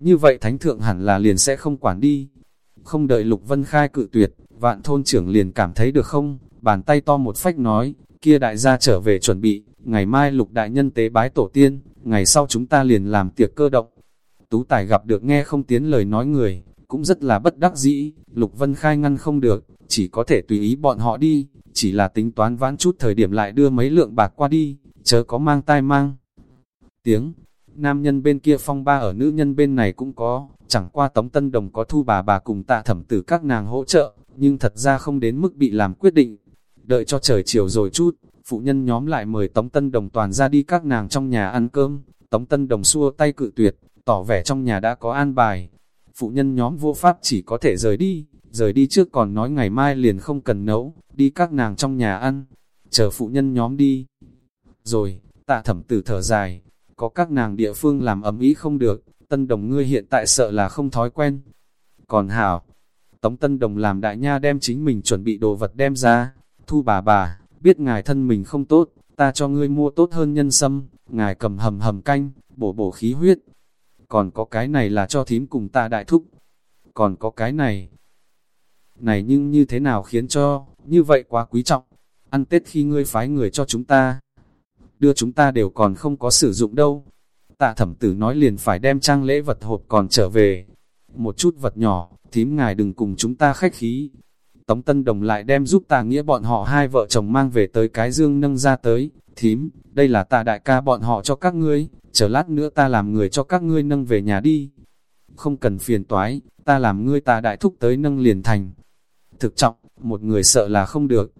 như vậy thánh thượng hẳn là liền sẽ không quản đi. Không đợi Lục Vân Khai cự tuyệt, vạn thôn trưởng liền cảm thấy được không, bàn tay to một phách nói, kia đại gia trở về chuẩn bị, ngày mai Lục đại nhân tế bái tổ tiên, ngày sau chúng ta liền làm tiệc cơ động. Tú Tài gặp được nghe không tiến lời nói người, cũng rất là bất đắc dĩ, Lục Vân Khai ngăn không được, chỉ có thể tùy ý bọn họ đi, chỉ là tính toán vãn chút thời điểm lại đưa mấy lượng bạc qua đi, chớ có mang tai mang. Tiếng, nam nhân bên kia phong ba ở nữ nhân bên này cũng có, chẳng qua Tống Tân Đồng có thu bà bà cùng tạ thẩm tử các nàng hỗ trợ, nhưng thật ra không đến mức bị làm quyết định. Đợi cho trời chiều rồi chút, phụ nhân nhóm lại mời Tống Tân Đồng toàn ra đi các nàng trong nhà ăn cơm, Tống Tân Đồng xua tay cự tuyệt, tỏ vẻ trong nhà đã có an bài. Phụ nhân nhóm vô pháp chỉ có thể rời đi, rời đi trước còn nói ngày mai liền không cần nấu, đi các nàng trong nhà ăn, chờ phụ nhân nhóm đi. Rồi, tạ thẩm tử thở dài, có các nàng địa phương làm ấm ý không được, tân đồng ngươi hiện tại sợ là không thói quen. Còn hảo, tống tân đồng làm đại nha đem chính mình chuẩn bị đồ vật đem ra, thu bà bà, biết ngài thân mình không tốt, ta cho ngươi mua tốt hơn nhân sâm, ngài cầm hầm hầm canh, bổ bổ khí huyết. Còn có cái này là cho thím cùng ta đại thúc. Còn có cái này. Này nhưng như thế nào khiến cho, như vậy quá quý trọng. Ăn Tết khi ngươi phái người cho chúng ta. Đưa chúng ta đều còn không có sử dụng đâu. Tạ thẩm tử nói liền phải đem trang lễ vật hộp còn trở về. Một chút vật nhỏ, thím ngài đừng cùng chúng ta khách khí. Tống Tân Đồng lại đem giúp ta nghĩa bọn họ hai vợ chồng mang về tới cái dương nâng ra tới. Thím, đây là tạ đại ca bọn họ cho các ngươi, chờ lát nữa ta làm người cho các ngươi nâng về nhà đi. Không cần phiền toái, ta làm ngươi tà đại thúc tới nâng liền thành. Thực trọng, một người sợ là không được.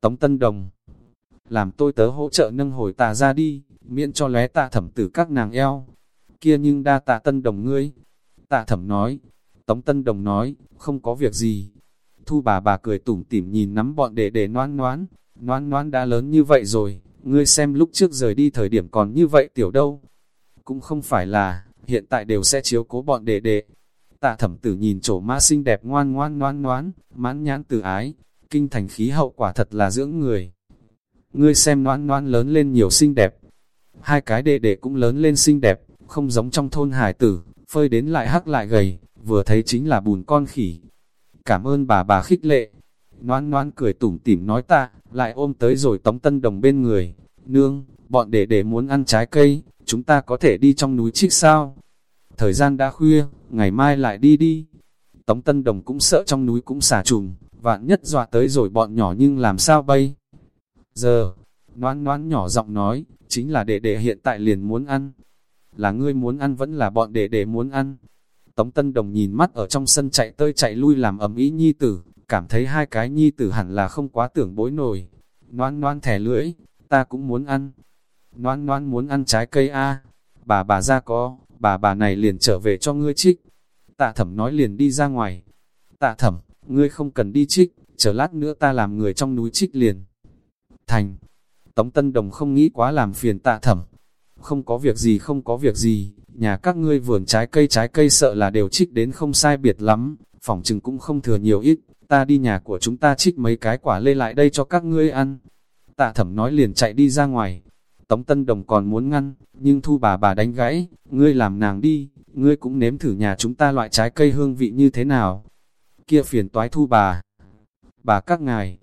Tống Tân Đồng, làm tôi tớ hỗ trợ nâng hồi tà ra đi, miễn cho lé tạ thẩm tử các nàng eo. Kia nhưng đa tạ Tân Đồng ngươi. Tạ thẩm nói, Tống Tân Đồng nói, không có việc gì. Thu bà bà cười tủm tỉm nhìn nắm bọn đệ đệ noan noan, noan noan đã lớn như vậy rồi, ngươi xem lúc trước rời đi thời điểm còn như vậy tiểu đâu. Cũng không phải là, hiện tại đều sẽ chiếu cố bọn đệ đệ. Tạ thẩm tử nhìn chỗ ma xinh đẹp ngoan ngoan noan noan, mãn nhãn từ ái, kinh thành khí hậu quả thật là dưỡng người. Ngươi xem noãn noãn lớn lên nhiều xinh đẹp. Hai cái đệ đệ cũng lớn lên xinh đẹp, không giống trong thôn hải tử, phơi đến lại hắc lại gầy, vừa thấy chính là bùn con khỉ. Cảm ơn bà bà khích lệ. noãn noãn cười tủm tỉm nói ta, lại ôm tới rồi tống tân đồng bên người. Nương, bọn đệ đệ muốn ăn trái cây, chúng ta có thể đi trong núi trích sao? Thời gian đã khuya, ngày mai lại đi đi. Tống Tân Đồng cũng sợ trong núi cũng xả trùng, vạn nhất dọa tới rồi bọn nhỏ nhưng làm sao bây? Giờ, noan noan nhỏ giọng nói, chính là đệ đệ hiện tại liền muốn ăn. Là ngươi muốn ăn vẫn là bọn đệ đệ muốn ăn. Tống Tân Đồng nhìn mắt ở trong sân chạy tơi chạy lui làm ấm ý nhi tử, cảm thấy hai cái nhi tử hẳn là không quá tưởng bối nổi. Noan noan thẻ lưỡi, ta cũng muốn ăn. Noan noan muốn ăn trái cây a Bà bà ra có, bà bà này liền trở về cho ngươi trích. Tạ thẩm nói liền đi ra ngoài. Tạ thẩm, ngươi không cần đi trích, chờ lát nữa ta làm người trong núi trích liền. Thành, Tống Tân Đồng không nghĩ quá làm phiền tạ thẩm. Không có việc gì không có việc gì, nhà các ngươi vườn trái cây trái cây sợ là đều trích đến không sai biệt lắm, phòng chừng cũng không thừa nhiều ít, ta đi nhà của chúng ta trích mấy cái quả lê lại đây cho các ngươi ăn. Tạ thẩm nói liền chạy đi ra ngoài, Tống Tân Đồng còn muốn ngăn, nhưng thu bà bà đánh gãy, ngươi làm nàng đi, ngươi cũng nếm thử nhà chúng ta loại trái cây hương vị như thế nào. Kia phiền toái thu bà. Bà các ngài.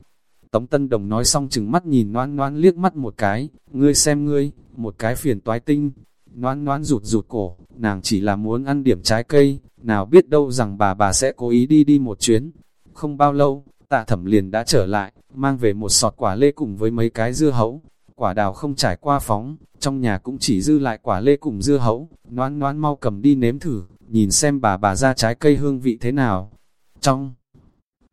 Tống Tân Đồng nói xong chừng mắt nhìn noan noan liếc mắt một cái, ngươi xem ngươi, một cái phiền toái tinh. Noan noan rụt rụt cổ, nàng chỉ là muốn ăn điểm trái cây, nào biết đâu rằng bà bà sẽ cố ý đi đi một chuyến. Không bao lâu, tạ thẩm liền đã trở lại, mang về một sọt quả lê cùng với mấy cái dưa hấu, quả đào không trải qua phóng, trong nhà cũng chỉ dư lại quả lê cùng dưa hấu, noan noan mau cầm đi nếm thử, nhìn xem bà bà ra trái cây hương vị thế nào. Trong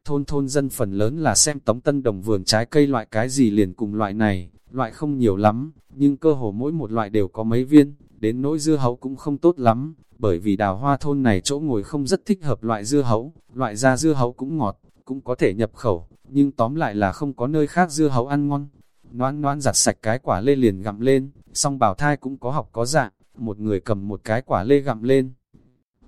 thôn thôn dân phần lớn là xem tống tân đồng vườn trái cây loại cái gì liền cùng loại này, loại không nhiều lắm, nhưng cơ hồ mỗi một loại đều có mấy viên, đến nỗi dưa hấu cũng không tốt lắm, bởi vì đào hoa thôn này chỗ ngồi không rất thích hợp loại dưa hấu, loại da dưa hấu cũng ngọt, cũng có thể nhập khẩu, nhưng tóm lại là không có nơi khác dưa hấu ăn ngon, Noan noan giặt sạch cái quả lê liền gặm lên, song bảo thai cũng có học có dạng, một người cầm một cái quả lê gặm lên.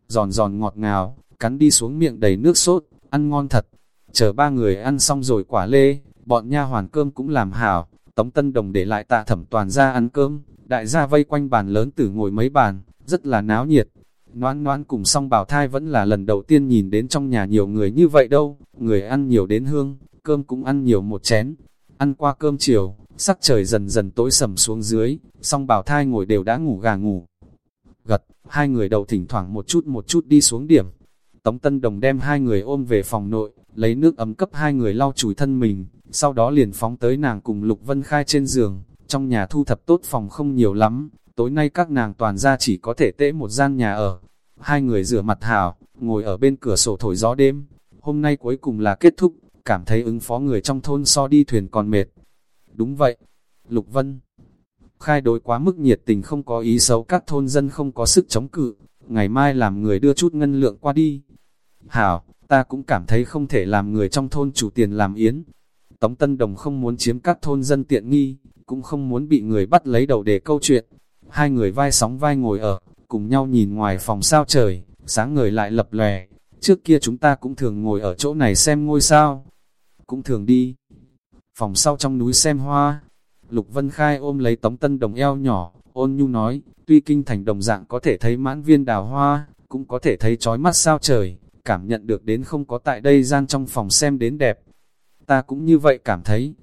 Giòn giòn ngọt ngào, cắn đi xuống miệng đầy nước sốt, ăn ngon thật. Chờ ba người ăn xong rồi quả lê, bọn nha hoàn cơm cũng làm hảo, Tống Tân Đồng để lại tạ thẩm toàn ra ăn cơm, đại gia vây quanh bàn lớn tử ngồi mấy bàn, rất là náo nhiệt. Noan noan cùng song bảo thai vẫn là lần đầu tiên nhìn đến trong nhà nhiều người như vậy đâu, người ăn nhiều đến hương, cơm cũng ăn nhiều một chén. Ăn qua cơm chiều, sắc trời dần dần tối sầm xuống dưới, song bảo thai ngồi đều đã ngủ gà ngủ. Gật, hai người đầu thỉnh thoảng một chút một chút đi xuống điểm. Tống Tân Đồng đem hai người ôm về phòng nội, lấy nước ấm cấp hai người lau chùi thân mình, sau đó liền phóng tới nàng cùng Lục Vân Khai trên giường. Trong nhà thu thập tốt phòng không nhiều lắm, tối nay các nàng toàn ra chỉ có thể tễ một gian nhà ở. Hai người rửa mặt hảo, ngồi ở bên cửa sổ thổi gió đêm. Hôm nay cuối cùng là kết thúc, cảm thấy ứng phó người trong thôn so đi thuyền còn mệt. Đúng vậy, Lục Vân. Khai đối quá mức nhiệt tình không có ý xấu các thôn dân không có sức chống cự, ngày mai làm người đưa chút ngân lượng qua đi. Hảo, ta cũng cảm thấy không thể làm người trong thôn chủ tiền làm yến. Tống Tân Đồng không muốn chiếm các thôn dân tiện nghi, cũng không muốn bị người bắt lấy đầu để câu chuyện. Hai người vai sóng vai ngồi ở, cùng nhau nhìn ngoài phòng sao trời, sáng ngời lại lập lòe. Trước kia chúng ta cũng thường ngồi ở chỗ này xem ngôi sao. Cũng thường đi. Phòng sau trong núi xem hoa. Lục Vân Khai ôm lấy tống tân đồng eo nhỏ, ôn nhu nói, tuy kinh thành đồng dạng có thể thấy mãn viên đào hoa, cũng có thể thấy trói mắt sao trời, cảm nhận được đến không có tại đây gian trong phòng xem đến đẹp. Ta cũng như vậy cảm thấy.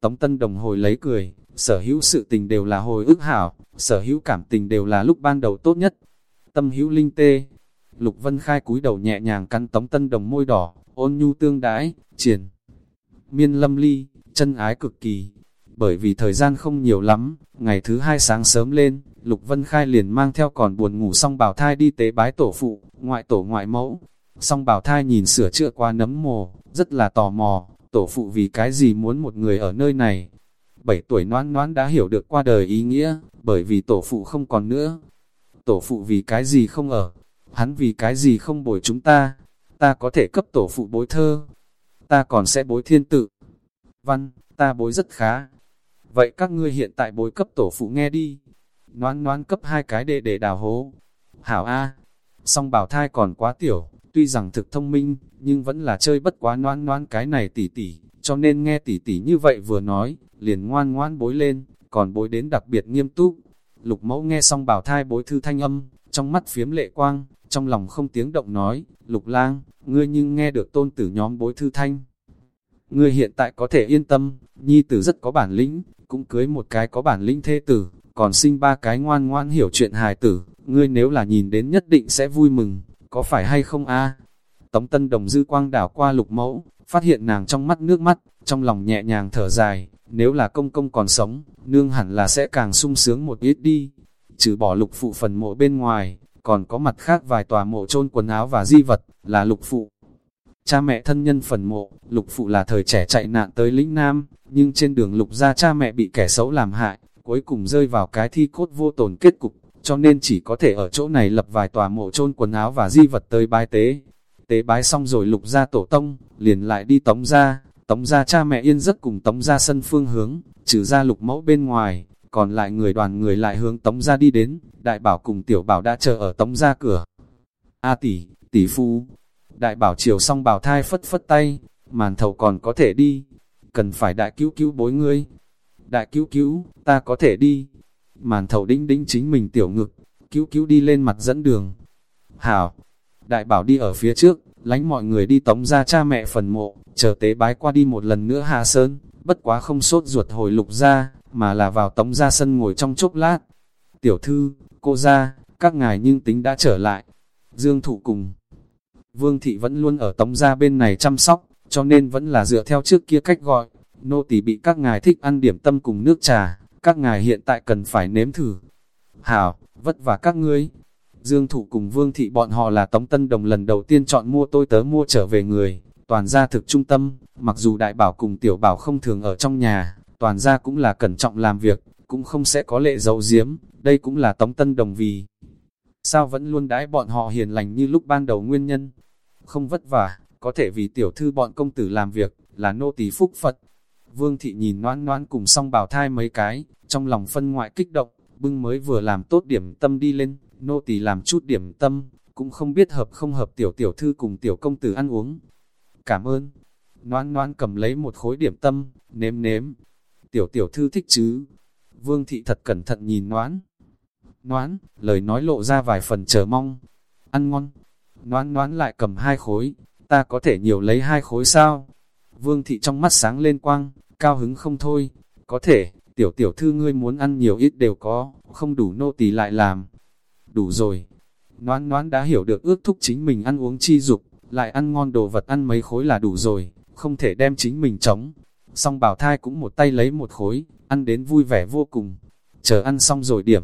Tống Tân Đồng hồi lấy cười, sở hữu sự tình đều là hồi ức hảo, sở hữu cảm tình đều là lúc ban đầu tốt nhất. Tâm hữu linh tê, Lục Vân Khai cúi đầu nhẹ nhàng căn Tống Tân Đồng môi đỏ, ôn nhu tương đái, triển. Miên lâm ly, chân ái cực kỳ. Bởi vì thời gian không nhiều lắm, ngày thứ hai sáng sớm lên, Lục Vân Khai liền mang theo còn buồn ngủ xong bảo thai đi tế bái tổ phụ, ngoại tổ ngoại mẫu. Xong bảo thai nhìn sửa chữa qua nấm mồ, rất là tò mò, tổ phụ vì cái gì muốn một người ở nơi này. Bảy tuổi noan noan đã hiểu được qua đời ý nghĩa, bởi vì tổ phụ không còn nữa. Tổ phụ vì cái gì không ở, hắn vì cái gì không bồi chúng ta, ta có thể cấp tổ phụ bối thơ, ta còn sẽ bối thiên tự. Văn, ta bối rất khá. Vậy các ngươi hiện tại bối cấp tổ phụ nghe đi. Noan noan cấp hai cái để để đào hố. Hảo A, song bảo thai còn quá tiểu, tuy rằng thực thông minh, nhưng vẫn là chơi bất quá noan noan cái này tỉ tỉ, cho nên nghe tỉ tỉ như vậy vừa nói, liền ngoan ngoan bối lên, còn bối đến đặc biệt nghiêm túc. Lục mẫu nghe xong bảo thai bối thư thanh âm, trong mắt phiếm lệ quang, trong lòng không tiếng động nói, lục lang, ngươi nhưng nghe được tôn tử nhóm bối thư thanh. Ngươi hiện tại có thể yên tâm, nhi tử rất có bản lĩnh, cũng cưới một cái có bản lĩnh thê tử, còn sinh ba cái ngoan ngoan hiểu chuyện hài tử, ngươi nếu là nhìn đến nhất định sẽ vui mừng, có phải hay không a? Tống Tân Đồng dư quang đảo qua lục mẫu, phát hiện nàng trong mắt nước mắt, trong lòng nhẹ nhàng thở dài, nếu là công công còn sống, nương hẳn là sẽ càng sung sướng một ít đi. Trừ bỏ lục phụ phần mộ bên ngoài, còn có mặt khác vài tòa mộ chôn quần áo và di vật, là lục phụ. Cha mẹ thân nhân phần mộ, lục phụ là thời trẻ chạy nạn tới lĩnh Nam, nhưng trên đường lục ra cha mẹ bị kẻ xấu làm hại, cuối cùng rơi vào cái thi cốt vô tổn kết cục, cho nên chỉ có thể ở chỗ này lập vài tòa mộ chôn quần áo và di vật tới bái tế. Tế bái xong rồi lục ra tổ tông, liền lại đi tống ra, tống ra cha mẹ yên giấc cùng tống ra sân phương hướng, trừ ra lục mẫu bên ngoài, còn lại người đoàn người lại hướng tống ra đi đến, đại bảo cùng tiểu bảo đã chờ ở tống ra cửa. A tỷ, tỷ phu, đại bảo chiều xong bảo thai phất phất tay, màn thầu còn có thể đi, cần phải đại cứu cứu bối ngươi. Đại cứu cứu, ta có thể đi, màn thầu đinh đinh chính mình tiểu ngực, cứu cứu đi lên mặt dẫn đường. Hảo, đại bảo đi ở phía trước, lánh mọi người đi tống ra cha mẹ phần mộ, chờ tế bái qua đi một lần nữa hạ sơn, bất quá không sốt ruột hồi lục ra, mà là vào tống ra sân ngồi trong chốc lát. Tiểu thư, cô ra, các ngài nhưng tính đã trở lại. Dương thụ cùng. Vương thị vẫn luôn ở tống gia bên này chăm sóc, cho nên vẫn là dựa theo trước kia cách gọi. Nô tỳ bị các ngài thích ăn điểm tâm cùng nước trà, các ngài hiện tại cần phải nếm thử. Hảo, vất vả các ngươi. Dương Thụ cùng Vương Thị bọn họ là Tống Tân Đồng lần đầu tiên chọn mua tôi tớ mua trở về người, toàn gia thực trung tâm, mặc dù đại bảo cùng tiểu bảo không thường ở trong nhà, toàn gia cũng là cẩn trọng làm việc, cũng không sẽ có lệ dấu diếm, đây cũng là Tống Tân Đồng vì. Sao vẫn luôn đãi bọn họ hiền lành như lúc ban đầu nguyên nhân? Không vất vả, có thể vì tiểu thư bọn công tử làm việc, là nô tỳ phúc Phật, Vương thị nhìn noan noan cùng song bào thai mấy cái, trong lòng phân ngoại kích động, bưng mới vừa làm tốt điểm tâm đi lên, nô tỳ làm chút điểm tâm, cũng không biết hợp không hợp tiểu tiểu thư cùng tiểu công tử ăn uống. Cảm ơn. Noan noan cầm lấy một khối điểm tâm, nếm nếm. Tiểu tiểu thư thích chứ. Vương thị thật cẩn thận nhìn noan. Noan, lời nói lộ ra vài phần chờ mong. ăn ngon. Noán noán lại cầm hai khối, ta có thể nhiều lấy hai khối sao? Vương thị trong mắt sáng lên quang, cao hứng không thôi. Có thể, tiểu tiểu thư ngươi muốn ăn nhiều ít đều có, không đủ nô tỳ lại làm. Đủ rồi. Noán noán đã hiểu được ước thúc chính mình ăn uống chi dục, lại ăn ngon đồ vật ăn mấy khối là đủ rồi, không thể đem chính mình chống. Xong bảo thai cũng một tay lấy một khối, ăn đến vui vẻ vô cùng. Chờ ăn xong rồi điểm.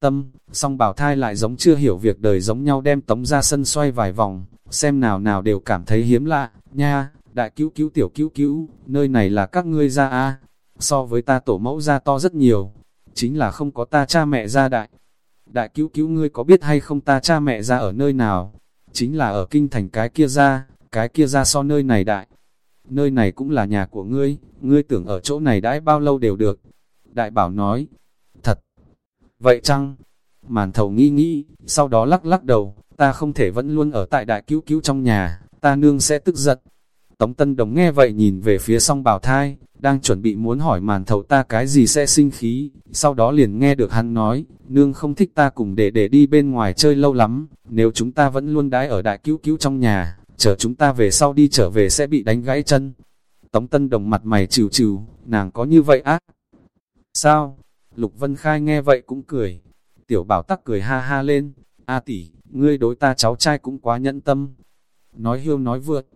Tâm, song bảo thai lại giống chưa hiểu việc đời giống nhau đem tống ra sân xoay vài vòng, xem nào nào đều cảm thấy hiếm lạ, nha, đại cứu cứu tiểu cứu cứu, nơi này là các ngươi ra a so với ta tổ mẫu ra to rất nhiều, chính là không có ta cha mẹ ra đại. Đại cứu cứu ngươi có biết hay không ta cha mẹ ra ở nơi nào? Chính là ở kinh thành cái kia ra, cái kia ra so nơi này đại. Nơi này cũng là nhà của ngươi, ngươi tưởng ở chỗ này đãi bao lâu đều được. Đại bảo nói. Vậy chăng? Màn thầu nghi nghĩ, sau đó lắc lắc đầu, ta không thể vẫn luôn ở tại đại cứu cứu trong nhà, ta nương sẽ tức giận. Tống Tân Đồng nghe vậy nhìn về phía song bảo thai, đang chuẩn bị muốn hỏi màn thầu ta cái gì sẽ sinh khí, sau đó liền nghe được hắn nói, nương không thích ta cùng để để đi bên ngoài chơi lâu lắm, nếu chúng ta vẫn luôn đái ở đại cứu cứu trong nhà, chờ chúng ta về sau đi trở về sẽ bị đánh gãy chân. Tống Tân Đồng mặt mày trừ trừ, nàng có như vậy ác? Sao? Lục Vân Khai nghe vậy cũng cười. Tiểu bảo tắc cười ha ha lên. A tỷ, ngươi đối ta cháu trai cũng quá nhẫn tâm. Nói hiêu nói vượt.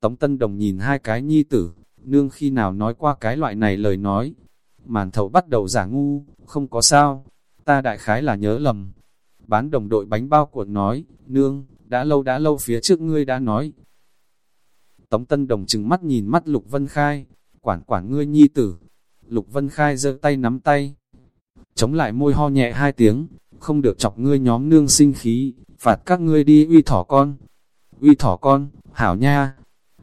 Tống Tân Đồng nhìn hai cái nhi tử, nương khi nào nói qua cái loại này lời nói. Màn thầu bắt đầu giả ngu, không có sao, ta đại khái là nhớ lầm. Bán đồng đội bánh bao cuộn nói, nương, đã lâu đã lâu phía trước ngươi đã nói. Tống Tân Đồng chừng mắt nhìn mắt Lục Vân Khai, quản quản ngươi nhi tử. Lục Vân Khai giơ tay nắm tay, chống lại môi ho nhẹ hai tiếng, không được chọc ngươi nhóm nương sinh khí, phạt các ngươi đi uy thỏ con. Uy thỏ con, hảo nha,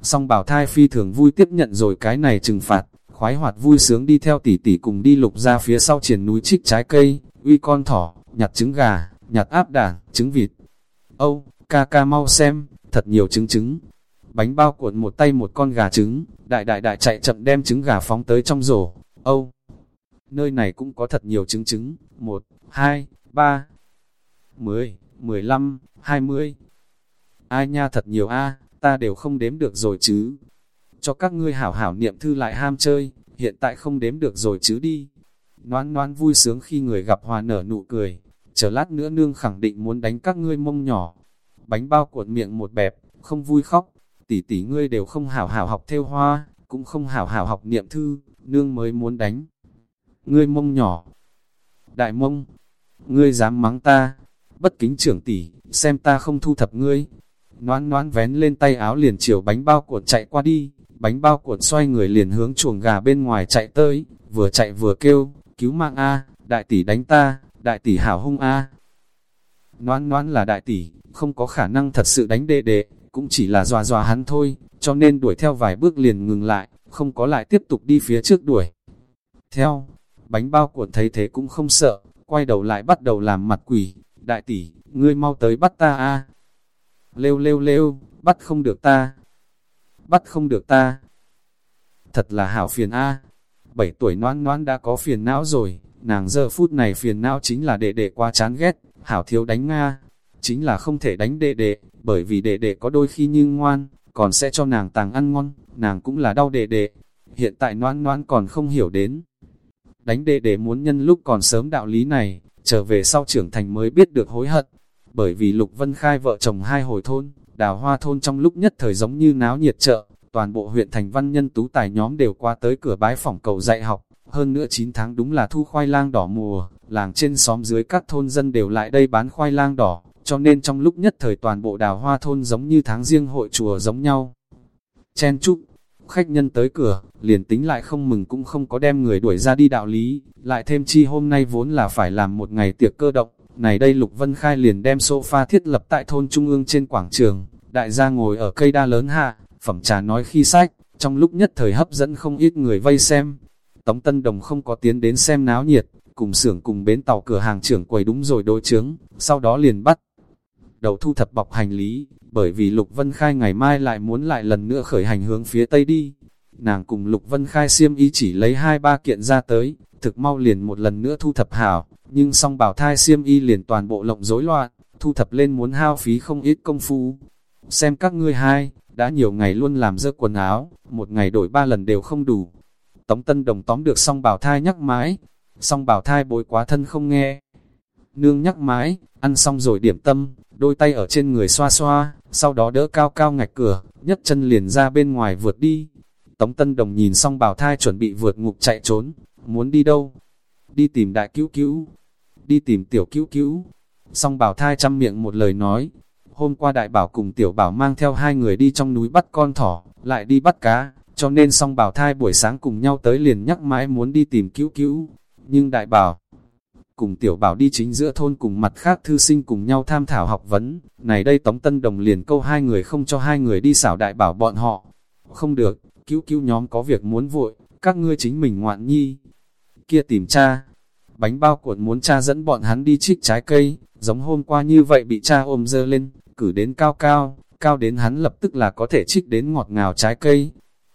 Song bảo thai phi thường vui tiếp nhận rồi cái này trừng phạt, khoái hoạt vui sướng đi theo tỷ tỷ cùng đi lục ra phía sau triển núi trích trái cây, uy con thỏ, nhặt trứng gà, nhặt áp đảng, trứng vịt. Âu, ca ca mau xem, thật nhiều trứng trứng. Bánh bao cuộn một tay một con gà trứng, đại đại đại chạy chậm đem trứng gà phóng tới trong rổ. Âu, nơi này cũng có thật nhiều chứng chứng một, hai, ba, mười, mười lăm, hai mươi. Ai nha thật nhiều a ta đều không đếm được rồi chứ. Cho các ngươi hảo hảo niệm thư lại ham chơi, hiện tại không đếm được rồi chứ đi. Noan noan vui sướng khi người gặp hòa nở nụ cười, chờ lát nữa nương khẳng định muốn đánh các ngươi mông nhỏ. Bánh bao cuộn miệng một bẹp, không vui khóc, tỷ tỷ ngươi đều không hảo hảo học theo hoa, cũng không hảo hảo học niệm thư, nương mới muốn đánh. Ngươi mông nhỏ, đại mông, ngươi dám mắng ta, bất kính trưởng tỷ, xem ta không thu thập ngươi, noan noan vén lên tay áo liền chiều bánh bao cuộn chạy qua đi, bánh bao cuộn xoay người liền hướng chuồng gà bên ngoài chạy tới, vừa chạy vừa kêu, cứu mạng A, đại tỷ đánh ta, đại tỷ hảo hung A. Noan noan là đại tỷ, không có khả năng thật sự đánh đệ đệ, cũng chỉ là dòa dòa hắn thôi, cho nên đuổi theo vài bước liền ngừng lại, không có lại tiếp tục đi phía trước đuổi. Theo, bánh bao cuộn thấy thế cũng không sợ, quay đầu lại bắt đầu làm mặt quỷ, đại tỷ, ngươi mau tới bắt ta a lêu lêu lêu, bắt không được ta, bắt không được ta. Thật là hảo phiền a. Bảy tuổi noan noan đã có phiền não rồi, nàng giờ phút này phiền não chính là đệ đệ qua chán ghét, hảo thiếu đánh Nga. Chính là không thể đánh đệ đệ, bởi vì đệ đệ có đôi khi như ngoan, còn sẽ cho nàng tàng ăn ngon, nàng cũng là đau đệ đệ. Hiện tại noan noan còn không hiểu đến. Đánh đệ đệ muốn nhân lúc còn sớm đạo lý này, trở về sau trưởng thành mới biết được hối hận bởi vì Lục Vân Khai vợ chồng hai hồi thôn, đào hoa thôn trong lúc nhất thời giống như náo nhiệt chợ, toàn bộ huyện thành văn nhân tú tài nhóm đều qua tới cửa bái phỏng cầu dạy học, hơn nữa 9 tháng đúng là thu khoai lang đỏ mùa, làng trên xóm dưới các thôn dân đều lại đây bán khoai lang đỏ, cho nên trong lúc nhất thời toàn bộ đào hoa thôn giống như tháng riêng hội chùa giống nhau. Chen chúc, khách nhân tới cửa, liền tính lại không mừng cũng không có đem người đuổi ra đi đạo lý, lại thêm chi hôm nay vốn là phải làm một ngày tiệc cơ động, này đây Lục Vân Khai liền đem sofa thiết lập tại thôn trung ương trên quảng trường, đại gia ngồi ở cây đa lớn hạ, phẩm trà nói khi sách, trong lúc nhất thời hấp dẫn không ít người vây xem. Tống Tân Đồng không có tiến đến xem náo nhiệt, cùng xưởng cùng bến tàu cửa hàng trưởng quầy đúng rồi đối chướng, sau đó liền bắt đầu thu thập bọc hành lý, bởi vì Lục Vân Khai ngày mai lại muốn lại lần nữa khởi hành hướng phía tây đi. Nàng cùng Lục Vân Khai Siêm ý chỉ lấy hai ba kiện ra tới, thực mau liền một lần nữa thu thập hảo, nhưng song bảo thai Siêm y liền toàn bộ lộng rối loạn, thu thập lên muốn hao phí không ít công phu. Xem các ngươi hai, đã nhiều ngày luôn làm dơ quần áo, một ngày đổi ba lần đều không đủ. Tống Tân Đồng tóm được song bảo thai nhắc mãi, song bảo thai bối quá thân không nghe. Nương nhắc mãi, ăn xong rồi điểm tâm, đôi tay ở trên người xoa xoa, sau đó đỡ cao cao ngạch cửa, nhấc chân liền ra bên ngoài vượt đi. Tống Tân Đồng nhìn xong bảo thai chuẩn bị vượt ngục chạy trốn, muốn đi đâu? Đi tìm đại cứu cứu, đi tìm tiểu cứu cứu. Song bảo thai chăm miệng một lời nói, hôm qua đại bảo cùng tiểu bảo mang theo hai người đi trong núi bắt con thỏ, lại đi bắt cá, cho nên song bảo thai buổi sáng cùng nhau tới liền nhắc mãi muốn đi tìm cứu cứu. Nhưng đại bảo, cùng tiểu bảo đi chính giữa thôn cùng mặt khác thư sinh cùng nhau tham thảo học vấn, này đây Tống Tân Đồng liền câu hai người không cho hai người đi xảo đại bảo bọn họ. Không được, cứu cứu nhóm có việc muốn vội, các ngươi chính mình ngoạn nhi. Kia tìm cha, bánh bao cuộn muốn cha dẫn bọn hắn đi trích trái cây, giống hôm qua như vậy bị cha ôm dơ lên, cử đến cao cao, cao đến hắn lập tức là có thể trích đến ngọt ngào trái cây.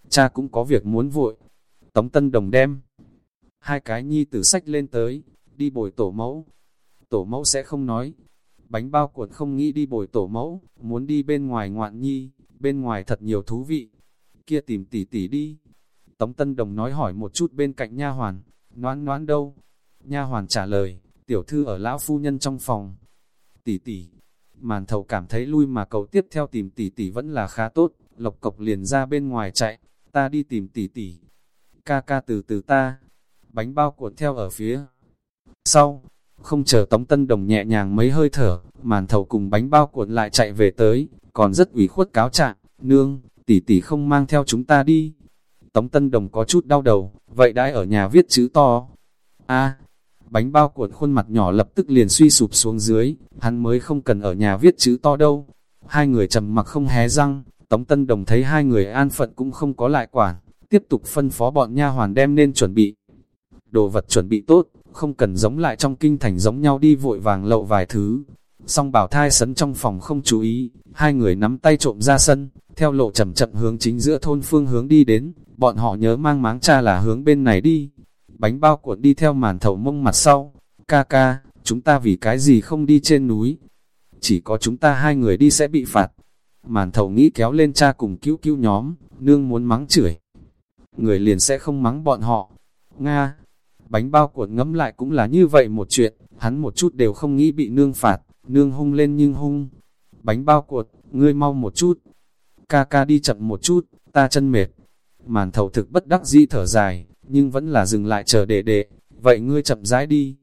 Cha cũng có việc muốn vội. Tống Tân Đồng đem hai cái nhi tử sách lên tới, đi bồi tổ mẫu. Tổ mẫu sẽ không nói. Bánh bao cuộn không nghĩ đi bồi tổ mẫu, muốn đi bên ngoài ngoạn nhi, bên ngoài thật nhiều thú vị. Kia tìm tỉ tỉ đi. Tống Tân Đồng nói hỏi một chút bên cạnh nha hoàn, noãn noãn đâu? Nha hoàn trả lời, tiểu thư ở lão phu nhân trong phòng. Tỷ tỷ, màn thầu cảm thấy lui mà cầu tiếp theo tìm tỷ tỷ vẫn là khá tốt, lộc cộc liền ra bên ngoài chạy, ta đi tìm tỷ tỷ. Ca ca từ từ ta, bánh bao cuộn theo ở phía sau, không chờ Tống Tân Đồng nhẹ nhàng mấy hơi thở, màn thầu cùng bánh bao cuộn lại chạy về tới, còn rất ủy khuất cáo trạng, nương, tỷ tỷ không mang theo chúng ta đi. Tống Tân Đồng có chút đau đầu, vậy đã ở nhà viết chữ to. a bánh bao cuộn khuôn mặt nhỏ lập tức liền suy sụp xuống dưới, hắn mới không cần ở nhà viết chữ to đâu. Hai người trầm mặc không hé răng, Tống Tân Đồng thấy hai người an phận cũng không có lại quản, tiếp tục phân phó bọn nha hoàn đem nên chuẩn bị. Đồ vật chuẩn bị tốt, không cần giống lại trong kinh thành giống nhau đi vội vàng lậu vài thứ. Song bảo thai sấn trong phòng không chú ý, hai người nắm tay trộm ra sân, theo lộ chậm chậm hướng chính giữa thôn phương hướng đi đến, bọn họ nhớ mang máng cha là hướng bên này đi. Bánh bao cuộn đi theo màn thầu mông mặt sau, ca ca, chúng ta vì cái gì không đi trên núi. Chỉ có chúng ta hai người đi sẽ bị phạt. Màn thầu nghĩ kéo lên cha cùng cứu cứu nhóm, nương muốn mắng chửi. Người liền sẽ không mắng bọn họ. Nga, bánh bao cuộn ngấm lại cũng là như vậy một chuyện, hắn một chút đều không nghĩ bị nương phạt, nương hung lên nhưng hung. Bánh bao cuộn, ngươi mau một chút, ca ca đi chậm một chút, ta chân mệt. Màn thầu thực bất đắc dĩ thở dài, nhưng vẫn là dừng lại chờ đệ đệ, vậy ngươi chậm rãi đi.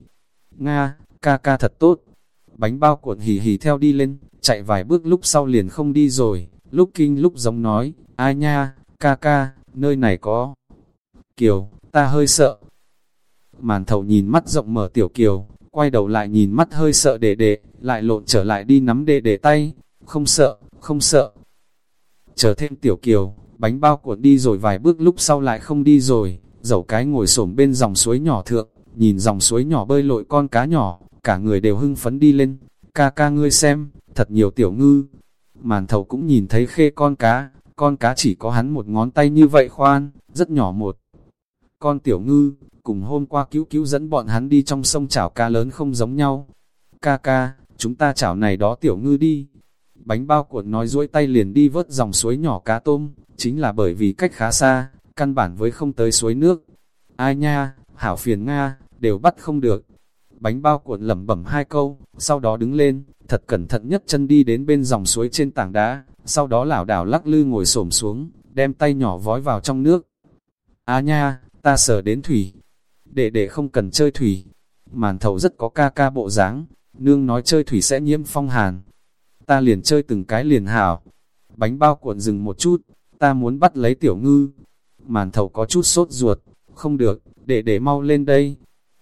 Nga, ca ca thật tốt. Bánh bao cuộn hì hì theo đi lên, chạy vài bước lúc sau liền không đi rồi, lúc kinh lúc giống nói, ai nha, ca ca, nơi này có. Kiều, ta hơi sợ, Màn thầu nhìn mắt rộng mở tiểu kiều, quay đầu lại nhìn mắt hơi sợ đệ đệ, lại lộn trở lại đi nắm đệ đệ tay, không sợ, không sợ. Chờ thêm tiểu kiều, bánh bao cuộn đi rồi vài bước lúc sau lại không đi rồi, dẫu cái ngồi xổm bên dòng suối nhỏ thượng, nhìn dòng suối nhỏ bơi lội con cá nhỏ, cả người đều hưng phấn đi lên, ca ca ngươi xem, thật nhiều tiểu ngư. Màn thầu cũng nhìn thấy khê con cá, con cá chỉ có hắn một ngón tay như vậy khoan, rất nhỏ một. Con tiểu ngư, cùng hôm qua cứu cứu dẫn bọn hắn đi trong sông chảo cá lớn không giống nhau. Ca ca, chúng ta chảo này đó tiểu ngư đi. Bánh bao cuộn nói duỗi tay liền đi vớt dòng suối nhỏ cá tôm, chính là bởi vì cách khá xa, căn bản với không tới suối nước. Ai nha, hảo phiền Nga, đều bắt không được. Bánh bao cuộn lẩm bẩm hai câu, sau đó đứng lên, thật cẩn thận nhất chân đi đến bên dòng suối trên tảng đá, sau đó lảo đảo lắc lư ngồi xổm xuống, đem tay nhỏ vói vào trong nước. A nha, ta sờ đến thủy, để để không cần chơi thủy. Màn thầu rất có ca ca bộ dáng, nương nói chơi thủy sẽ nhiễm phong hàn. Ta liền chơi từng cái liền hảo. Bánh bao cuộn dừng một chút, ta muốn bắt lấy tiểu ngư. Màn thầu có chút sốt ruột, không được, để để mau lên đây.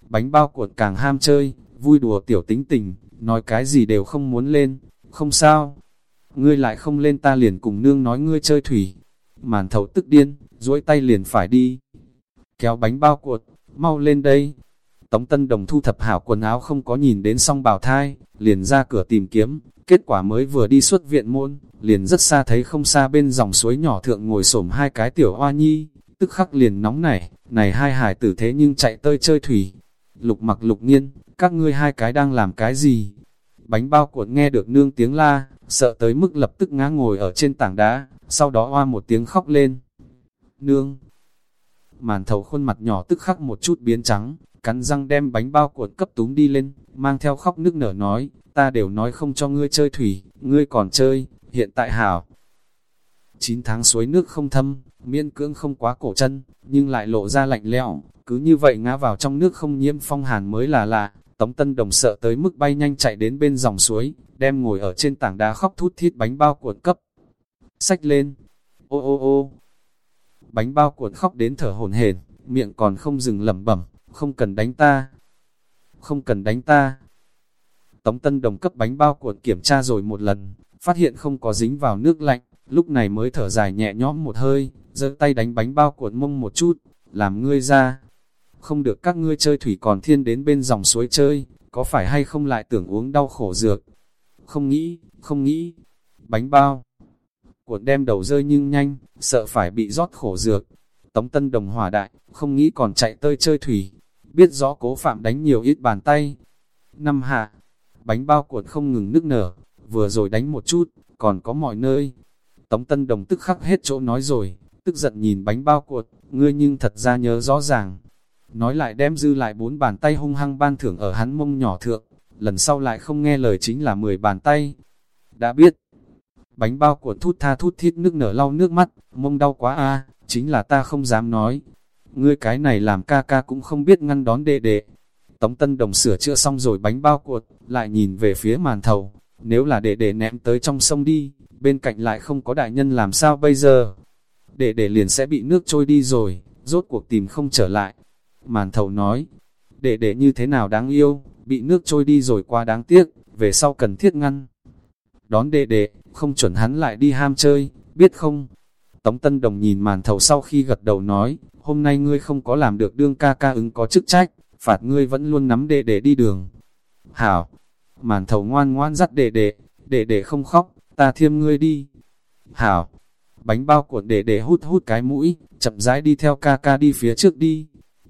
Bánh bao cuộn càng ham chơi, vui đùa tiểu tính tình, nói cái gì đều không muốn lên, không sao. Ngươi lại không lên ta liền cùng nương nói ngươi chơi thủy. Màn thầu tức điên, duỗi tay liền phải đi. Kéo bánh bao cuộn, mau lên đây. Tống Tân Đồng thu thập hảo quần áo không có nhìn đến song bào thai, liền ra cửa tìm kiếm, kết quả mới vừa đi xuất viện môn, liền rất xa thấy không xa bên dòng suối nhỏ thượng ngồi xổm hai cái tiểu hoa nhi, tức khắc liền nóng nảy, này hai hải tử thế nhưng chạy tơi chơi thủy. Lục mặc lục nghiên, các ngươi hai cái đang làm cái gì? Bánh bao cuộn nghe được nương tiếng la, sợ tới mức lập tức ngã ngồi ở trên tảng đá, sau đó hoa một tiếng khóc lên. Nương! Màn thầu khuôn mặt nhỏ tức khắc một chút biến trắng, cắn răng đem bánh bao cuộn cấp túm đi lên, mang theo khóc nước nở nói, ta đều nói không cho ngươi chơi thủy, ngươi còn chơi, hiện tại hảo. 9 tháng suối nước không thâm, miên cưỡng không quá cổ chân, nhưng lại lộ ra lạnh lẽo, cứ như vậy ngã vào trong nước không nhiễm phong hàn mới là lạ. Tống Tân Đồng sợ tới mức bay nhanh chạy đến bên dòng suối, đem ngồi ở trên tảng đá khóc thút thít bánh bao cuộn cấp. Sách lên. Ô ô ô. Bánh bao cuộn khóc đến thở hổn hển, miệng còn không dừng lẩm bẩm, không cần đánh ta. Không cần đánh ta. Tống Tân Đồng cấp bánh bao cuộn kiểm tra rồi một lần, phát hiện không có dính vào nước lạnh, lúc này mới thở dài nhẹ nhõm một hơi, giơ tay đánh bánh bao cuộn mông một chút, làm ngươi ra. Không được các ngươi chơi thủy còn thiên đến bên dòng suối chơi, có phải hay không lại tưởng uống đau khổ dược? Không nghĩ, không nghĩ. Bánh bao. Cuộn đem đầu rơi nhưng nhanh, sợ phải bị rót khổ dược. Tống Tân Đồng hòa đại, không nghĩ còn chạy tơi chơi thủy. Biết rõ cố phạm đánh nhiều ít bàn tay. Năm hạ, bánh bao cuộn không ngừng nức nở, vừa rồi đánh một chút, còn có mọi nơi. Tống Tân Đồng tức khắc hết chỗ nói rồi, tức giận nhìn bánh bao cuộn, ngươi nhưng thật ra nhớ rõ ràng. Nói lại đem dư lại bốn bàn tay hung hăng ban thưởng ở hắn mông nhỏ thượng, lần sau lại không nghe lời chính là 10 bàn tay. Đã biết, bánh bao cuộn thút tha thút thiết nước nở lau nước mắt, mông đau quá a chính là ta không dám nói. Ngươi cái này làm ca ca cũng không biết ngăn đón đệ đệ. Tống Tân Đồng sửa chữa xong rồi bánh bao cuộn, lại nhìn về phía màn thầu. Nếu là đệ đệ ném tới trong sông đi, bên cạnh lại không có đại nhân làm sao bây giờ? Đệ đệ liền sẽ bị nước trôi đi rồi, rốt cuộc tìm không trở lại. Màn thầu nói, đệ đệ như thế nào đáng yêu, bị nước trôi đi rồi quá đáng tiếc, về sau cần thiết ngăn. Đón đệ đệ, không chuẩn hắn lại đi ham chơi, biết không? Tống Tân Đồng nhìn màn thầu sau khi gật đầu nói, hôm nay ngươi không có làm được đương ca ca ứng có chức trách, phạt ngươi vẫn luôn nắm đệ đệ đi đường. Hảo, màn thầu ngoan ngoan dắt đệ đệ, đệ đệ không khóc, ta thiêm ngươi đi. Hảo, bánh bao cuộn đệ đệ hút hút cái mũi, chậm rãi đi theo ca ca đi phía trước đi.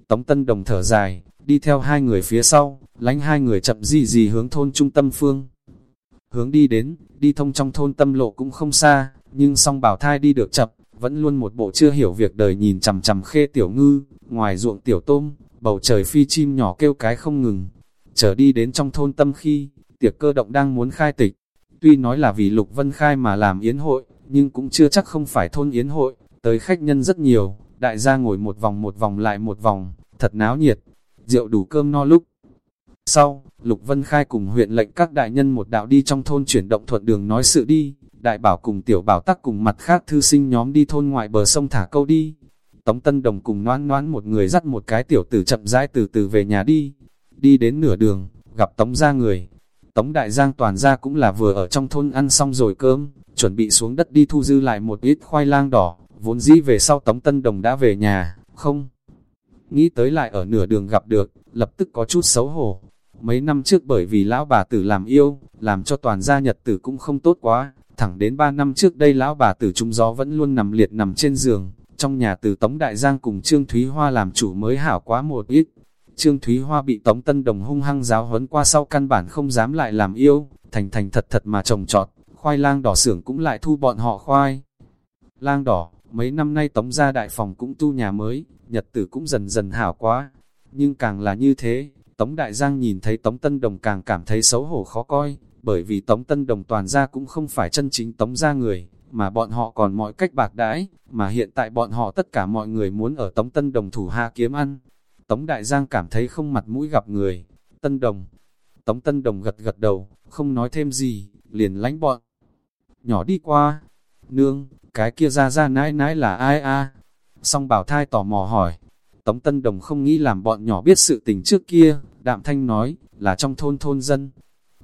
Tống Tân Đồng thở dài, đi theo hai người phía sau, lánh hai người chậm gì gì hướng thôn trung tâm phương. Hướng đi đến, đi thông trong thôn tâm lộ cũng không xa, nhưng song bảo thai đi được chậm, vẫn luôn một bộ chưa hiểu việc đời nhìn chằm chằm khê tiểu ngư, ngoài ruộng tiểu tôm, bầu trời phi chim nhỏ kêu cái không ngừng. Chờ đi đến trong thôn tâm khi, tiệc cơ động đang muốn khai tịch. Tuy nói là vì Lục Vân Khai mà làm yến hội, nhưng cũng chưa chắc không phải thôn yến hội, tới khách nhân rất nhiều, đại gia ngồi một vòng một vòng lại một vòng, thật náo nhiệt, rượu đủ cơm no lúc. Sau, Lục Vân Khai cùng huyện lệnh các đại nhân một đạo đi trong thôn chuyển động thuận đường nói sự đi, đại bảo cùng tiểu bảo tắc cùng mặt khác thư sinh nhóm đi thôn ngoại bờ sông thả câu đi. Tống Tân Đồng cùng noan noan một người dắt một cái tiểu tử chậm rãi từ từ về nhà đi. Đi đến nửa đường, gặp Tống ra người. Tống Đại Giang toàn ra cũng là vừa ở trong thôn ăn xong rồi cơm, chuẩn bị xuống đất đi thu dư lại một ít khoai lang đỏ, vốn dĩ về sau Tống Tân Đồng đã về nhà, không. Nghĩ tới lại ở nửa đường gặp được, lập tức có chút xấu hổ. Mấy năm trước bởi vì lão bà tử làm yêu, làm cho toàn gia nhật tử cũng không tốt quá, thẳng đến 3 năm trước đây lão bà tử trung gió vẫn luôn nằm liệt nằm trên giường, trong nhà từ Tống Đại Giang cùng Trương Thúy Hoa làm chủ mới hảo quá một ít. Trương Thúy Hoa bị Tống Tân Đồng hung hăng giáo huấn qua sau căn bản không dám lại làm yêu, thành thành thật thật mà trồng trọt, khoai lang đỏ xưởng cũng lại thu bọn họ khoai. Lang đỏ, mấy năm nay tống gia đại phòng cũng tu nhà mới, nhật tử cũng dần dần hảo quá. Nhưng càng là như thế, Tống Đại Giang nhìn thấy Tống Tân Đồng càng cảm thấy xấu hổ khó coi, bởi vì Tống Tân Đồng toàn gia cũng không phải chân chính Tống gia người, mà bọn họ còn mọi cách bạc đãi, mà hiện tại bọn họ tất cả mọi người muốn ở Tống Tân Đồng thủ hạ kiếm ăn. Tống Đại Giang cảm thấy không mặt mũi gặp người. Tân Đồng. Tống Tân Đồng gật gật đầu, không nói thêm gì, liền lánh bọn nhỏ đi qua. Nương, cái kia ra ra nãi nãi là ai a? Song bảo thai tò mò hỏi. Tống Tân Đồng không nghĩ làm bọn nhỏ biết sự tình trước kia, đạm thanh nói, là trong thôn thôn dân.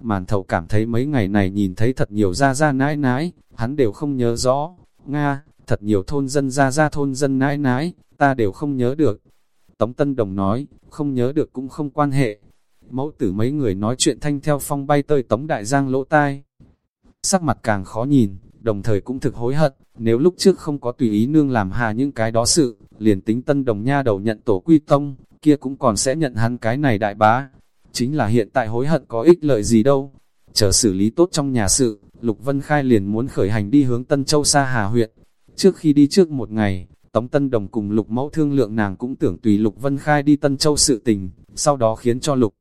Màn thầu cảm thấy mấy ngày này nhìn thấy thật nhiều ra ra nãi nãi, hắn đều không nhớ rõ. Nga, thật nhiều thôn dân ra ra thôn dân nãi nãi, ta đều không nhớ được. Tống Tân Đồng nói, không nhớ được cũng không quan hệ. Mẫu tử mấy người nói chuyện thanh theo phong bay tơi Tống Đại Giang lỗ tai sắc mặt càng khó nhìn, đồng thời cũng thực hối hận, nếu lúc trước không có tùy ý nương làm hà những cái đó sự, liền tính tân đồng nha đầu nhận tổ quy tông, kia cũng còn sẽ nhận hắn cái này đại bá. Chính là hiện tại hối hận có ích lợi gì đâu. chờ xử lý tốt trong nhà sự, Lục Vân Khai liền muốn khởi hành đi hướng Tân Châu xa Hà huyện. Trước khi đi trước một ngày, Tống Tân Đồng cùng Lục Mẫu thương lượng nàng cũng tưởng tùy Lục Vân Khai đi Tân Châu sự tình, sau đó khiến cho Lục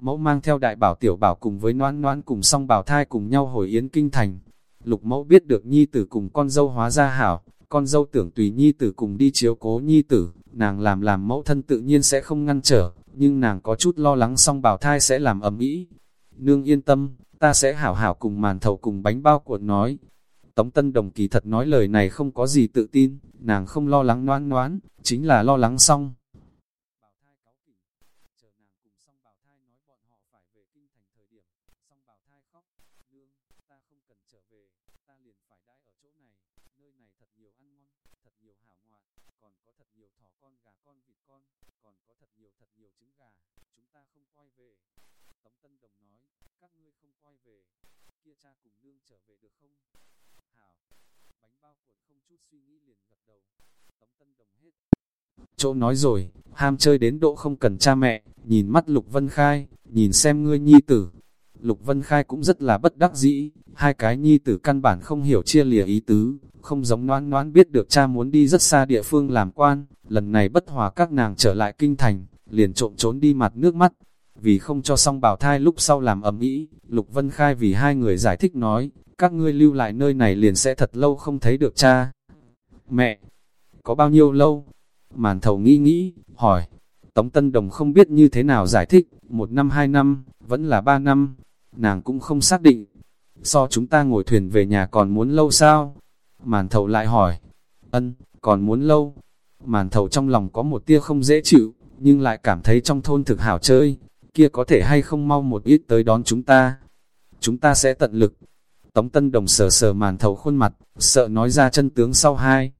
Mẫu mang theo đại bảo tiểu bảo cùng với noan noan cùng song bảo thai cùng nhau hồi yến kinh thành. Lục Mẫu biết được nhi tử cùng con dâu hóa ra hảo, con dâu tưởng tùy nhi tử cùng đi chiếu cố nhi tử, nàng làm làm mẫu thân tự nhiên sẽ không ngăn trở, nhưng nàng có chút lo lắng song bảo thai sẽ làm ầm ĩ. Nương yên tâm, ta sẽ hảo hảo cùng màn thầu cùng bánh bao cuộn nói. Tống Tân Đồng kỳ thật nói lời này không có gì tự tin, nàng không lo lắng noãn noãn, chính là lo lắng xong. Chỗ nói rồi, ham chơi đến độ không cần cha mẹ, nhìn mắt Lục Vân Khai, nhìn xem ngươi nhi tử. Lục Vân Khai cũng rất là bất đắc dĩ, hai cái nhi tử căn bản không hiểu chia lìa ý tứ, không giống noan noan biết được cha muốn đi rất xa địa phương làm quan, lần này bất hòa các nàng trở lại kinh thành, liền trộm trốn đi mặt nước mắt. Vì không cho xong bảo thai lúc sau làm ầm ĩ, Lục Vân Khai vì hai người giải thích nói, các ngươi lưu lại nơi này liền sẽ thật lâu không thấy được cha. Mẹ, có bao nhiêu lâu? Màn thầu nghĩ nghĩ, hỏi. Tống Tân Đồng không biết như thế nào giải thích, một năm hai năm, vẫn là ba năm. Nàng cũng không xác định. So chúng ta ngồi thuyền về nhà còn muốn lâu sao? Màn thầu lại hỏi. Ân, còn muốn lâu. Màn thầu trong lòng có một tia không dễ chịu, nhưng lại cảm thấy trong thôn thực hảo chơi. Kia có thể hay không mau một ít tới đón chúng ta. Chúng ta sẽ tận lực. Tống Tân Đồng sờ sờ màn thầu khuôn mặt, sợ nói ra chân tướng sau hai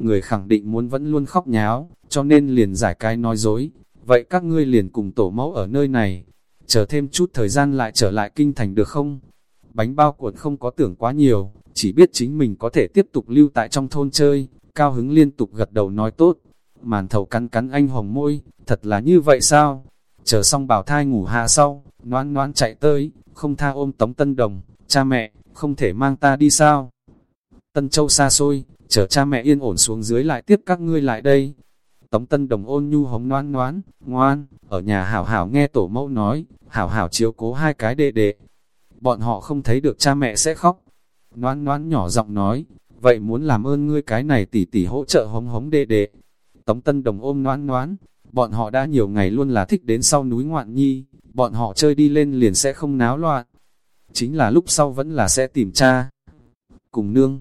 người khẳng định muốn vẫn luôn khóc nháo, cho nên liền giải cái nói dối. Vậy các ngươi liền cùng tổ mẫu ở nơi này, chờ thêm chút thời gian lại trở lại kinh thành được không? Bánh bao cuộn không có tưởng quá nhiều, chỉ biết chính mình có thể tiếp tục lưu tại trong thôn chơi, cao hứng liên tục gật đầu nói tốt. Màn thầu cắn cắn anh hồng môi, thật là như vậy sao? Chờ xong bảo thai ngủ hạ sau, noan noan chạy tới, không tha ôm tống tân đồng, cha mẹ, không thể mang ta đi sao? Tân Châu xa xôi, chờ cha mẹ yên ổn xuống dưới lại tiếp các ngươi lại đây. Tống Tân Đồng ôn nhu hống noan noan, ngoan, ở nhà hảo hảo nghe tổ mẫu nói, hảo hảo chiếu cố hai cái đệ đệ. Bọn họ không thấy được cha mẹ sẽ khóc. Noan noan nhỏ giọng nói, vậy muốn làm ơn ngươi cái này tỉ tỉ hỗ trợ hống hống đệ đệ. Tống Tân Đồng ôm noan noan, bọn họ đã nhiều ngày luôn là thích đến sau núi ngoạn nhi, bọn họ chơi đi lên liền sẽ không náo loạn. Chính là lúc sau vẫn là sẽ tìm cha. Cùng nương,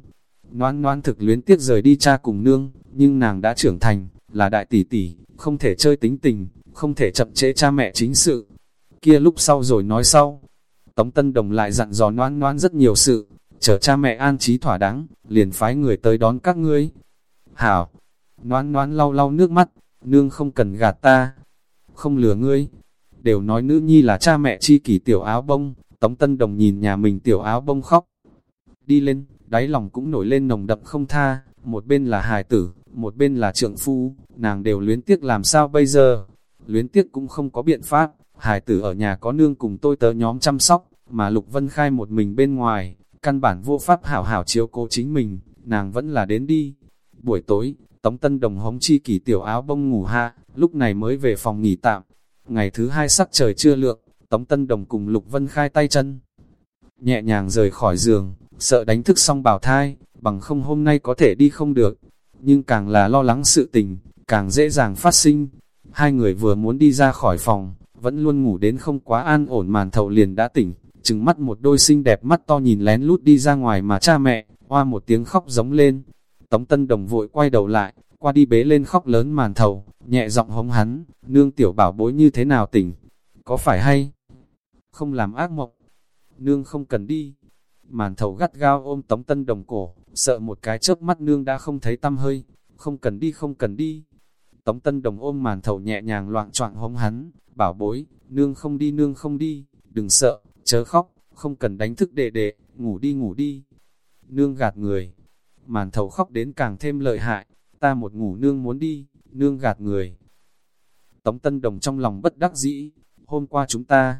Noan noan thực luyến tiếc rời đi cha cùng nương, nhưng nàng đã trưởng thành, là đại tỷ tỷ, không thể chơi tính tình, không thể chậm chế cha mẹ chính sự. Kia lúc sau rồi nói sau. Tống Tân Đồng lại dặn dò noan noan rất nhiều sự, chờ cha mẹ an trí thỏa đáng, liền phái người tới đón các ngươi. Hảo, noan noan lau lau nước mắt, nương không cần gạt ta, không lừa ngươi. Đều nói nữ nhi là cha mẹ chi kỷ tiểu áo bông, Tống Tân Đồng nhìn nhà mình tiểu áo bông khóc. Đi lên, đáy lòng cũng nổi lên nồng đậm không tha, một bên là hài tử, một bên là trượng phu, nàng đều luyến tiếc làm sao bây giờ. Luyến tiếc cũng không có biện pháp, hài tử ở nhà có nương cùng tôi tớ nhóm chăm sóc, mà Lục Vân Khai một mình bên ngoài, căn bản vô pháp hảo hảo chiếu cố chính mình, nàng vẫn là đến đi. Buổi tối, Tống Tân Đồng hống chi kỷ tiểu áo bông ngủ hạ, lúc này mới về phòng nghỉ tạm. Ngày thứ hai sắc trời chưa lượng, Tống Tân Đồng cùng Lục Vân Khai tay chân. Nhẹ nhàng rời khỏi giường, sợ đánh thức xong bảo thai, bằng không hôm nay có thể đi không được. Nhưng càng là lo lắng sự tình, càng dễ dàng phát sinh. Hai người vừa muốn đi ra khỏi phòng, vẫn luôn ngủ đến không quá an ổn màn thầu liền đã tỉnh, trừng mắt một đôi xinh đẹp mắt to nhìn lén lút đi ra ngoài mà cha mẹ, hoa một tiếng khóc giống lên. Tống Tân Đồng vội quay đầu lại, qua đi bế lên khóc lớn màn thầu, nhẹ giọng hống hắn, nương tiểu bảo bối như thế nào tỉnh, có phải hay? Không làm ác mộng, nương không cần đi, Màn thầu gắt gao ôm tống tân đồng cổ, sợ một cái chớp mắt nương đã không thấy tâm hơi, không cần đi không cần đi. Tống tân đồng ôm màn thầu nhẹ nhàng loạn choạng hống hắn, bảo bối, nương không đi nương không đi, đừng sợ, chớ khóc, không cần đánh thức đệ đệ, ngủ đi ngủ đi. Nương gạt người, màn thầu khóc đến càng thêm lợi hại, ta một ngủ nương muốn đi, nương gạt người. Tống Tân Đồng trong lòng bất đắc dĩ, hôm qua chúng ta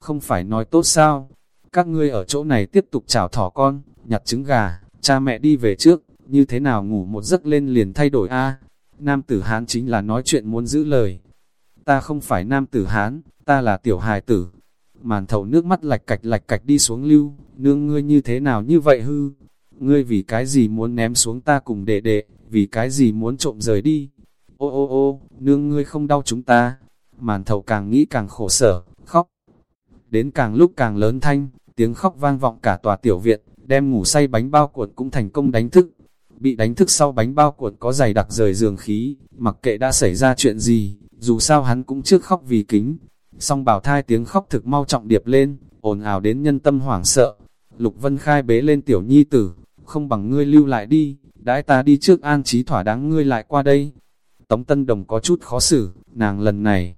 Không phải nói tốt sao? Các ngươi ở chỗ này tiếp tục chào thỏ con, nhặt trứng gà, cha mẹ đi về trước, như thế nào ngủ một giấc lên liền thay đổi a Nam tử Hán chính là nói chuyện muốn giữ lời. Ta không phải nam tử Hán, ta là tiểu hài tử. Màn thầu nước mắt lạch cạch lạch cạch đi xuống lưu, nương ngươi như thế nào như vậy hư? Ngươi vì cái gì muốn ném xuống ta cùng đệ đệ, vì cái gì muốn trộm rời đi? Ô ô ô, nương ngươi không đau chúng ta. Màn thầu càng nghĩ càng khổ sở, khóc. Đến càng lúc càng lớn thanh, tiếng khóc vang vọng cả tòa tiểu viện, đem ngủ say bánh bao cuộn cũng thành công đánh thức. Bị đánh thức sau bánh bao cuộn có dày đặc rời giường khí, mặc kệ đã xảy ra chuyện gì, dù sao hắn cũng trước khóc vì kính. Song bảo thai tiếng khóc thực mau trọng điệp lên, ồn ào đến nhân tâm hoảng sợ. Lục Vân Khai bế lên tiểu nhi tử, không bằng ngươi lưu lại đi, đãi ta đi trước an trí thỏa đáng ngươi lại qua đây. Tống Tân Đồng có chút khó xử, nàng lần này,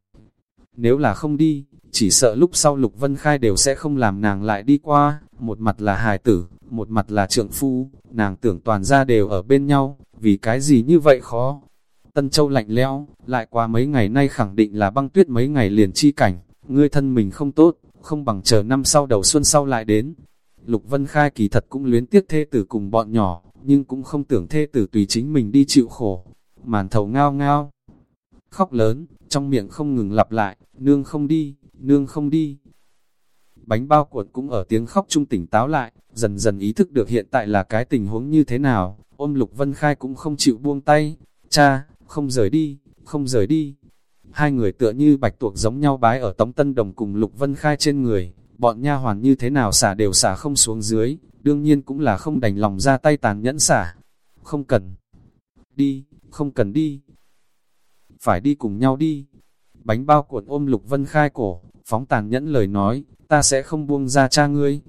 nếu là không đi, chỉ sợ lúc sau Lục Vân Khai đều sẽ không làm nàng lại đi qua, một mặt là hài tử, một mặt là trượng phu, nàng tưởng toàn ra đều ở bên nhau, vì cái gì như vậy khó. Tân Châu lạnh lẽo, lại qua mấy ngày nay khẳng định là băng tuyết mấy ngày liền chi cảnh, ngươi thân mình không tốt, không bằng chờ năm sau đầu xuân sau lại đến. Lục Vân Khai kỳ thật cũng luyến tiếc thê tử cùng bọn nhỏ, nhưng cũng không tưởng thê tử tùy chính mình đi chịu khổ. Màn thầu ngao ngao, khóc lớn, trong miệng không ngừng lặp lại, nương không đi, nương không đi. Bánh bao cuộn cũng ở tiếng khóc trung tỉnh táo lại, dần dần ý thức được hiện tại là cái tình huống như thế nào, ôm Lục Vân Khai cũng không chịu buông tay, cha, không rời đi, không rời đi. Hai người tựa như bạch tuộc giống nhau bái ở Tống Tân Đồng cùng Lục Vân Khai trên người, bọn nha hoàn như thế nào xả đều xả không xuống dưới, đương nhiên cũng là không đành lòng ra tay tàn nhẫn xả. Không cần đi, không cần đi, phải đi cùng nhau đi. Bánh bao cuộn ôm Lục Vân Khai cổ, phóng tàn nhẫn lời nói, ta sẽ không buông ra cha ngươi.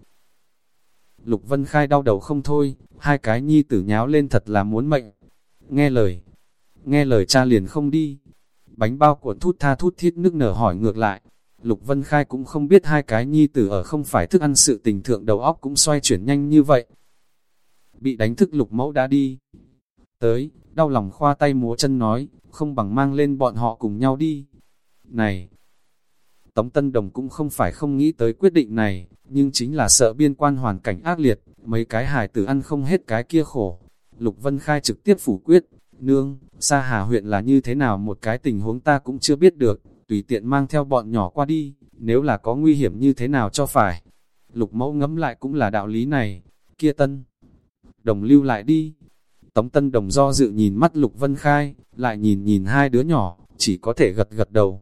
Lục Vân Khai đau đầu không thôi, hai cái nhi tử nháo lên thật là muốn mệnh. Nghe lời, nghe lời cha liền không đi. Bánh bao cuộn thút tha thút thiết nước nở hỏi ngược lại. Lục Vân Khai cũng không biết hai cái nhi tử ở không phải thức ăn sự tình thượng đầu óc cũng xoay chuyển nhanh như vậy. Bị đánh thức lục mẫu đã đi. Tới, đau lòng khoa tay múa chân nói, không bằng mang lên bọn họ cùng nhau đi. Này, Tống Tân Đồng cũng không phải không nghĩ tới quyết định này, nhưng chính là sợ biên quan hoàn cảnh ác liệt, mấy cái hài tử ăn không hết cái kia khổ. Lục Vân Khai trực tiếp phủ quyết, nương, xa hà huyện là như thế nào một cái tình huống ta cũng chưa biết được, tùy tiện mang theo bọn nhỏ qua đi, nếu là có nguy hiểm như thế nào cho phải. Lục mẫu ngẫm lại cũng là đạo lý này, kia tân. Đồng lưu lại đi. Tống Tân Đồng do dự nhìn mắt Lục Vân Khai, lại nhìn nhìn hai đứa nhỏ, chỉ có thể gật gật đầu.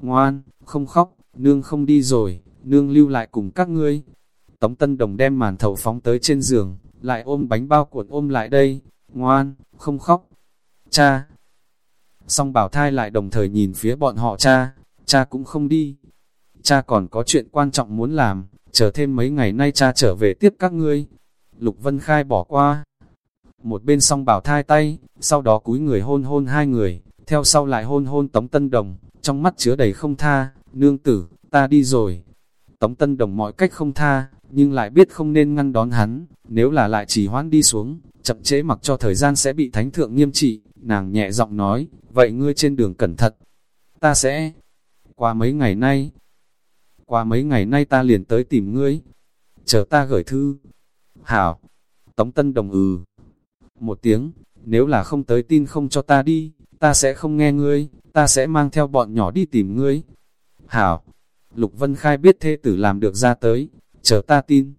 Ngoan, không khóc, nương không đi rồi, nương lưu lại cùng các ngươi. Tống Tân Đồng đem màn thầu phóng tới trên giường, lại ôm bánh bao cuộn ôm lại đây. Ngoan, không khóc. Cha. Song bảo thai lại đồng thời nhìn phía bọn họ cha, cha cũng không đi. Cha còn có chuyện quan trọng muốn làm, chờ thêm mấy ngày nay cha trở về tiếp các ngươi. Lục Vân Khai bỏ qua. Một bên song bảo thai tay, sau đó cúi người hôn hôn hai người, theo sau lại hôn hôn Tống Tân Đồng, trong mắt chứa đầy không tha, nương tử, ta đi rồi. Tống Tân Đồng mọi cách không tha, nhưng lại biết không nên ngăn đón hắn, nếu là lại chỉ hoãn đi xuống, chậm chế mặc cho thời gian sẽ bị thánh thượng nghiêm trị, nàng nhẹ giọng nói, vậy ngươi trên đường cẩn thận, ta sẽ, qua mấy ngày nay, qua mấy ngày nay ta liền tới tìm ngươi, chờ ta gửi thư. Hảo, Tống Tân Đồng ừ, một tiếng, nếu là không tới tin không cho ta đi, ta sẽ không nghe ngươi, ta sẽ mang theo bọn nhỏ đi tìm ngươi. Hảo, Lục Vân Khai biết thê tử làm được ra tới, chờ ta tin.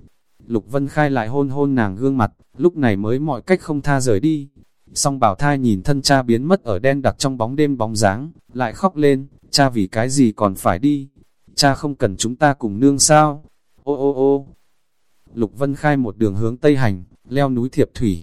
Lục Vân Khai lại hôn hôn nàng gương mặt, lúc này mới mọi cách không tha rời đi. Song bảo thai nhìn thân cha biến mất ở đen đặc trong bóng đêm bóng dáng, lại khóc lên, cha vì cái gì còn phải đi. Cha không cần chúng ta cùng nương sao. Ô ô ô. Lục Vân Khai một đường hướng Tây Hành, leo núi Thiệp Thủy.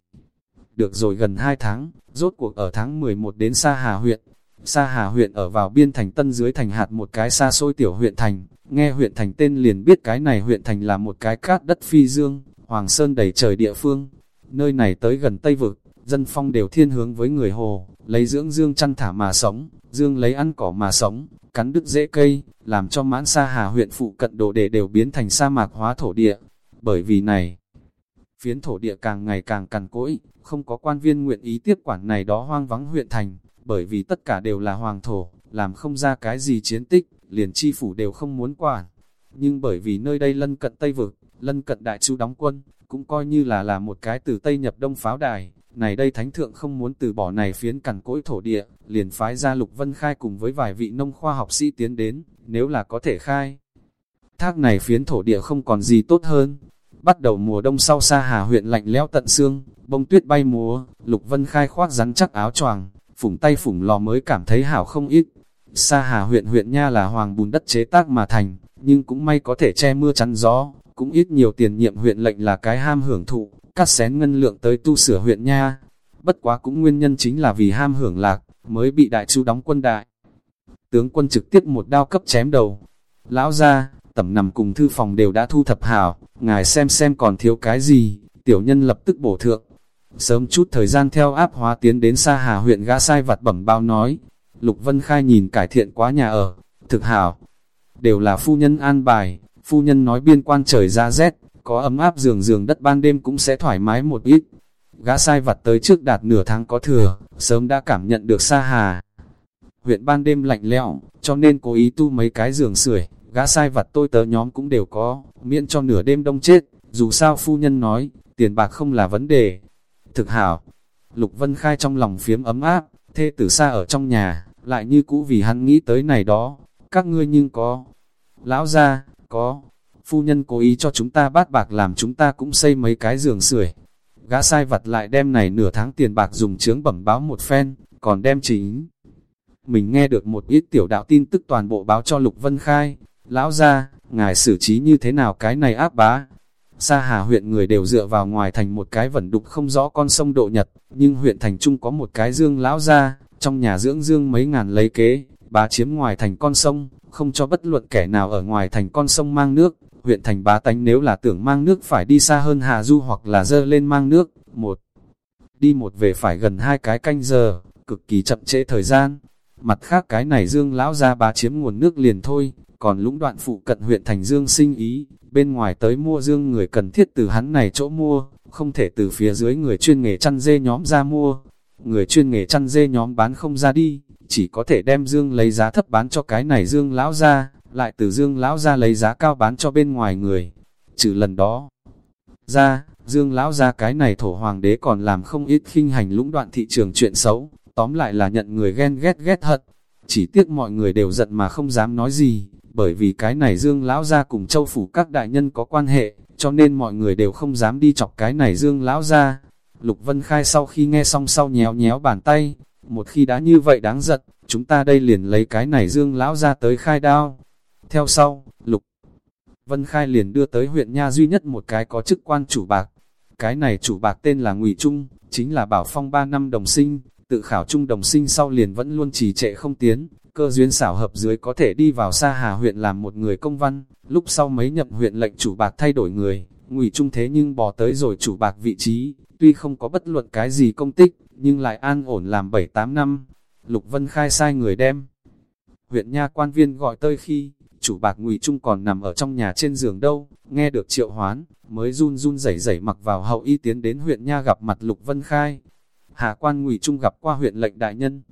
Được rồi gần 2 tháng, rốt cuộc ở tháng 11 đến Sa Hà huyện. Sa Hà huyện ở vào biên thành tân dưới thành hạt một cái xa xôi tiểu huyện thành, nghe huyện thành tên liền biết cái này huyện thành là một cái cát đất phi dương, Hoàng Sơn đầy trời địa phương. Nơi này tới gần Tây Vực, dân phong đều thiên hướng với người hồ, lấy dưỡng dương chăn thả mà sống, dương lấy ăn cỏ mà sống, cắn đứt dễ cây, làm cho mãn Sa Hà huyện phụ cận đồ đề đều biến thành sa mạc hóa thổ địa. Bởi vì này, phiến thổ địa càng ngày càng cằn cỗi, không có quan viên nguyện ý tiếp quản này đó hoang vắng huyện thành, bởi vì tất cả đều là hoàng thổ, làm không ra cái gì chiến tích, liền chi phủ đều không muốn quản. nhưng bởi vì nơi đây lân cận Tây Vực, lân cận đại chu đóng quân, cũng coi như là là một cái từ Tây nhập Đông pháo đài, này đây thánh thượng không muốn từ bỏ này phiến cằn cỗi thổ địa, liền phái ra Lục Vân Khai cùng với vài vị nông khoa học sĩ tiến đến, nếu là có thể khai. Thác này phiến thổ địa không còn gì tốt hơn. Bắt đầu mùa đông sau xa hà huyện lạnh lẽo tận xương, bông tuyết bay múa, Lục Vân Khai khoác rắn chắc áo choàng, phủng tay phủng lò mới cảm thấy hảo không ít. Sa hà huyện huyện nha là hoàng bùn đất chế tác mà thành, nhưng cũng may có thể che mưa chắn gió, cũng ít nhiều tiền nhiệm huyện lệnh là cái ham hưởng thụ, cắt xén ngân lượng tới tu sửa huyện nha. Bất quá cũng nguyên nhân chính là vì ham hưởng lạc, mới bị đại chu đóng quân đại. Tướng quân trực tiếp một đao cấp chém đầu. Lão ra, tẩm nằm cùng thư phòng đều đã thu thập hảo, ngài xem xem còn thiếu cái gì, tiểu nhân lập tức bổ thượng. Sớm chút thời gian theo áp hóa tiến đến xa hà huyện gã sai vặt bẩm bao nói, Lục Vân Khai nhìn cải thiện quá nhà ở, thực hảo, đều là phu nhân an bài, phu nhân nói biên quan trời ra rét, có ấm áp giường giường đất ban đêm cũng sẽ thoải mái một ít. Gã sai vặt tới trước đạt nửa tháng có thừa, sớm đã cảm nhận được xa hà. Huyện ban đêm lạnh lẽo, cho nên cố ý tu mấy cái giường sưởi, gã sai vặt tôi tớ nhóm cũng đều có, miễn cho nửa đêm đông chết, dù sao phu nhân nói, tiền bạc không là vấn đề. Thực hảo, Lục Vân Khai trong lòng phiếm ấm áp, thê tử xa ở trong nhà, lại như cũ vì hắn nghĩ tới này đó, các ngươi nhưng có. Lão ra, có, phu nhân cố ý cho chúng ta bát bạc làm chúng ta cũng xây mấy cái giường sưởi. Gã sai vặt lại đem này nửa tháng tiền bạc dùng chướng bẩm báo một phen, còn đem chính. Mình nghe được một ít tiểu đạo tin tức toàn bộ báo cho Lục Vân Khai. Lão ra, ngài xử trí như thế nào cái này áp bá? Sa Hà huyện người đều dựa vào ngoài thành một cái vẩn đục không rõ con sông độ nhật, nhưng huyện thành trung có một cái dương lão ra, trong nhà dưỡng dương mấy ngàn lấy kế, bá chiếm ngoài thành con sông, không cho bất luận kẻ nào ở ngoài thành con sông mang nước, huyện thành bá tánh nếu là tưởng mang nước phải đi xa hơn Hà Du hoặc là dơ lên mang nước, một đi một về phải gần hai cái canh giờ, cực kỳ chậm trễ thời gian. Mặt khác cái này dương lão ra bá chiếm nguồn nước liền thôi, còn lũng đoạn phụ cận huyện thành dương sinh ý, bên ngoài tới mua dương người cần thiết từ hắn này chỗ mua, không thể từ phía dưới người chuyên nghề chăn dê nhóm ra mua. Người chuyên nghề chăn dê nhóm bán không ra đi, chỉ có thể đem dương lấy giá thấp bán cho cái này dương lão ra, lại từ dương lão ra lấy giá cao bán cho bên ngoài người. Trừ lần đó ra, dương lão ra cái này thổ hoàng đế còn làm không ít khinh hành lũng đoạn thị trường chuyện xấu, tóm lại là nhận người ghen ghét ghét hận. Chỉ tiếc mọi người đều giận mà không dám nói gì, bởi vì cái này dương lão ra cùng châu phủ các đại nhân có quan hệ, cho nên mọi người đều không dám đi chọc cái này dương lão ra. Lục Vân Khai sau khi nghe xong sau nhéo nhéo bàn tay, một khi đã như vậy đáng giận, chúng ta đây liền lấy cái này dương lão ra tới khai đao. Theo sau, Lục Vân Khai liền đưa tới huyện Nha duy nhất một cái có chức quan chủ bạc. Cái này chủ bạc tên là Ngụy Trung, chính là Bảo Phong 3 năm đồng sinh, tự khảo trung đồng sinh sau liền vẫn luôn trì trệ không tiến, cơ duyên xảo hợp dưới có thể đi vào xa Hà huyện làm một người công văn, lúc sau mấy nhậm huyện lệnh chủ bạc thay đổi người, Ngụy Trung thế nhưng bò tới rồi chủ bạc vị trí, tuy không có bất luận cái gì công tích, nhưng lại an ổn làm 7-8 năm. Lục Vân Khai sai người đem. Huyện nha quan viên gọi tới khi, chủ bạc ngụy Trung còn nằm ở trong nhà trên giường đâu, nghe được triệu hoán, mới run run rẩy rẩy mặc vào hậu y tiến đến huyện nha gặp mặt Lục Vân Khai. Hạ quan ngụy Trung gặp qua huyện lệnh đại nhân,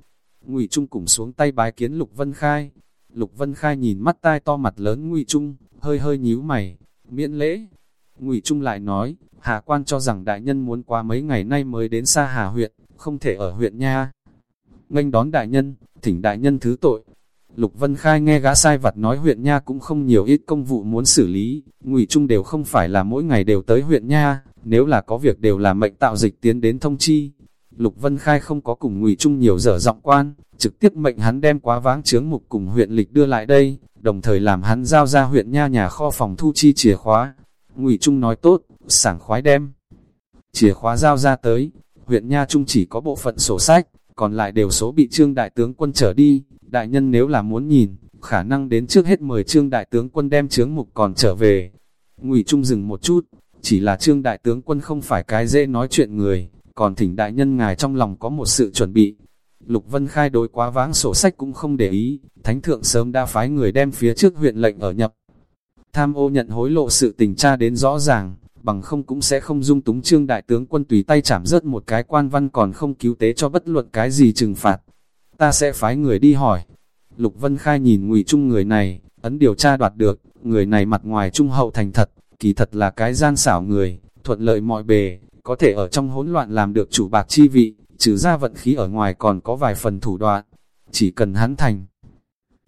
ngụy Trung cùng xuống tay bái kiến Lục Vân Khai. Lục Vân Khai nhìn mắt tai to mặt lớn ngụy Trung, hơi hơi nhíu mày, miễn lễ. ngụy Trung lại nói, Hà quan cho rằng đại nhân muốn qua mấy ngày nay mới đến xa Hà huyện, không thể ở huyện nha. Nganh đón đại nhân, thỉnh đại nhân thứ tội. Lục Vân Khai nghe gã sai vặt nói huyện nha cũng không nhiều ít công vụ muốn xử lý, ngụy Trung đều không phải là mỗi ngày đều tới huyện nha, nếu là có việc đều là mệnh tạo dịch tiến đến thông chi. Lục Vân Khai không có cùng ngụy Trung nhiều dở giọng quan, trực tiếp mệnh hắn đem quá váng chướng mục cùng huyện lịch đưa lại đây, đồng thời làm hắn giao ra huyện nha nhà kho phòng thu chi chìa khóa. Ngụy Trung nói tốt, sảng khoái đem. Chìa khóa giao ra tới, huyện Nha Trung chỉ có bộ phận sổ sách, còn lại đều số bị trương đại tướng quân trở đi. Đại nhân nếu là muốn nhìn, khả năng đến trước hết mời trương đại tướng quân đem chướng mục còn trở về. Ngụy Trung dừng một chút, chỉ là trương đại tướng quân không phải cái dễ nói chuyện người, còn thỉnh đại nhân ngài trong lòng có một sự chuẩn bị. Lục Vân Khai đối quá váng sổ sách cũng không để ý, thánh thượng sớm đã phái người đem phía trước huyện lệnh ở nhập. Tham ô nhận hối lộ sự tình tra đến rõ ràng, bằng không cũng sẽ không dung túng trương đại tướng quân tùy tay chảm rớt một cái quan văn còn không cứu tế cho bất luận cái gì trừng phạt. Ta sẽ phái người đi hỏi. Lục Vân Khai nhìn ngụy Trung người này, ấn điều tra đoạt được, người này mặt ngoài trung hậu thành thật, kỳ thật là cái gian xảo người, thuận lợi mọi bề, có thể ở trong hỗn loạn làm được chủ bạc chi vị, trừ ra vận khí ở ngoài còn có vài phần thủ đoạn, chỉ cần hắn thành.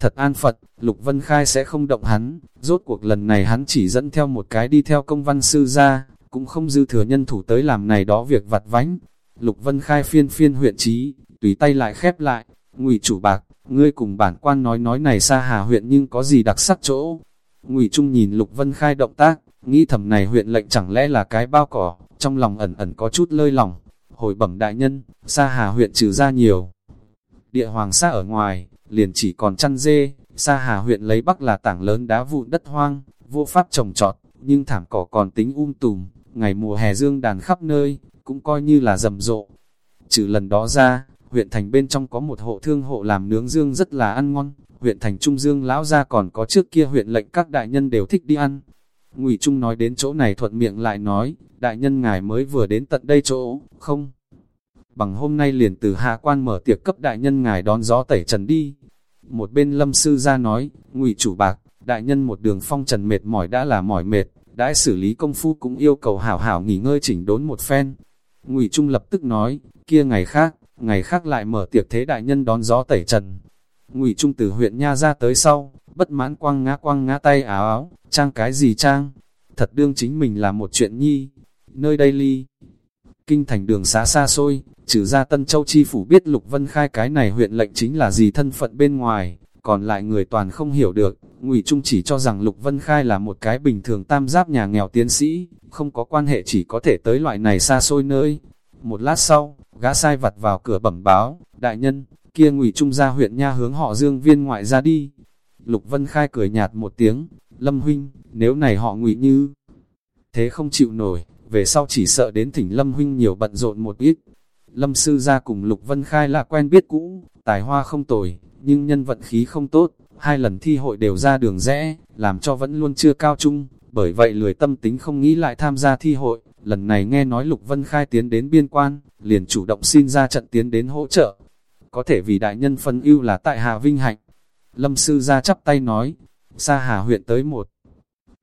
Thật an phận, Lục Vân Khai sẽ không động hắn, rốt cuộc lần này hắn chỉ dẫn theo một cái đi theo công văn sư ra, cũng không dư thừa nhân thủ tới làm này đó việc vặt vánh. Lục Vân Khai phiên phiên huyện trí, tùy tay lại khép lại, ngụy chủ bạc, ngươi cùng bản quan nói nói này xa hà huyện nhưng có gì đặc sắc chỗ. Ngụy Trung nhìn Lục Vân Khai động tác, nghĩ thầm này huyện lệnh chẳng lẽ là cái bao cỏ, trong lòng ẩn ẩn có chút lơi lòng. Hồi bẩm đại nhân, xa hà huyện trừ ra nhiều. Địa hoàng xa ở ngoài, liền chỉ còn chăn dê, xa hà huyện lấy bắc là tảng lớn đá vụn đất hoang, vô pháp trồng trọt, nhưng thảm cỏ còn tính um tùm, ngày mùa hè dương đàn khắp nơi, cũng coi như là rầm rộ. Trừ lần đó ra, huyện thành bên trong có một hộ thương hộ làm nướng dương rất là ăn ngon, huyện thành Trung Dương lão ra còn có trước kia huyện lệnh các đại nhân đều thích đi ăn. Ngụy Trung nói đến chỗ này thuận miệng lại nói, đại nhân ngài mới vừa đến tận đây chỗ, không? Bằng hôm nay liền từ hạ quan mở tiệc cấp đại nhân ngài đón gió tẩy trần đi. Một bên lâm sư ra nói, ngụy chủ bạc, đại nhân một đường phong trần mệt mỏi đã là mỏi mệt, đãi xử lý công phu cũng yêu cầu hảo hảo nghỉ ngơi chỉnh đốn một phen. Ngụy Trung lập tức nói, kia ngày khác, ngày khác lại mở tiệc thế đại nhân đón gió tẩy trần. Ngụy Trung từ huyện Nha ra tới sau, bất mãn quăng ngã quăng ngã tay áo áo, trang cái gì trang? Thật đương chính mình là một chuyện nhi. Nơi đây ly, kinh thành đường xá xa xôi, trừ ra Tân Châu Chi Phủ biết Lục Vân Khai cái này huyện lệnh chính là gì thân phận bên ngoài, còn lại người toàn không hiểu được, Ngụy Trung chỉ cho rằng Lục Vân Khai là một cái bình thường tam giáp nhà nghèo tiến sĩ, không có quan hệ chỉ có thể tới loại này xa xôi nơi. Một lát sau, gã sai vặt vào cửa bẩm báo, đại nhân, kia Ngụy Trung ra huyện nha hướng họ Dương Viên ngoại ra đi. Lục Vân Khai cười nhạt một tiếng, Lâm huynh, nếu này họ Ngụy như thế không chịu nổi, về sau chỉ sợ đến thỉnh Lâm huynh nhiều bận rộn một ít. Lâm sư ra cùng Lục Vân Khai là quen biết cũ, tài hoa không tồi, nhưng nhân vận khí không tốt, hai lần thi hội đều ra đường rẽ, làm cho vẫn luôn chưa cao trung, bởi vậy lười tâm tính không nghĩ lại tham gia thi hội, lần này nghe nói Lục Vân Khai tiến đến biên quan, liền chủ động xin ra trận tiến đến hỗ trợ. Có thể vì đại nhân phân ưu là tại Hà Vinh Hạnh. Lâm sư ra chắp tay nói, xa Hà huyện tới một.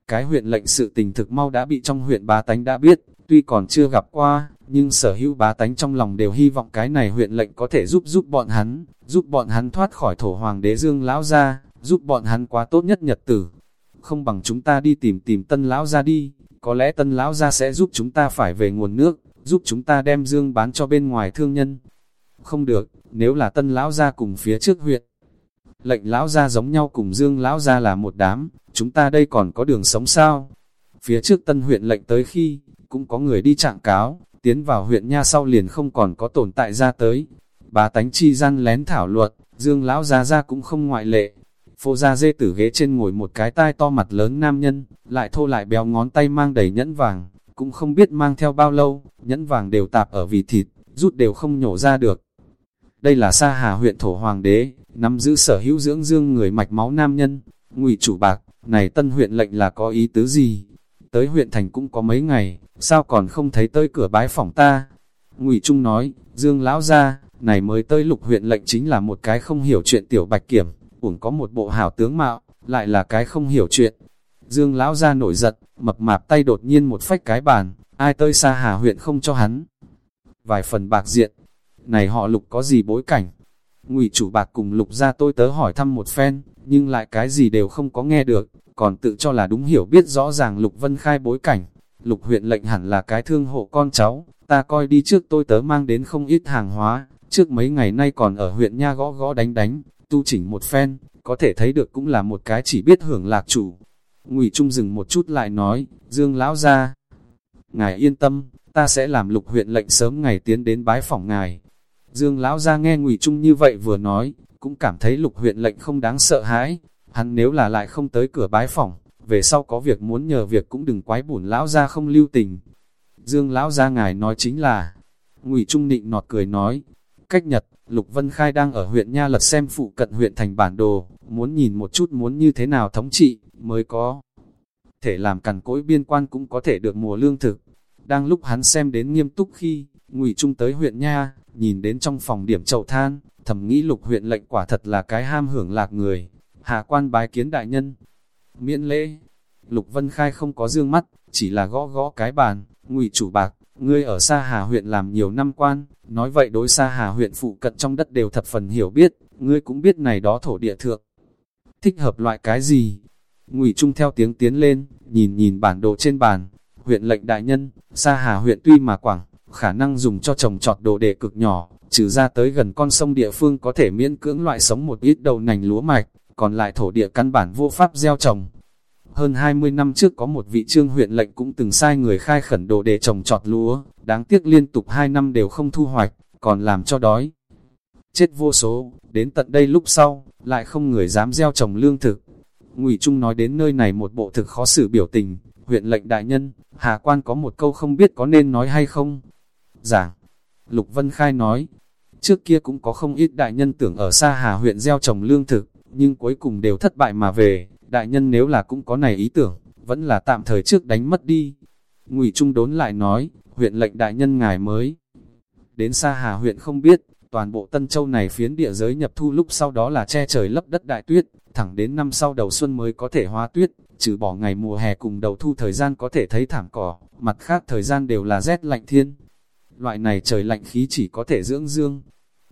Cái huyện lệnh sự tình thực mau đã bị trong huyện bá tánh đã biết, tuy còn chưa gặp qua, nhưng sở hữu bá tánh trong lòng đều hy vọng cái này huyện lệnh có thể giúp giúp bọn hắn, giúp bọn hắn thoát khỏi thổ hoàng đế dương lão ra, giúp bọn hắn quá tốt nhất nhật tử. Không bằng chúng ta đi tìm tìm tân lão ra đi, có lẽ tân lão ra sẽ giúp chúng ta phải về nguồn nước, giúp chúng ta đem dương bán cho bên ngoài thương nhân. Không được, nếu là tân lão ra cùng phía trước huyện, lệnh lão ra giống nhau cùng dương lão ra là một đám, chúng ta đây còn có đường sống sao? Phía trước tân huyện lệnh tới khi, cũng có người đi trạng cáo, tiến vào huyện nha sau liền không còn có tồn tại ra tới. bà tánh chi gian lén thảo luận, dương lão ra ra cũng không ngoại lệ. Phô ra dê tử ghế trên ngồi một cái tai to mặt lớn nam nhân, lại thô lại béo ngón tay mang đầy nhẫn vàng, cũng không biết mang theo bao lâu, nhẫn vàng đều tạp ở vì thịt, rút đều không nhổ ra được. Đây là Sa Hà huyện thổ hoàng đế, nắm giữ sở hữu dưỡng dương người mạch máu nam nhân, ngụy chủ bạc, này tân huyện lệnh là có ý tứ gì? Tới huyện thành cũng có mấy ngày, sao còn không thấy tới cửa bái phòng ta? Ngụy Trung nói, Dương lão ra, này mới tới lục huyện lệnh chính là một cái không hiểu chuyện tiểu bạch kiểm, uổng có một bộ hảo tướng mạo, lại là cái không hiểu chuyện. Dương lão ra nổi giận, mập mạp tay đột nhiên một phách cái bàn, ai tới xa hà huyện không cho hắn. Vài phần bạc diện, này họ lục có gì bối cảnh? Ngụy chủ bạc cùng lục ra tôi tớ hỏi thăm một phen, nhưng lại cái gì đều không có nghe được, còn tự cho là đúng hiểu biết rõ ràng lục vân khai bối cảnh. Lục huyện lệnh hẳn là cái thương hộ con cháu, ta coi đi trước tôi tớ mang đến không ít hàng hóa, trước mấy ngày nay còn ở huyện nha gõ gõ đánh đánh, tu chỉnh một phen, có thể thấy được cũng là một cái chỉ biết hưởng lạc chủ. Ngụy Trung dừng một chút lại nói, Dương lão ra, ngài yên tâm, ta sẽ làm lục huyện lệnh sớm ngày tiến đến bái phỏng ngài. Dương lão ra nghe Ngụy Trung như vậy vừa nói, cũng cảm thấy lục huyện lệnh không đáng sợ hãi, hắn nếu là lại không tới cửa bái phỏng, về sau có việc muốn nhờ việc cũng đừng quái bổn lão ra không lưu tình. Dương lão ra ngài nói chính là, Ngụy Trung Định nọt cười nói, cách nhật, Lục Vân Khai đang ở huyện Nha Lật xem phụ cận huyện thành bản đồ, muốn nhìn một chút muốn như thế nào thống trị, mới có thể làm cằn cỗi biên quan cũng có thể được mùa lương thực. Đang lúc hắn xem đến nghiêm túc khi, Ngụy Trung tới huyện Nha, nhìn đến trong phòng điểm chậu than, thầm nghĩ lục huyện lệnh quả thật là cái ham hưởng lạc người, hạ quan bái kiến đại nhân. Miễn lễ, Lục Vân Khai không có dương mắt, chỉ là gõ gõ cái bàn, ngụy chủ bạc, ngươi ở xa Hà huyện làm nhiều năm quan, nói vậy đối xa Hà huyện phụ cận trong đất đều thập phần hiểu biết, ngươi cũng biết này đó thổ địa thượng. Thích hợp loại cái gì? Ngụy Trung theo tiếng tiến lên, nhìn nhìn bản đồ trên bàn, huyện lệnh đại nhân, xa Hà huyện tuy mà quảng, khả năng dùng cho trồng trọt đồ đề cực nhỏ, trừ ra tới gần con sông địa phương có thể miễn cưỡng loại sống một ít đầu nành lúa mạch, còn lại thổ địa căn bản vô pháp gieo trồng. Hơn 20 năm trước có một vị trương huyện lệnh cũng từng sai người khai khẩn đồ để trồng trọt lúa, đáng tiếc liên tục 2 năm đều không thu hoạch, còn làm cho đói. Chết vô số, đến tận đây lúc sau, lại không người dám gieo trồng lương thực. Ngụy Trung nói đến nơi này một bộ thực khó xử biểu tình, huyện lệnh đại nhân, Hà Quan có một câu không biết có nên nói hay không. Giảng, Lục Vân Khai nói, trước kia cũng có không ít đại nhân tưởng ở xa Hà huyện gieo trồng lương thực, nhưng cuối cùng đều thất bại mà về, đại nhân nếu là cũng có này ý tưởng, vẫn là tạm thời trước đánh mất đi. Ngụy Trung đốn lại nói, huyện lệnh đại nhân ngài mới. Đến xa Hà huyện không biết, toàn bộ Tân Châu này phiến địa giới nhập thu lúc sau đó là che trời lấp đất đại tuyết, thẳng đến năm sau đầu xuân mới có thể hóa tuyết, trừ bỏ ngày mùa hè cùng đầu thu thời gian có thể thấy thảm cỏ, mặt khác thời gian đều là rét lạnh thiên. Loại này trời lạnh khí chỉ có thể dưỡng dương.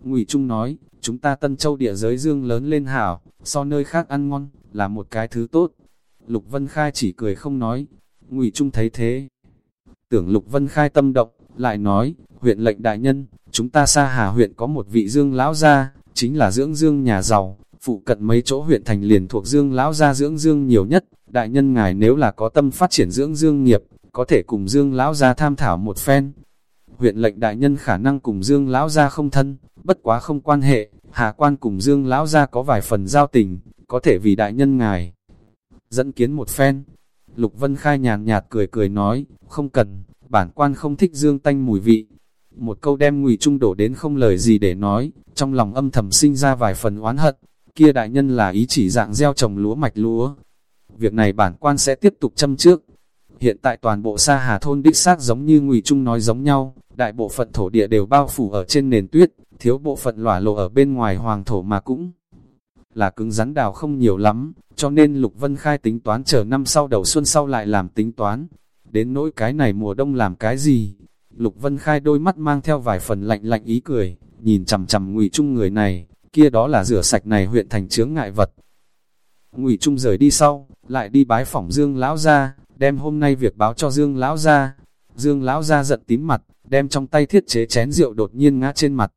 Ngụy Trung nói, chúng ta Tân Châu địa giới dương lớn lên hảo, so nơi khác ăn ngon, là một cái thứ tốt. Lục Vân Khai chỉ cười không nói, Ngụy Trung thấy thế. Tưởng Lục Vân Khai tâm động, lại nói, huyện lệnh đại nhân, chúng ta xa Hà huyện có một vị dương lão gia, chính là dưỡng dương nhà giàu, phụ cận mấy chỗ huyện thành liền thuộc dương lão gia dưỡng dương nhiều nhất, đại nhân ngài nếu là có tâm phát triển dưỡng dương nghiệp, có thể cùng dương lão gia tham thảo một phen. Huyện lệnh đại nhân khả năng cùng dương lão gia không thân, bất quá không quan hệ, hà quan cùng dương lão gia có vài phần giao tình, có thể vì đại nhân ngài. Dẫn kiến một phen, Lục Vân Khai nhàn nhạt cười cười nói, không cần, bản quan không thích dương tanh mùi vị. Một câu đem ngụy trung đổ đến không lời gì để nói, trong lòng âm thầm sinh ra vài phần oán hận, kia đại nhân là ý chỉ dạng gieo trồng lúa mạch lúa. Việc này bản quan sẽ tiếp tục châm trước. Hiện tại toàn bộ Sa hà thôn đích xác giống như ngụy trung nói giống nhau, đại bộ phận thổ địa đều bao phủ ở trên nền tuyết, thiếu bộ phận lỏa lộ ở bên ngoài hoàng thổ mà cũng là cứng rắn đào không nhiều lắm, cho nên Lục Vân Khai tính toán chờ năm sau đầu xuân sau lại làm tính toán. Đến nỗi cái này mùa đông làm cái gì? Lục Vân Khai đôi mắt mang theo vài phần lạnh lạnh ý cười, nhìn chằm chằm ngụy trung người này, kia đó là rửa sạch này huyện thành chướng ngại vật. Ngụy Trung rời đi sau, lại đi bái phỏng Dương Lão gia đem hôm nay việc báo cho Dương Lão ra. Dương Lão ra giận tím mặt, đem trong tay thiết chế chén rượu đột nhiên ngã trên mặt.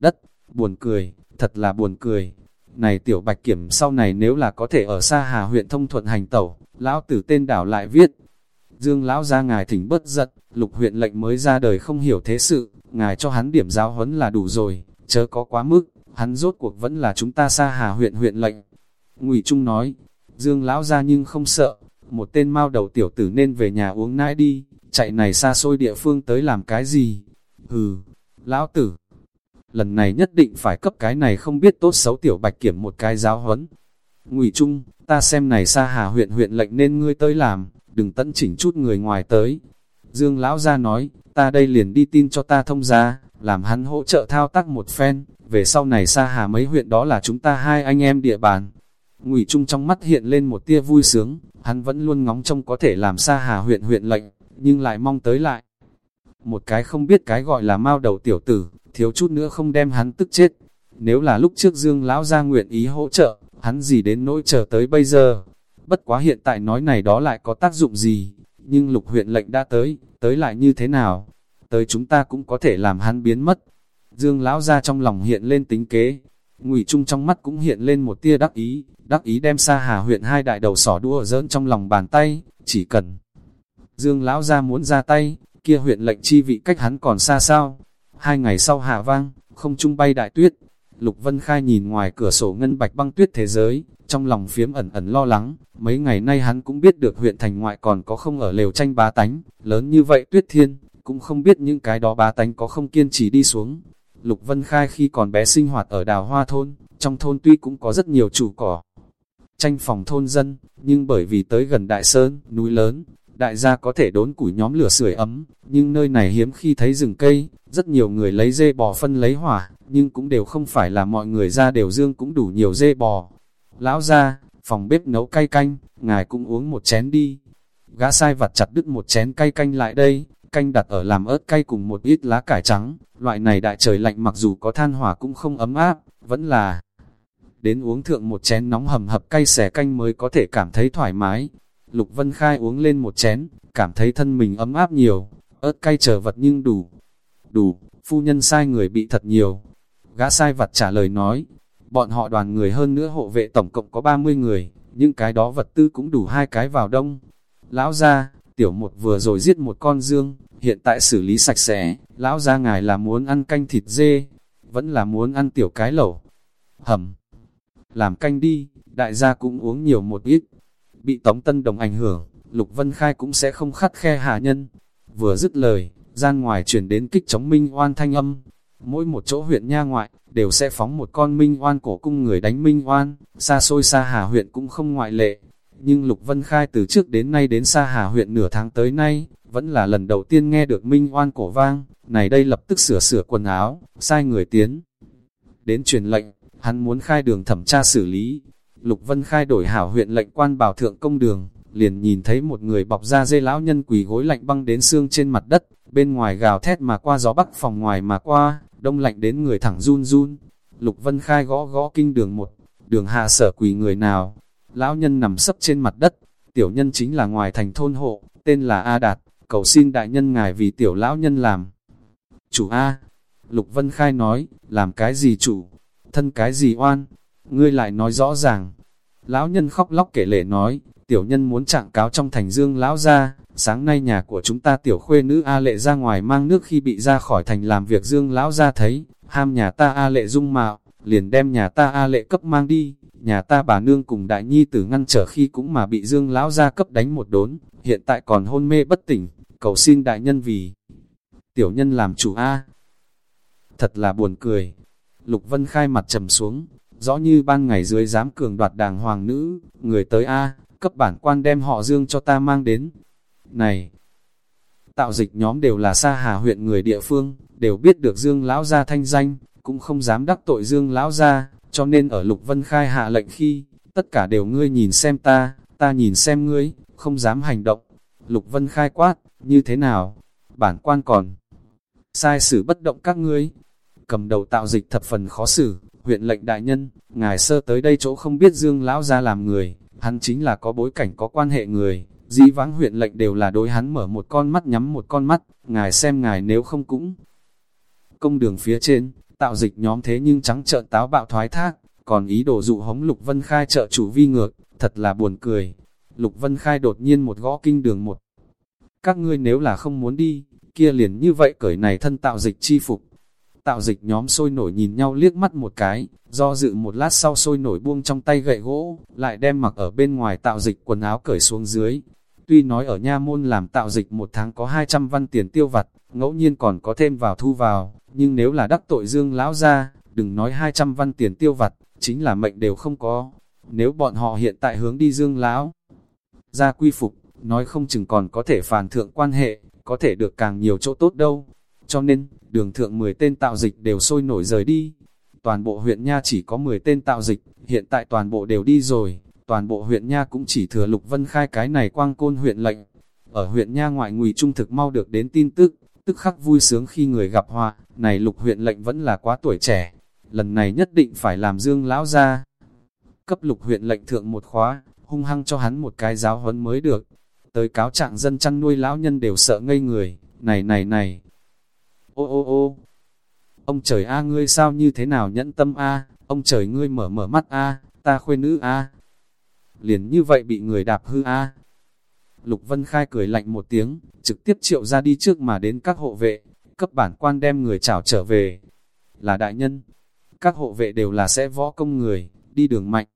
Đất, buồn cười, thật là buồn cười, này tiểu bạch kiểm sau này nếu là có thể ở xa Hà huyện thông thuận hành tẩu, lão tử tên đảo lại viết. Dương lão ra ngài thỉnh bất giận, lục huyện lệnh mới ra đời không hiểu thế sự, ngài cho hắn điểm giáo huấn là đủ rồi, chớ có quá mức, hắn rốt cuộc vẫn là chúng ta xa Hà huyện huyện lệnh. Ngụy Trung nói, Dương lão ra nhưng không sợ, một tên mau đầu tiểu tử nên về nhà uống nãi đi, chạy này xa xôi địa phương tới làm cái gì? Hừ, lão tử, lần này nhất định phải cấp cái này không biết tốt xấu tiểu bạch kiểm một cái giáo huấn. Ngụy Trung, ta xem này xa hà huyện huyện lệnh nên ngươi tới làm, đừng tận chỉnh chút người ngoài tới. Dương Lão ra nói, ta đây liền đi tin cho ta thông ra, làm hắn hỗ trợ thao tác một phen, về sau này xa hà mấy huyện đó là chúng ta hai anh em địa bàn. Ngụy Trung trong mắt hiện lên một tia vui sướng, hắn vẫn luôn ngóng trông có thể làm xa hà huyện huyện lệnh, nhưng lại mong tới lại. Một cái không biết cái gọi là mao đầu tiểu tử, thiếu chút nữa không đem hắn tức chết. Nếu là lúc trước Dương lão ra nguyện ý hỗ trợ, hắn gì đến nỗi chờ tới bây giờ. Bất quá hiện tại nói này đó lại có tác dụng gì, nhưng lục huyện lệnh đã tới, tới lại như thế nào? Tới chúng ta cũng có thể làm hắn biến mất. Dương lão ra trong lòng hiện lên tính kế, ngụy Trung trong mắt cũng hiện lên một tia đắc ý, đắc ý đem xa hà huyện hai đại đầu sỏ đua dỡn trong lòng bàn tay, chỉ cần. Dương lão ra muốn ra tay, kia huyện lệnh chi vị cách hắn còn xa sao, Hai ngày sau hạ vang, không trung bay đại tuyết. Lục Vân Khai nhìn ngoài cửa sổ ngân bạch băng tuyết thế giới, trong lòng phiếm ẩn ẩn lo lắng. Mấy ngày nay hắn cũng biết được huyện thành ngoại còn có không ở lều tranh bá tánh, lớn như vậy tuyết thiên, cũng không biết những cái đó bá tánh có không kiên trì đi xuống. Lục Vân Khai khi còn bé sinh hoạt ở đào hoa thôn, trong thôn tuy cũng có rất nhiều chủ cỏ, tranh phòng thôn dân, nhưng bởi vì tới gần đại sơn, núi lớn, đại gia có thể đốn củi nhóm lửa sưởi ấm, nhưng nơi này hiếm khi thấy rừng cây, rất nhiều người lấy dê bò phân lấy hỏa, nhưng cũng đều không phải là mọi người ra đều dương cũng đủ nhiều dê bò. lão ra, phòng bếp nấu cay canh, ngài cũng uống một chén đi. Gã sai vặt chặt đứt một chén cay canh lại đây, canh đặt ở làm ớt cay cùng một ít lá cải trắng, loại này đại trời lạnh mặc dù có than hỏa cũng không ấm áp, vẫn là đến uống thượng một chén nóng hầm hập cay xẻ canh mới có thể cảm thấy thoải mái. Lục Vân Khai uống lên một chén, cảm thấy thân mình ấm áp nhiều, ớt cay chờ vật nhưng đủ. Đủ, phu nhân sai người bị thật nhiều. Gã sai vật trả lời nói, bọn họ đoàn người hơn nữa hộ vệ tổng cộng có 30 người, nhưng cái đó vật tư cũng đủ hai cái vào đông. Lão ra, tiểu một vừa rồi giết một con dương, hiện tại xử lý sạch sẽ, lão ra ngài là muốn ăn canh thịt dê, vẫn là muốn ăn tiểu cái lẩu. Hầm, làm canh đi, đại gia cũng uống nhiều một ít. Bị Tống Tân Đồng ảnh hưởng, Lục Vân Khai cũng sẽ không khắt khe hạ nhân. Vừa dứt lời, gian ngoài chuyển đến kích chống minh oan thanh âm. Mỗi một chỗ huyện nha ngoại, đều sẽ phóng một con minh oan cổ cung người đánh minh oan, xa xôi xa hà huyện cũng không ngoại lệ. Nhưng Lục Vân Khai từ trước đến nay đến xa hà huyện nửa tháng tới nay, vẫn là lần đầu tiên nghe được minh oan cổ vang, này đây lập tức sửa sửa quần áo, sai người tiến. Đến truyền lệnh, hắn muốn khai đường thẩm tra xử lý. Lục Vân Khai đổi hảo huyện lệnh quan bảo thượng công đường, liền nhìn thấy một người bọc da dây lão nhân quỳ gối lạnh băng đến xương trên mặt đất, bên ngoài gào thét mà qua gió bắc phòng ngoài mà qua, đông lạnh đến người thẳng run run. Lục Vân Khai gõ gõ kinh đường một, đường hạ sở quỳ người nào. Lão nhân nằm sấp trên mặt đất, tiểu nhân chính là ngoài thành thôn hộ, tên là A Đạt, cầu xin đại nhân ngài vì tiểu lão nhân làm. Chủ A, Lục Vân Khai nói, làm cái gì chủ, thân cái gì oan, ngươi lại nói rõ ràng. Lão nhân khóc lóc kể lệ nói, tiểu nhân muốn trạng cáo trong thành dương lão ra, sáng nay nhà của chúng ta tiểu khuê nữ A lệ ra ngoài mang nước khi bị ra khỏi thành làm việc dương lão ra thấy, ham nhà ta A lệ dung mạo, liền đem nhà ta A lệ cấp mang đi, nhà ta bà nương cùng đại nhi tử ngăn trở khi cũng mà bị dương lão gia cấp đánh một đốn, hiện tại còn hôn mê bất tỉnh, cầu xin đại nhân vì tiểu nhân làm chủ A. Thật là buồn cười, Lục Vân khai mặt trầm xuống, rõ như ban ngày dưới dám cường đoạt đàng hoàng nữ, người tới A, cấp bản quan đem họ dương cho ta mang đến. Này, tạo dịch nhóm đều là xa hà huyện người địa phương, đều biết được dương lão gia thanh danh, cũng không dám đắc tội dương lão gia, cho nên ở Lục Vân khai hạ lệnh khi, tất cả đều ngươi nhìn xem ta, ta nhìn xem ngươi, không dám hành động. Lục Vân khai quát, như thế nào? Bản quan còn sai xử bất động các ngươi, cầm đầu tạo dịch thập phần khó xử, huyện lệnh đại nhân, ngài sơ tới đây chỗ không biết Dương lão ra làm người, hắn chính là có bối cảnh có quan hệ người, dĩ vãng huyện lệnh đều là đối hắn mở một con mắt nhắm một con mắt, ngài xem ngài nếu không cũng. Công đường phía trên, tạo dịch nhóm thế nhưng trắng trợn táo bạo thoái thác, còn ý đồ dụ hống Lục Vân Khai trợ chủ vi ngược, thật là buồn cười. Lục Vân Khai đột nhiên một gõ kinh đường một. Các ngươi nếu là không muốn đi, kia liền như vậy cởi này thân tạo dịch chi phục, Tạo dịch nhóm sôi nổi nhìn nhau liếc mắt một cái, do dự một lát sau sôi nổi buông trong tay gậy gỗ, lại đem mặc ở bên ngoài tạo dịch quần áo cởi xuống dưới. Tuy nói ở nha môn làm tạo dịch một tháng có 200 văn tiền tiêu vặt, ngẫu nhiên còn có thêm vào thu vào, nhưng nếu là đắc tội dương lão ra, đừng nói 200 văn tiền tiêu vặt, chính là mệnh đều không có. Nếu bọn họ hiện tại hướng đi dương lão ra quy phục, nói không chừng còn có thể phản thượng quan hệ, có thể được càng nhiều chỗ tốt đâu. Cho nên, đường thượng 10 tên tạo dịch đều sôi nổi rời đi. Toàn bộ huyện Nha chỉ có 10 tên tạo dịch, hiện tại toàn bộ đều đi rồi. Toàn bộ huyện Nha cũng chỉ thừa Lục Vân Khai cái này quang côn huyện lệnh. Ở huyện Nha ngoại ngụy trung thực mau được đến tin tức, tức khắc vui sướng khi người gặp họa, này Lục huyện lệnh vẫn là quá tuổi trẻ. Lần này nhất định phải làm dương lão ra. Cấp Lục huyện lệnh thượng một khóa, hung hăng cho hắn một cái giáo huấn mới được. Tới cáo trạng dân chăn nuôi lão nhân đều sợ ngây người, này này này, ô ô ô, ông trời a ngươi sao như thế nào nhẫn tâm a, ông trời ngươi mở mở mắt a, ta khuê nữ a, liền như vậy bị người đạp hư a. Lục Vân Khai cười lạnh một tiếng, trực tiếp triệu ra đi trước mà đến các hộ vệ, cấp bản quan đem người chảo trở về. Là đại nhân, các hộ vệ đều là sẽ võ công người, đi đường mạnh.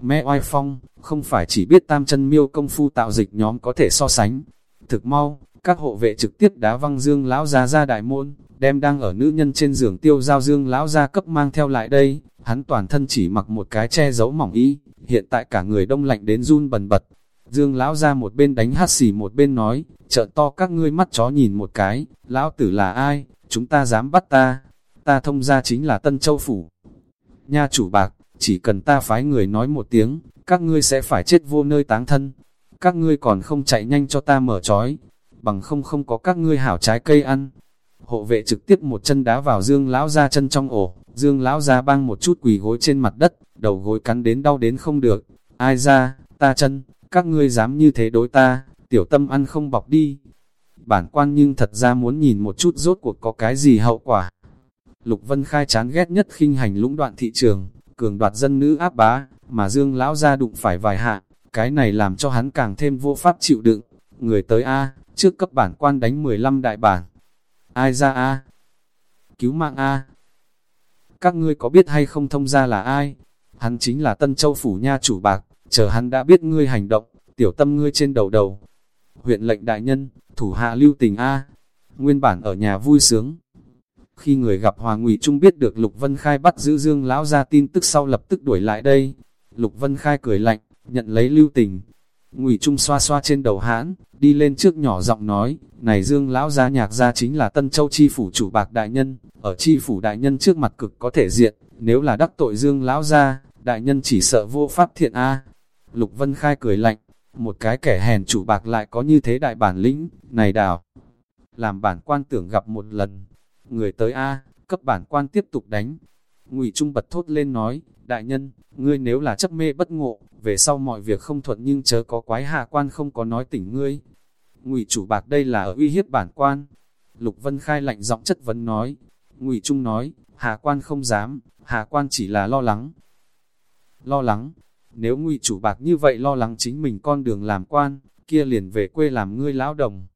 Mẹ oai phong, không phải chỉ biết tam chân miêu công phu tạo dịch nhóm có thể so sánh. Thực mau, các hộ vệ trực tiếp đá văng dương lão ra ra đại môn, đem đang ở nữ nhân trên giường tiêu giao dương lão ra cấp mang theo lại đây, hắn toàn thân chỉ mặc một cái che giấu mỏng y, hiện tại cả người đông lạnh đến run bần bật. Dương lão ra một bên đánh hát xì một bên nói, trợn to các ngươi mắt chó nhìn một cái, lão tử là ai, chúng ta dám bắt ta, ta thông ra chính là Tân Châu Phủ. Nha chủ bạc, chỉ cần ta phái người nói một tiếng, các ngươi sẽ phải chết vô nơi táng thân. Các ngươi còn không chạy nhanh cho ta mở trói, bằng không không có các ngươi hảo trái cây ăn. Hộ vệ trực tiếp một chân đá vào Dương lão ra chân trong ổ, Dương lão ra băng một chút quỳ gối trên mặt đất, đầu gối cắn đến đau đến không được. Ai ra, ta chân, các ngươi dám như thế đối ta, tiểu tâm ăn không bọc đi. Bản quan nhưng thật ra muốn nhìn một chút rốt cuộc có cái gì hậu quả. Lục Vân Khai chán ghét nhất khinh hành lũng đoạn thị trường, cường đoạt dân nữ áp bá, mà Dương lão ra đụng phải vài hạ, cái này làm cho hắn càng thêm vô pháp chịu đựng. Người tới A, trước cấp bản quan đánh 15 đại bản. Ai ra A? Cứu mạng A? Các ngươi có biết hay không thông ra là ai? Hắn chính là Tân Châu Phủ Nha chủ bạc, chờ hắn đã biết ngươi hành động, tiểu tâm ngươi trên đầu đầu. Huyện lệnh đại nhân, thủ hạ lưu tình A, nguyên bản ở nhà vui sướng. Khi người gặp Hoàng Ngụy Trung biết được Lục Vân Khai bắt giữ Dương lão ra tin tức sau lập tức đuổi lại đây. Lục Vân Khai cười lạnh, nhận lấy lưu tình. Ngụy Trung xoa xoa trên đầu hãn, đi lên trước nhỏ giọng nói, này Dương lão gia nhạc gia chính là Tân Châu chi phủ chủ bạc đại nhân, ở chi phủ đại nhân trước mặt cực có thể diện, nếu là đắc tội Dương lão gia, đại nhân chỉ sợ vô pháp thiện a. Lục Vân Khai cười lạnh, một cái kẻ hèn chủ bạc lại có như thế đại bản lĩnh, này đào. Làm bản quan tưởng gặp một lần, người tới A, cấp bản quan tiếp tục đánh. Ngụy Trung bật thốt lên nói, đại nhân, ngươi nếu là chấp mê bất ngộ, về sau mọi việc không thuận nhưng chớ có quái hạ quan không có nói tỉnh ngươi. Ngụy chủ bạc đây là ở uy hiếp bản quan. Lục Vân Khai lạnh giọng chất vấn nói. Ngụy Trung nói, hạ quan không dám, hạ quan chỉ là lo lắng. Lo lắng, nếu ngụy chủ bạc như vậy lo lắng chính mình con đường làm quan, kia liền về quê làm ngươi lão đồng.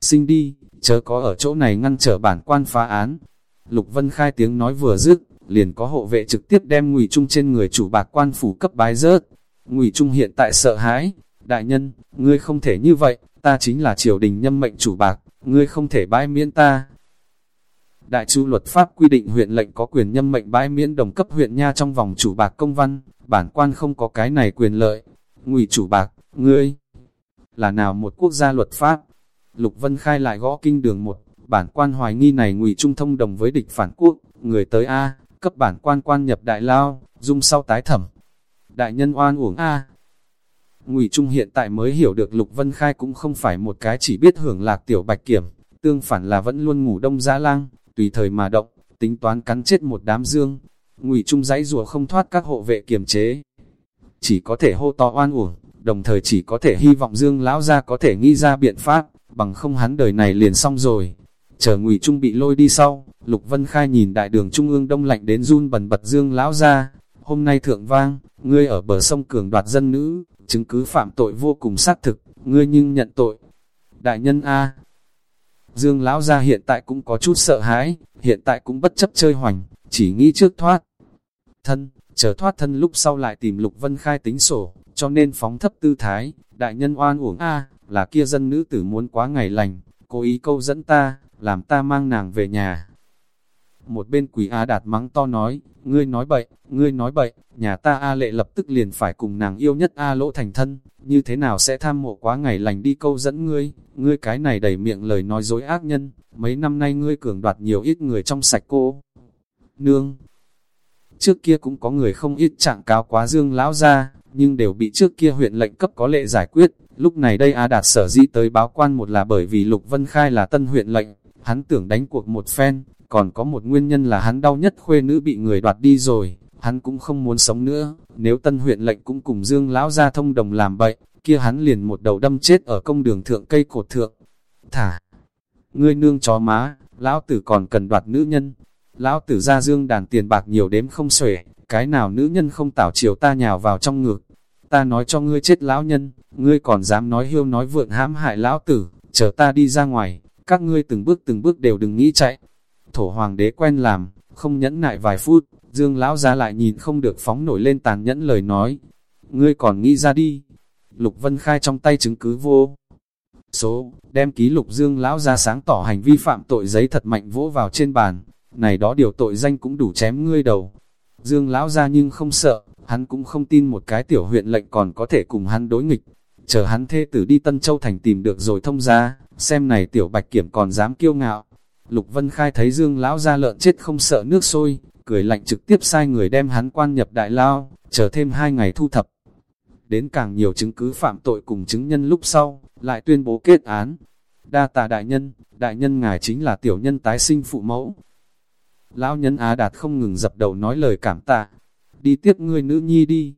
Sinh đi, chớ có ở chỗ này ngăn trở bản quan phá án. Lục Vân Khai tiếng nói vừa dứt, liền có hộ vệ trực tiếp đem ngụy trung trên người chủ bạc quan phủ cấp bái rớt. Ngụy trung hiện tại sợ hãi, đại nhân, ngươi không thể như vậy, ta chính là triều đình nhâm mệnh chủ bạc, ngươi không thể bãi miễn ta. Đại chu luật pháp quy định huyện lệnh có quyền nhâm mệnh bãi miễn đồng cấp huyện nha trong vòng chủ bạc công văn, bản quan không có cái này quyền lợi. Ngụy chủ bạc, ngươi là nào một quốc gia luật pháp? Lục Vân Khai lại gõ kinh đường một, bản quan hoài nghi này ngụy trung thông đồng với địch phản quốc, người tới A, cấp bản quan quan nhập đại lao, dung sau tái thẩm. Đại nhân oan uổng A. Ngụy Trung hiện tại mới hiểu được Lục Vân Khai cũng không phải một cái chỉ biết hưởng lạc tiểu bạch kiểm, tương phản là vẫn luôn ngủ đông dã lang, tùy thời mà động, tính toán cắn chết một đám dương. Ngụy Trung dãy rùa không thoát các hộ vệ kiềm chế. Chỉ có thể hô to oan uổng, đồng thời chỉ có thể hy vọng Dương lão gia có thể nghĩ ra biện pháp, bằng không hắn đời này liền xong rồi. Chờ Ngụy Trung bị lôi đi sau, Lục Vân Khai nhìn đại đường trung ương đông lạnh đến run bần bật Dương lão gia. hôm nay thượng vang, ngươi ở bờ sông cường đoạt dân nữ, chứng cứ phạm tội vô cùng xác thực, ngươi nhưng nhận tội. Đại nhân A, Dương lão gia hiện tại cũng có chút sợ hãi, hiện tại cũng bất chấp chơi hoành, chỉ nghĩ trước thoát. Thân, chờ thoát thân lúc sau lại tìm Lục Vân Khai tính sổ, cho nên phóng thấp tư thái, đại nhân oan uổng a là kia dân nữ tử muốn quá ngày lành, cố ý câu dẫn ta, làm ta mang nàng về nhà. Một bên quỷ A đạt mắng to nói, ngươi nói bậy, ngươi nói bậy, nhà ta A lệ lập tức liền phải cùng nàng yêu nhất A lỗ thành thân, như thế nào sẽ tham mộ quá ngày lành đi câu dẫn ngươi, ngươi cái này đầy miệng lời nói dối ác nhân, mấy năm nay ngươi cường đoạt nhiều ít người trong sạch cô. Nương Trước kia cũng có người không ít trạng cáo quá dương lão ra, nhưng đều bị trước kia huyện lệnh cấp có lệ giải quyết, lúc này đây A Đạt sở dĩ tới báo quan một là bởi vì Lục Vân Khai là tân huyện lệnh, hắn tưởng đánh cuộc một phen, còn có một nguyên nhân là hắn đau nhất khuê nữ bị người đoạt đi rồi, hắn cũng không muốn sống nữa, nếu tân huyện lệnh cũng cùng Dương lão ra thông đồng làm bậy, kia hắn liền một đầu đâm chết ở công đường thượng cây cột thượng. Thả, ngươi nương chó má, lão tử còn cần đoạt nữ nhân, lão tử ra dương đàn tiền bạc nhiều đếm không xuể, cái nào nữ nhân không tảo chiều ta nhào vào trong ngực. Ta nói cho ngươi chết lão nhân, ngươi còn dám nói hiêu nói vượn hãm hại lão tử, chờ ta đi ra ngoài, các ngươi từng bước từng bước đều đừng nghĩ chạy. Thổ hoàng đế quen làm, không nhẫn nại vài phút, dương lão ra lại nhìn không được phóng nổi lên tàn nhẫn lời nói. Ngươi còn nghĩ ra đi. Lục Vân Khai trong tay chứng cứ vô. Số, đem ký lục dương lão ra sáng tỏ hành vi phạm tội giấy thật mạnh vỗ vào trên bàn. Này đó điều tội danh cũng đủ chém ngươi đầu. Dương lão ra nhưng không sợ, hắn cũng không tin một cái tiểu huyện lệnh còn có thể cùng hắn đối nghịch. Chờ hắn thê tử đi Tân Châu Thành tìm được rồi thông ra, xem này tiểu bạch kiểm còn dám kiêu ngạo. Lục Vân Khai thấy Dương lão ra lợn chết không sợ nước sôi, cười lạnh trực tiếp sai người đem hắn quan nhập đại lao, chờ thêm hai ngày thu thập. Đến càng nhiều chứng cứ phạm tội cùng chứng nhân lúc sau, lại tuyên bố kết án. Đa tà đại nhân, đại nhân ngài chính là tiểu nhân tái sinh phụ mẫu. Lão nhân Á Đạt không ngừng dập đầu nói lời cảm tạ. Đi tiếp ngươi nữ nhi đi.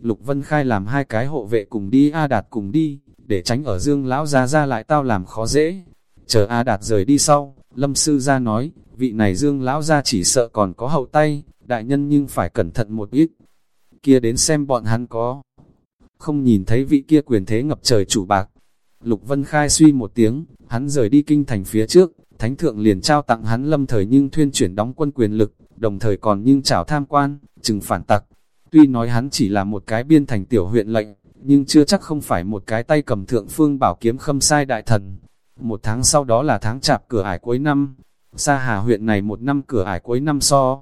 Lục Vân Khai làm hai cái hộ vệ cùng đi A Đạt cùng đi, để tránh ở dương lão ra ra lại tao làm khó dễ. Chờ A Đạt rời đi sau, Lâm Sư ra nói, vị này dương lão ra chỉ sợ còn có hậu tay, đại nhân nhưng phải cẩn thận một ít. Kia đến xem bọn hắn có. Không nhìn thấy vị kia quyền thế ngập trời chủ bạc. Lục Vân Khai suy một tiếng, hắn rời đi kinh thành phía trước, thánh thượng liền trao tặng hắn lâm thời nhưng thuyên chuyển đóng quân quyền lực, đồng thời còn nhưng trảo tham quan, chừng phản tặc. Tuy nói hắn chỉ là một cái biên thành tiểu huyện lệnh, nhưng chưa chắc không phải một cái tay cầm thượng phương bảo kiếm khâm sai đại thần. Một tháng sau đó là tháng chạp cửa ải cuối năm, Sa Hà huyện này một năm cửa ải cuối năm so.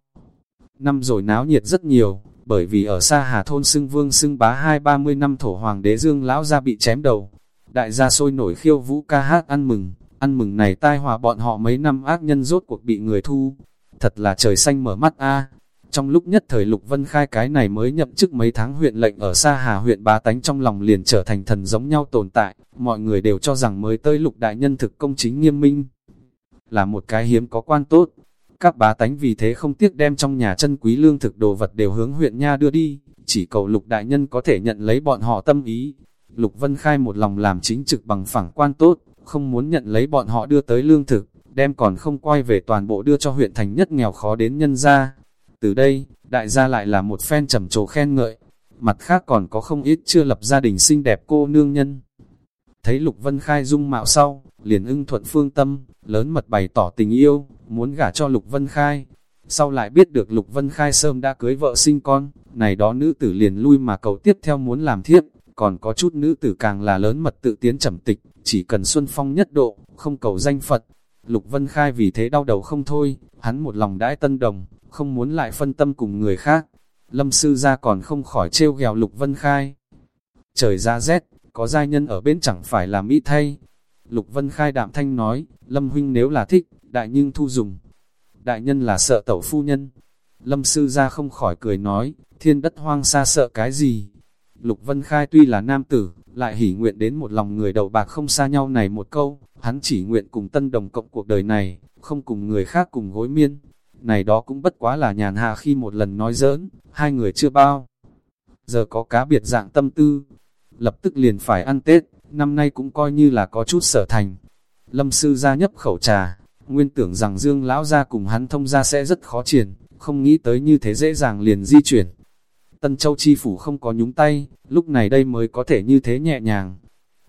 Năm rồi náo nhiệt rất nhiều, bởi vì ở Sa Hà thôn xưng vương xưng bá hai ba mươi năm thổ hoàng đế dương lão ra bị chém đầu. Đại gia sôi nổi khiêu vũ ca hát ăn mừng, ăn mừng này tai hòa bọn họ mấy năm ác nhân rốt cuộc bị người thu. Thật là trời xanh mở mắt a Trong lúc nhất thời Lục Vân Khai cái này mới nhậm chức mấy tháng huyện lệnh ở xa Hà huyện bá tánh trong lòng liền trở thành thần giống nhau tồn tại, mọi người đều cho rằng mới tới Lục Đại Nhân thực công chính nghiêm minh. Là một cái hiếm có quan tốt, các bá tánh vì thế không tiếc đem trong nhà chân quý lương thực đồ vật đều hướng huyện Nha đưa đi, chỉ cầu Lục Đại Nhân có thể nhận lấy bọn họ tâm ý. Lục Vân Khai một lòng làm chính trực bằng phẳng quan tốt, không muốn nhận lấy bọn họ đưa tới lương thực, đem còn không quay về toàn bộ đưa cho huyện thành nhất nghèo khó đến nhân gia. Từ đây, đại gia lại là một phen trầm trồ khen ngợi, mặt khác còn có không ít chưa lập gia đình xinh đẹp cô nương nhân. Thấy Lục Vân Khai dung mạo sau, liền ưng thuận phương tâm, lớn mật bày tỏ tình yêu, muốn gả cho Lục Vân Khai. Sau lại biết được Lục Vân Khai sớm đã cưới vợ sinh con, này đó nữ tử liền lui mà cầu tiếp theo muốn làm thiếp, còn có chút nữ tử càng là lớn mật tự tiến trầm tịch, chỉ cần xuân phong nhất độ, không cầu danh Phật. Lục Vân Khai vì thế đau đầu không thôi, hắn một lòng đãi tân đồng, không muốn lại phân tâm cùng người khác. Lâm sư ra còn không khỏi trêu ghèo Lục Vân Khai. Trời ra rét, có giai nhân ở bên chẳng phải là mỹ thay. Lục Vân Khai đạm thanh nói, Lâm huynh nếu là thích, đại nhưng thu dùng. Đại nhân là sợ tẩu phu nhân. Lâm sư ra không khỏi cười nói, thiên đất hoang xa sợ cái gì. Lục Vân Khai tuy là nam tử, lại hỉ nguyện đến một lòng người đầu bạc không xa nhau này một câu, hắn chỉ nguyện cùng tân đồng cộng cuộc đời này, không cùng người khác cùng gối miên. Này đó cũng bất quá là nhàn hạ khi một lần nói giỡn, hai người chưa bao. Giờ có cá biệt dạng tâm tư, lập tức liền phải ăn Tết, năm nay cũng coi như là có chút sở thành. Lâm sư ra nhấp khẩu trà, nguyên tưởng rằng Dương lão ra cùng hắn thông ra sẽ rất khó triển, không nghĩ tới như thế dễ dàng liền di chuyển. Tân Châu Chi Phủ không có nhúng tay, lúc này đây mới có thể như thế nhẹ nhàng.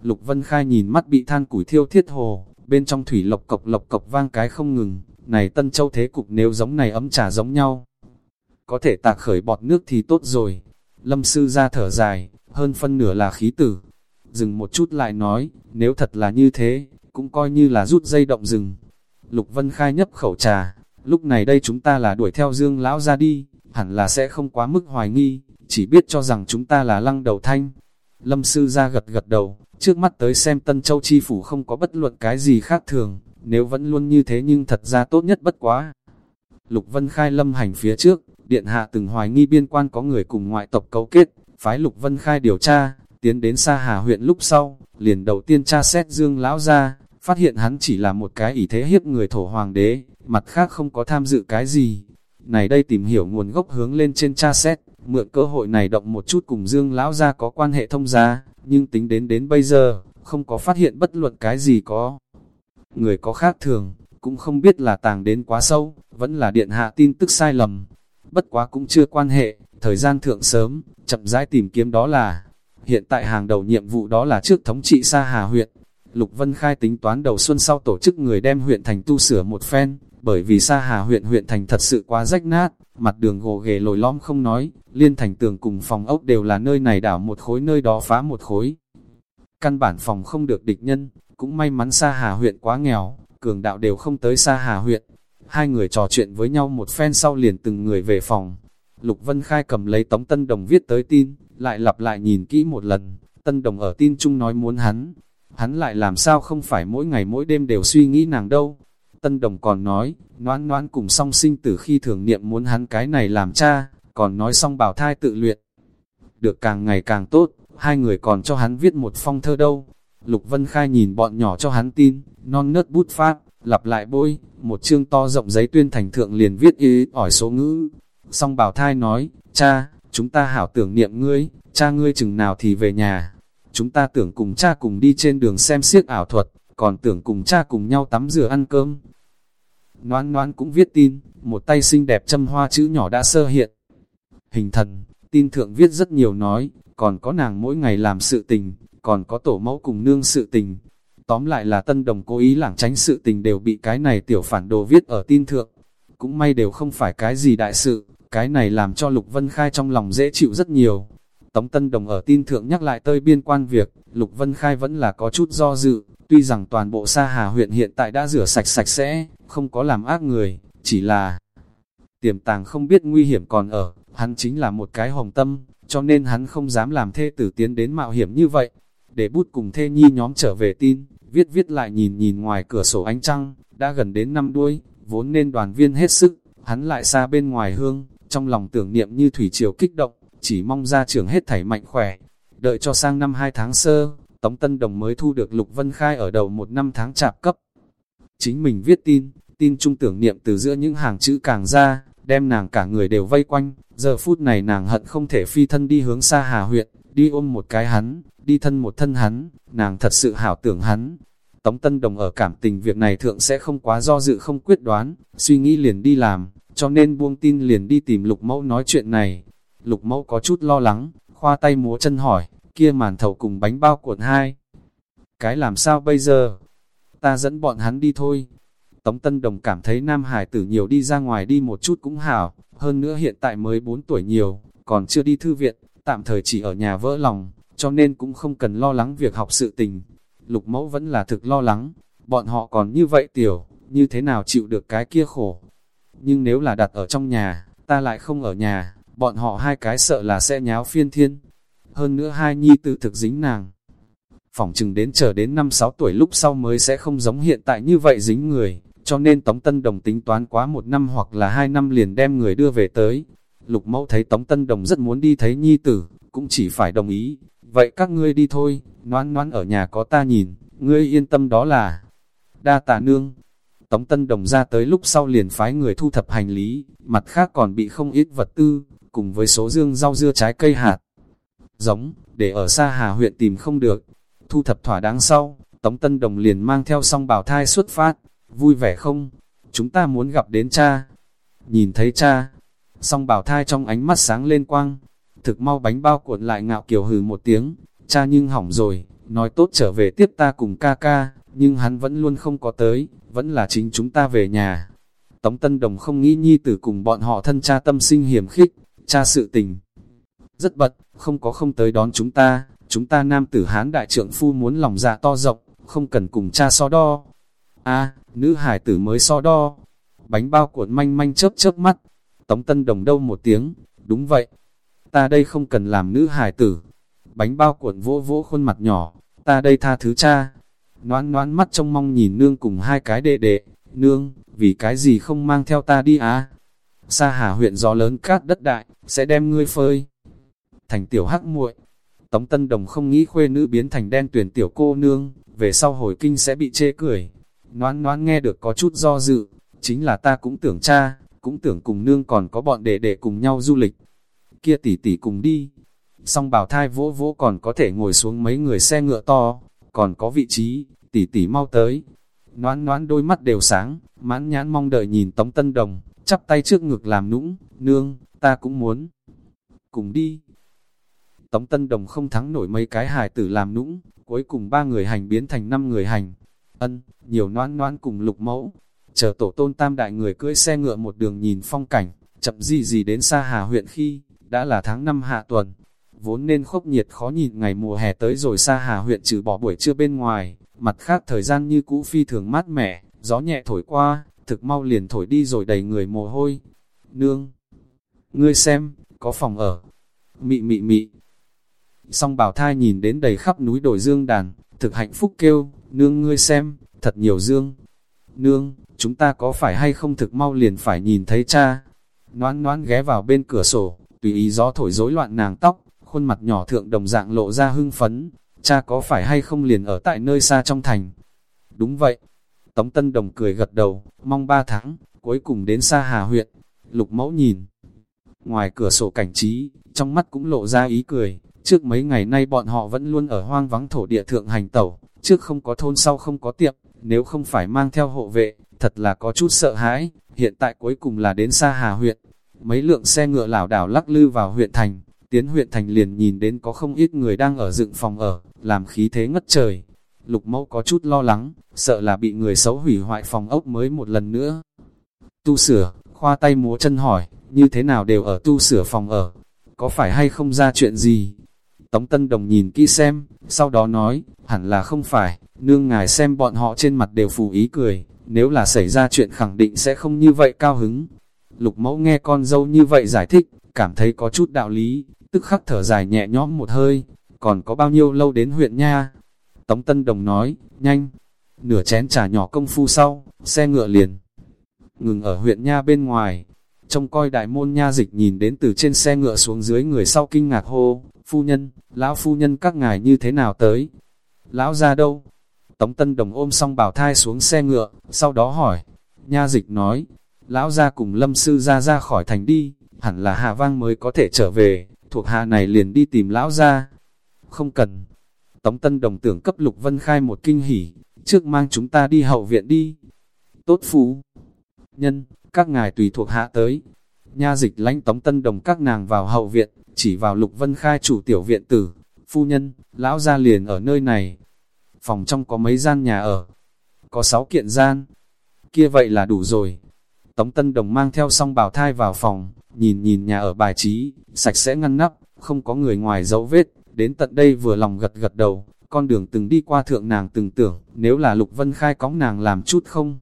Lục Vân Khai nhìn mắt bị than củi thiêu thiết hồ, bên trong thủy lộc cộc lộc cộc vang cái không ngừng, này Tân Châu thế cục nếu giống này ấm trà giống nhau. Có thể tạc khởi bọt nước thì tốt rồi. Lâm sư ra thở dài, hơn phân nửa là khí tử. Dừng một chút lại nói, nếu thật là như thế, cũng coi như là rút dây động rừng. Lục Vân Khai nhấp khẩu trà, lúc này đây chúng ta là đuổi theo Dương Lão ra đi, hẳn là sẽ không quá mức hoài nghi, chỉ biết cho rằng chúng ta là lăng đầu thanh. Lâm sư ra gật gật đầu, trước mắt tới xem Tân Châu Chi Phủ không có bất luận cái gì khác thường, nếu vẫn luôn như thế nhưng thật ra tốt nhất bất quá. Lục Vân Khai lâm hành phía trước, điện hạ từng hoài nghi biên quan có người cùng ngoại tộc cấu kết, phái Lục Vân Khai điều tra, tiến đến xa Hà huyện lúc sau, liền đầu tiên tra xét Dương Lão ra, phát hiện hắn chỉ là một cái ỷ thế hiếp người thổ hoàng đế, mặt khác không có tham dự cái gì. Này đây tìm hiểu nguồn gốc hướng lên trên tra xét, mượn cơ hội này động một chút cùng Dương Lão gia có quan hệ thông gia, nhưng tính đến đến bây giờ, không có phát hiện bất luận cái gì có. Người có khác thường, cũng không biết là tàng đến quá sâu, vẫn là điện hạ tin tức sai lầm. Bất quá cũng chưa quan hệ, thời gian thượng sớm, chậm rãi tìm kiếm đó là. Hiện tại hàng đầu nhiệm vụ đó là trước thống trị Sa Hà huyện. Lục Vân Khai tính toán đầu xuân sau tổ chức người đem huyện thành tu sửa một phen, bởi vì Sa Hà huyện huyện thành thật sự quá rách nát, mặt đường gồ ghề lồi lõm không nói, liên thành tường cùng phòng ốc đều là nơi này đảo một khối nơi đó phá một khối. Căn bản phòng không được địch nhân, cũng may mắn Sa Hà huyện quá nghèo, cường đạo đều không tới Sa Hà huyện. Hai người trò chuyện với nhau một phen sau liền từng người về phòng. Lục Vân Khai cầm lấy tống Tân Đồng viết tới tin, lại lặp lại nhìn kỹ một lần. Tân Đồng ở tin chung nói muốn hắn. Hắn lại làm sao không phải mỗi ngày mỗi đêm đều suy nghĩ nàng đâu. Tân Đồng còn nói, noãn noãn cùng song sinh tử khi thường niệm muốn hắn cái này làm cha, còn nói xong bảo thai tự luyện. Được càng ngày càng tốt, hai người còn cho hắn viết một phong thơ đâu. Lục Vân Khai nhìn bọn nhỏ cho hắn tin, non nớt bút pháp, lặp lại bôi, một chương to rộng giấy tuyên thành thượng liền viết y ỏi số ngữ. Song bảo thai nói, cha, chúng ta hảo tưởng niệm ngươi, cha ngươi chừng nào thì về nhà. Chúng ta tưởng cùng cha cùng đi trên đường xem siếc ảo thuật, còn tưởng cùng cha cùng nhau tắm rửa ăn cơm. Noan noan cũng viết tin, một tay xinh đẹp châm hoa chữ nhỏ đã sơ hiện. Hình thần, tin thượng viết rất nhiều nói, còn có nàng mỗi ngày làm sự tình, còn có tổ mẫu cùng nương sự tình. Tóm lại là tân đồng cố ý lảng tránh sự tình đều bị cái này tiểu phản đồ viết ở tin thượng. Cũng may đều không phải cái gì đại sự, cái này làm cho Lục Vân Khai trong lòng dễ chịu rất nhiều. Tống Tân Đồng ở tin thượng nhắc lại tơi biên quan việc, Lục Vân Khai vẫn là có chút do dự, tuy rằng toàn bộ Sa Hà huyện hiện tại đã rửa sạch sạch sẽ, không có làm ác người, chỉ là tiềm tàng không biết nguy hiểm còn ở, hắn chính là một cái hồng tâm, cho nên hắn không dám làm thê tử tiến đến mạo hiểm như vậy. Để bút cùng thê nhi nhóm trở về tin, viết viết lại nhìn nhìn ngoài cửa sổ ánh trăng, đã gần đến năm đuôi, vốn nên đoàn viên hết sức, hắn lại xa bên ngoài hương, trong lòng tưởng niệm như thủy triều kích động, chỉ mong ra trưởng hết thảy mạnh khỏe. Đợi cho sang năm 2 tháng sơ, Tống Tân Đồng mới thu được Lục Vân Khai ở đầu một năm tháng chạp cấp. Chính mình viết tin, tin trung tưởng niệm từ giữa những hàng chữ càng ra, đem nàng cả người đều vây quanh, giờ phút này nàng hận không thể phi thân đi hướng xa Hà huyện, đi ôm một cái hắn, đi thân một thân hắn, nàng thật sự hảo tưởng hắn. Tống Tân Đồng ở cảm tình việc này thượng sẽ không quá do dự không quyết đoán, suy nghĩ liền đi làm, cho nên buông tin liền đi tìm lục mẫu nói chuyện này. Lục mẫu có chút lo lắng, khoa tay múa chân hỏi, kia màn thầu cùng bánh bao cuộn hai. Cái làm sao bây giờ? Ta dẫn bọn hắn đi thôi. Tống Tân Đồng cảm thấy Nam Hải tử nhiều đi ra ngoài đi một chút cũng hảo, hơn nữa hiện tại mới 4 tuổi nhiều, còn chưa đi thư viện, tạm thời chỉ ở nhà vỡ lòng, cho nên cũng không cần lo lắng việc học sự tình. Lục mẫu vẫn là thực lo lắng, bọn họ còn như vậy tiểu, như thế nào chịu được cái kia khổ. Nhưng nếu là đặt ở trong nhà, ta lại không ở nhà, bọn họ hai cái sợ là sẽ nháo phiên thiên. Hơn nữa hai nhi tự thực dính nàng. Phỏng chừng đến chờ đến 5-6 tuổi lúc sau mới sẽ không giống hiện tại như vậy dính người, cho nên Tống Tân Đồng tính toán quá một năm hoặc là hai năm liền đem người đưa về tới. Lục mẫu thấy Tống Tân Đồng rất muốn đi thấy nhi tử, cũng chỉ phải đồng ý. Vậy các ngươi đi thôi, noan noan ở nhà có ta nhìn, ngươi yên tâm đó là đa tà nương. Tống Tân Đồng ra tới lúc sau liền phái người thu thập hành lý, mặt khác còn bị không ít vật tư, cùng với số dương rau dưa trái cây hạt. Giống, để ở xa Hà huyện tìm không được. Thu thập thỏa đáng sau, Tống Tân Đồng liền mang theo song bảo thai xuất phát. Vui vẻ không? Chúng ta muốn gặp đến cha. Nhìn thấy cha, song bảo thai trong ánh mắt sáng lên quang. Thực mau bánh bao cuộn lại ngạo kiều hừ một tiếng. Cha nhưng hỏng rồi, nói tốt trở về tiếp ta cùng ca ca, nhưng hắn vẫn luôn không có tới, vẫn là chính chúng ta về nhà. Tống Tân Đồng không nghĩ nhi tử cùng bọn họ thân cha tâm sinh hiểm khích, cha sự tình. Rất bật, không có không tới đón chúng ta, chúng ta nam tử hán đại trượng phu muốn lòng dạ to rộng, không cần cùng cha so đo. a nữ hải tử mới so đo. Bánh bao cuộn manh manh chớp chớp mắt. Tống Tân Đồng đâu một tiếng, đúng vậy. Ta đây không cần làm nữ hải tử. Bánh bao cuộn vỗ vỗ khuôn mặt nhỏ, ta đây tha thứ cha. noãn noãn mắt trông mong nhìn nương cùng hai cái đệ đệ, nương, vì cái gì không mang theo ta đi á? Sa hà huyện gió lớn cát đất đại, sẽ đem ngươi phơi. Thành tiểu hắc muội Tống Tân Đồng không nghĩ khuê nữ biến thành đen tuyển tiểu cô nương, về sau hồi kinh sẽ bị chê cười. Noan noan nghe được có chút do dự, chính là ta cũng tưởng cha, cũng tưởng cùng nương còn có bọn đệ đệ cùng nhau du lịch. Kia tỷ tỷ cùng đi. Song bảo thai vỗ vỗ còn có thể ngồi xuống mấy người xe ngựa to, còn có vị trí, tỷ tỷ mau tới. Noan noan đôi mắt đều sáng, mãn nhãn mong đợi nhìn Tống Tân Đồng, chắp tay trước ngực làm nũng, nương, ta cũng muốn. Cùng đi. Tống Tân Đồng không thắng nổi mấy cái hài tử làm nũng, cuối cùng ba người hành biến thành năm người hành. Ân, nhiều noan noan cùng lục mẫu. Chờ tổ tôn tam đại người cưỡi xe ngựa một đường nhìn phong cảnh, chậm gì gì đến xa Hà huyện khi, đã là tháng năm hạ tuần. Vốn nên khốc nhiệt khó nhìn ngày mùa hè tới rồi xa Hà huyện trừ bỏ buổi trưa bên ngoài, mặt khác thời gian như cũ phi thường mát mẻ, gió nhẹ thổi qua, thực mau liền thổi đi rồi đầy người mồ hôi. Nương! Ngươi xem, có phòng ở. Mị mị mị. Song bảo thai nhìn đến đầy khắp núi đồi dương đàn, thực hạnh phúc kêu, nương ngươi xem, thật nhiều dương. Nương, chúng ta có phải hay không thực mau liền phải nhìn thấy cha. Noãn noãn ghé vào bên cửa sổ, tùy ý gió thổi rối loạn nàng tóc, khuôn mặt nhỏ thượng đồng dạng lộ ra hưng phấn, cha có phải hay không liền ở tại nơi xa trong thành. Đúng vậy, Tống Tân Đồng cười gật đầu, mong ba tháng, cuối cùng đến xa Hà huyện, lục mẫu nhìn. Ngoài cửa sổ cảnh trí, trong mắt cũng lộ ra ý cười, trước mấy ngày nay bọn họ vẫn luôn ở hoang vắng thổ địa thượng hành tẩu, trước không có thôn sau không có tiệm, nếu không phải mang theo hộ vệ, thật là có chút sợ hãi, hiện tại cuối cùng là đến xa Hà huyện. Mấy lượng xe ngựa lảo đảo lắc lư vào huyện thành, tiến huyện thành liền nhìn đến có không ít người đang ở dựng phòng ở, làm khí thế ngất trời. Lục mẫu có chút lo lắng, sợ là bị người xấu hủy hoại phòng ốc mới một lần nữa. Tu sửa, khoa tay múa chân hỏi, như thế nào đều ở tu sửa phòng ở, có phải hay không ra chuyện gì? Tống Tân Đồng nhìn kỹ xem, sau đó nói, hẳn là không phải, nương ngài xem bọn họ trên mặt đều phù ý cười, nếu là xảy ra chuyện khẳng định sẽ không như vậy cao hứng. Lục mẫu nghe con dâu như vậy giải thích, cảm thấy có chút đạo lý, tức khắc thở dài nhẹ nhõm một hơi, còn có bao nhiêu lâu đến huyện nha? Tống Tân Đồng nói, nhanh, nửa chén trà nhỏ công phu sau, xe ngựa liền. Ngừng ở huyện nha bên ngoài, trông coi đại môn nha dịch nhìn đến từ trên xe ngựa xuống dưới người sau kinh ngạc hô, phu nhân, lão phu nhân các ngài như thế nào tới? Lão ra đâu? Tống Tân Đồng ôm xong bảo thai xuống xe ngựa, sau đó hỏi, nha dịch nói, lão ra cùng lâm sư ra ra khỏi thành đi, hẳn là hạ vang mới có thể trở về, thuộc hạ này liền đi tìm lão ra. Không cần. Tống Tân Đồng tưởng cấp Lục Vân Khai một kinh hỉ, trước mang chúng ta đi hậu viện đi. Tốt phú. Nhân, các ngài tùy thuộc hạ tới. Nha dịch lãnh Tống Tân Đồng các nàng vào hậu viện, chỉ vào Lục Vân Khai chủ tiểu viện tử. Phu nhân, lão ra liền ở nơi này. Phòng trong có mấy gian nhà ở. Có sáu kiện gian. Kia vậy là đủ rồi. Tống Tân Đồng mang theo song bào thai vào phòng, nhìn nhìn nhà ở bài trí, sạch sẽ ngăn nắp, không có người ngoài dấu vết, đến tận đây vừa lòng gật gật đầu, con đường từng đi qua thượng nàng từng tưởng, nếu là Lục Vân Khai cóng nàng làm chút không?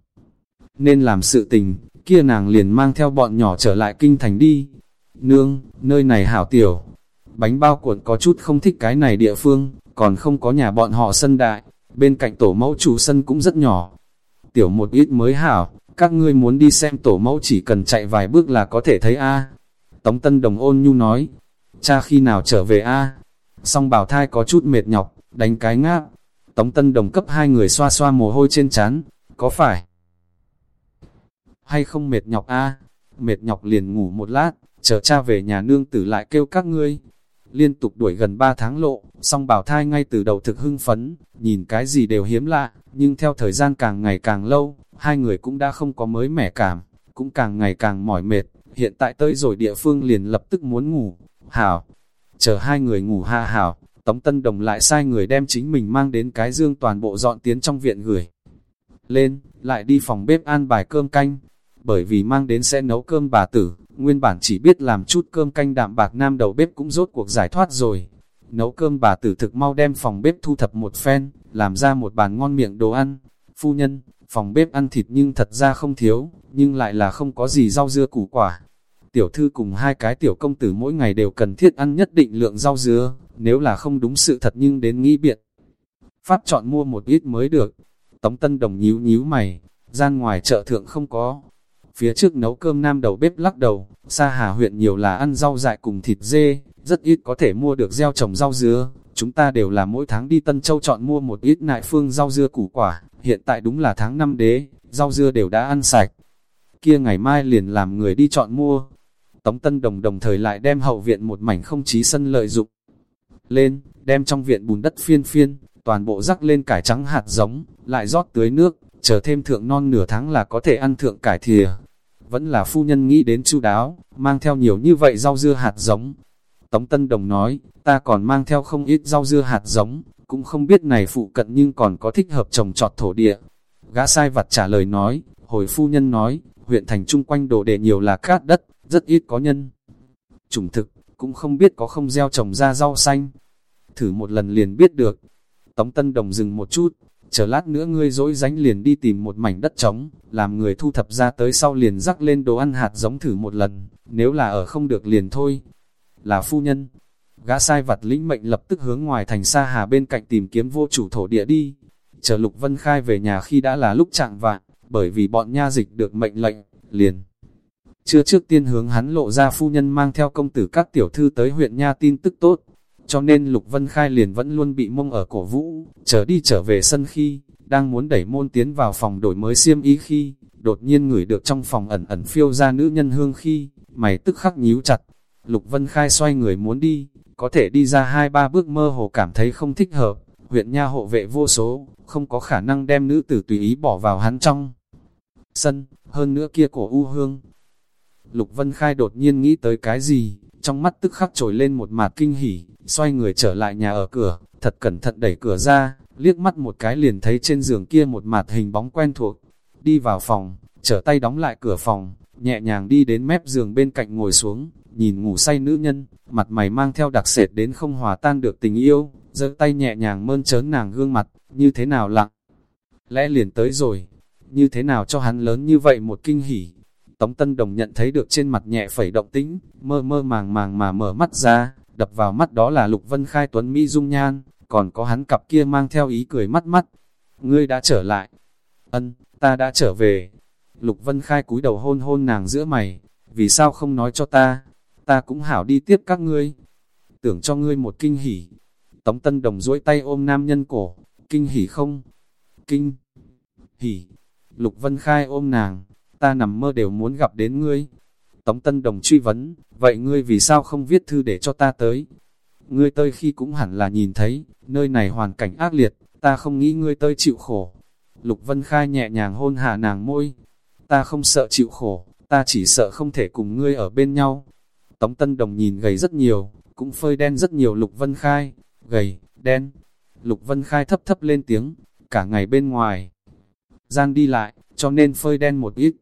Nên làm sự tình, kia nàng liền mang theo bọn nhỏ trở lại kinh thành đi. Nương, nơi này hảo tiểu, bánh bao cuộn có chút không thích cái này địa phương, còn không có nhà bọn họ sân đại, bên cạnh tổ mẫu chủ sân cũng rất nhỏ. Tiểu một ít mới hảo, các ngươi muốn đi xem tổ mẫu chỉ cần chạy vài bước là có thể thấy A. Tống Tân Đồng ôn nhu nói, cha khi nào trở về A. Song bảo thai có chút mệt nhọc, đánh cái ngáp. Tống Tân Đồng cấp hai người xoa xoa mồ hôi trên chán, có phải? Hay không mệt nhọc A? Mệt nhọc liền ngủ một lát, chờ cha về nhà nương tử lại kêu các ngươi. Liên tục đuổi gần ba tháng lộ, song bảo thai ngay từ đầu thực hưng phấn, nhìn cái gì đều hiếm lạ, nhưng theo thời gian càng ngày càng lâu, hai người cũng đã không có mới mẻ cảm, cũng càng ngày càng mỏi mệt, hiện tại tới rồi địa phương liền lập tức muốn ngủ, hảo, chờ hai người ngủ ha hảo, Tống Tân Đồng lại sai người đem chính mình mang đến cái dương toàn bộ dọn tiến trong viện gửi. Lên, lại đi phòng bếp an bài cơm canh, bởi vì mang đến sẽ nấu cơm bà tử, nguyên bản chỉ biết làm chút cơm canh đạm bạc nam đầu bếp cũng rốt cuộc giải thoát rồi. Nấu cơm bà tử thực mau đem phòng bếp thu thập một phen, làm ra một bàn ngon miệng đồ ăn. Phu nhân, phòng bếp ăn thịt nhưng thật ra không thiếu, nhưng lại là không có gì rau dưa củ quả. Tiểu thư cùng hai cái tiểu công tử mỗi ngày đều cần thiết ăn nhất định lượng rau dưa, nếu là không đúng sự thật nhưng đến nghĩ biện. Pháp chọn mua một ít mới được. Tống Tân Đồng nhíu nhíu mày, gian ngoài chợ thượng không có. Phía trước nấu cơm nam đầu bếp lắc đầu, xa hà huyện nhiều là ăn rau dại cùng thịt dê, rất ít có thể mua được gieo trồng rau dưa. Chúng ta đều là mỗi tháng đi Tân Châu chọn mua một ít nại phương rau dưa củ quả, hiện tại đúng là tháng năm đế, rau dưa đều đã ăn sạch. Kia ngày mai liền làm người đi chọn mua. Tống Tân Đồng đồng thời lại đem hậu viện một mảnh không chí sân lợi dụng. Lên, đem trong viện bùn đất phiên phiên, toàn bộ rắc lên cải trắng hạt giống, lại rót tưới nước, chờ thêm thượng non nửa tháng là có thể ăn thượng cải thìa. Vẫn là phu nhân nghĩ đến chu đáo, mang theo nhiều như vậy rau dưa hạt giống. Tống Tân Đồng nói, ta còn mang theo không ít rau dưa hạt giống, cũng không biết này phụ cận nhưng còn có thích hợp trồng trọt thổ địa. Gã sai vặt trả lời nói, hồi phu nhân nói, huyện thành chung quanh đồ đệ nhiều là cát đất, rất ít có nhân. Chủng thực, cũng không biết có không gieo trồng ra rau xanh. Thử một lần liền biết được. Tống Tân Đồng dừng một chút, chờ lát nữa ngươi dỗi dánh liền đi tìm một mảnh đất trống, làm người thu thập ra tới sau liền rắc lên đồ ăn hạt giống thử một lần, nếu là ở không được liền thôi. Là phu nhân, gã sai vặt lĩnh mệnh lập tức hướng ngoài thành xa hà bên cạnh tìm kiếm vô chủ thổ địa đi. Chờ Lục Vân Khai về nhà khi đã là lúc trạng vạn, bởi vì bọn nha dịch được mệnh lệnh, liền. Chưa trước tiên hướng hắn lộ ra phu nhân mang theo công tử các tiểu thư tới huyện nha tin tức tốt, cho nên Lục Vân Khai liền vẫn luôn bị mông ở cổ vũ, trở đi trở về sân khi, đang muốn đẩy môn tiến vào phòng đổi mới xiêm y khi, đột nhiên ngửi được trong phòng ẩn ẩn phiêu ra nữ nhân hương khi, mày tức khắc nhíu chặt. Lục Vân Khai xoay người muốn đi, có thể đi ra hai ba bước mơ hồ cảm thấy không thích hợp, huyện nha hộ vệ vô số, không có khả năng đem nữ tử tùy ý bỏ vào hắn trong sân, hơn nữa kia cổ u hương. Lục Vân Khai đột nhiên nghĩ tới cái gì, trong mắt tức khắc trồi lên một mặt kinh hỉ, xoay người trở lại nhà ở cửa, thật cẩn thận đẩy cửa ra, liếc mắt một cái liền thấy trên giường kia một mặt hình bóng quen thuộc, đi vào phòng, trở tay đóng lại cửa phòng, nhẹ nhàng đi đến mép giường bên cạnh ngồi xuống, nhìn ngủ say nữ nhân, mặt mày mang theo đặc sệt đến không hòa tan được tình yêu, giơ tay nhẹ nhàng mơn trớn nàng gương mặt, như thế nào lặng. Lẽ liền tới rồi, như thế nào cho hắn lớn như vậy một kinh hỉ. Tống Tân Đồng nhận thấy được trên mặt nhẹ phẩy động tĩnh, mơ mơ màng màng mà mở mắt ra, đập vào mắt đó là Lục Vân Khai Tuấn Mỹ Dung Nhan, còn có hắn cặp kia mang theo ý cười mắt mắt. Ngươi đã trở lại. Ân, ta đã trở về. Lục Vân Khai cúi đầu hôn hôn nàng giữa mày, vì sao không nói cho ta, ta cũng hảo đi tiếp các ngươi. Tưởng cho ngươi một kinh hỉ. Tống Tân Đồng duỗi tay ôm nam nhân cổ, kinh hỉ không? Kinh hỉ. Lục Vân Khai ôm nàng, ta nằm mơ đều muốn gặp đến ngươi. Tống Tân Đồng truy vấn, vậy ngươi vì sao không viết thư để cho ta tới? Ngươi tơi khi cũng hẳn là nhìn thấy, nơi này hoàn cảnh ác liệt, ta không nghĩ ngươi tơi chịu khổ. Lục Vân Khai nhẹ nhàng hôn hạ nàng môi, ta không sợ chịu khổ, ta chỉ sợ không thể cùng ngươi ở bên nhau. Tống Tân Đồng nhìn gầy rất nhiều, cũng phơi đen rất nhiều Lục Vân Khai, gầy, đen. Lục Vân Khai thấp thấp lên tiếng, cả ngày bên ngoài. Gian đi lại, cho nên phơi đen một ít.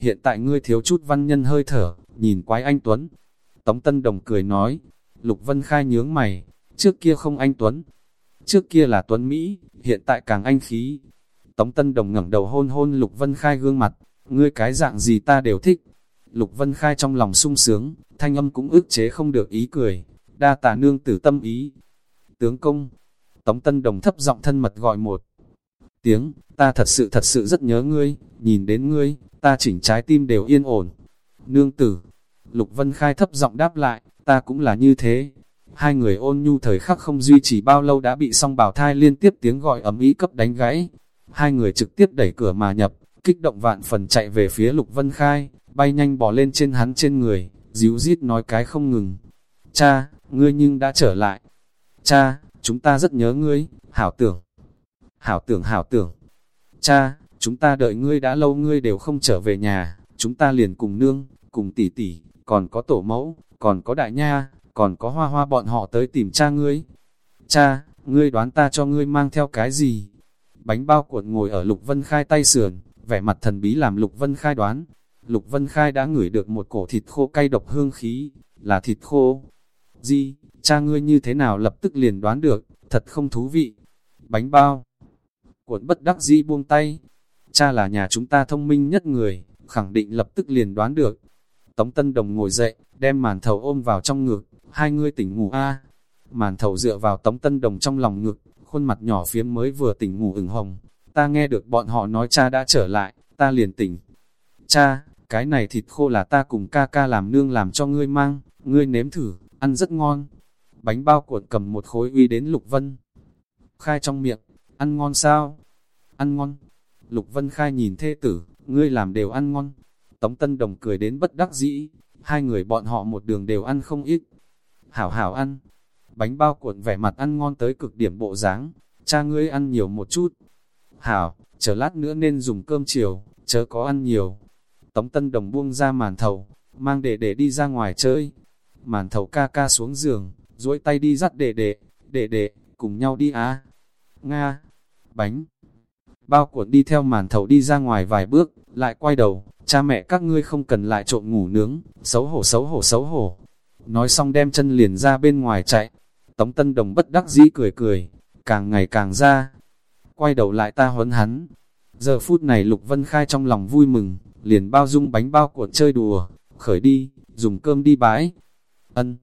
Hiện tại ngươi thiếu chút văn nhân hơi thở, nhìn quái anh Tuấn. Tống Tân Đồng cười nói, Lục Vân Khai nhướng mày, trước kia không anh Tuấn. Trước kia là Tuấn Mỹ, hiện tại càng anh khí. Tống Tân Đồng ngẩng đầu hôn hôn Lục Vân Khai gương mặt, ngươi cái dạng gì ta đều thích. Lục Vân Khai trong lòng sung sướng, thanh âm cũng ức chế không được ý cười, đa tà nương tử tâm ý. Tướng công, Tống Tân Đồng thấp giọng thân mật gọi một tiếng, ta thật sự thật sự rất nhớ ngươi, nhìn đến ngươi, ta chỉnh trái tim đều yên ổn. Nương tử, Lục Vân Khai thấp giọng đáp lại, ta cũng là như thế. Hai người ôn nhu thời khắc không duy trì bao lâu đã bị song bảo thai liên tiếp tiếng gọi ấm ý cấp đánh gãy. Hai người trực tiếp đẩy cửa mà nhập, kích động vạn phần chạy về phía Lục Vân Khai, bay nhanh bỏ lên trên hắn trên người, díu rít nói cái không ngừng. Cha, ngươi nhưng đã trở lại. Cha, chúng ta rất nhớ ngươi, hảo tưởng. Hảo tưởng hảo tưởng. Cha, chúng ta đợi ngươi đã lâu ngươi đều không trở về nhà, chúng ta liền cùng nương, cùng tỷ tỷ, còn có tổ mẫu, còn có đại nha, còn có hoa hoa bọn họ tới tìm cha ngươi. Cha, ngươi đoán ta cho ngươi mang theo cái gì? Bánh bao cuộn ngồi ở Lục Vân Khai tay sườn, vẻ mặt thần bí làm Lục Vân Khai đoán. Lục Vân Khai đã ngửi được một cổ thịt khô cay độc hương khí, là thịt khô. Di, cha ngươi như thế nào lập tức liền đoán được, thật không thú vị. Bánh bao. Cuộn bất đắc dĩ buông tay. Cha là nhà chúng ta thông minh nhất người, khẳng định lập tức liền đoán được. Tống Tân Đồng ngồi dậy, đem màn thầu ôm vào trong ngực, hai ngươi tỉnh ngủ a Màn thầu dựa vào Tống Tân Đồng trong lòng ngực, khuôn mặt nhỏ phiếm mới vừa tỉnh ngủ ửng hồng. Ta nghe được bọn họ nói cha đã trở lại, ta liền tỉnh. Cha, cái này thịt khô là ta cùng ca ca làm nương làm cho ngươi mang, ngươi nếm thử, ăn rất ngon. Bánh bao cuộn cầm một khối uy đến Lục Vân. Khai trong miệng, ăn ngon sao? Ăn ngon. Lục Vân Khai nhìn thê tử, ngươi làm đều ăn ngon. Tống Tân Đồng cười đến bất đắc dĩ, hai người bọn họ một đường đều ăn không ít. Hảo hảo ăn, bánh bao cuộn vẻ mặt ăn ngon tới cực điểm bộ dáng, cha ngươi ăn nhiều một chút. Hảo, chờ lát nữa nên dùng cơm chiều, chớ có ăn nhiều. Tống Tân Đồng buông ra màn thầu, mang để để đi ra ngoài chơi. Màn thầu ca ca xuống giường, duỗi tay đi dắt để để, để để, cùng nhau đi á. Nga, bánh. Bao cuộn đi theo màn thầu đi ra ngoài vài bước, lại quay đầu, cha mẹ các ngươi không cần lại trộm ngủ nướng, xấu hổ xấu hổ xấu hổ. Nói xong đem chân liền ra bên ngoài chạy, Tống Tân Đồng bất đắc dĩ cười cười, càng ngày càng ra. Quay đầu lại ta huấn hắn. Giờ phút này Lục Vân Khai trong lòng vui mừng, liền bao dung bánh bao cuộn chơi đùa, khởi đi, dùng cơm đi bãi. Ân.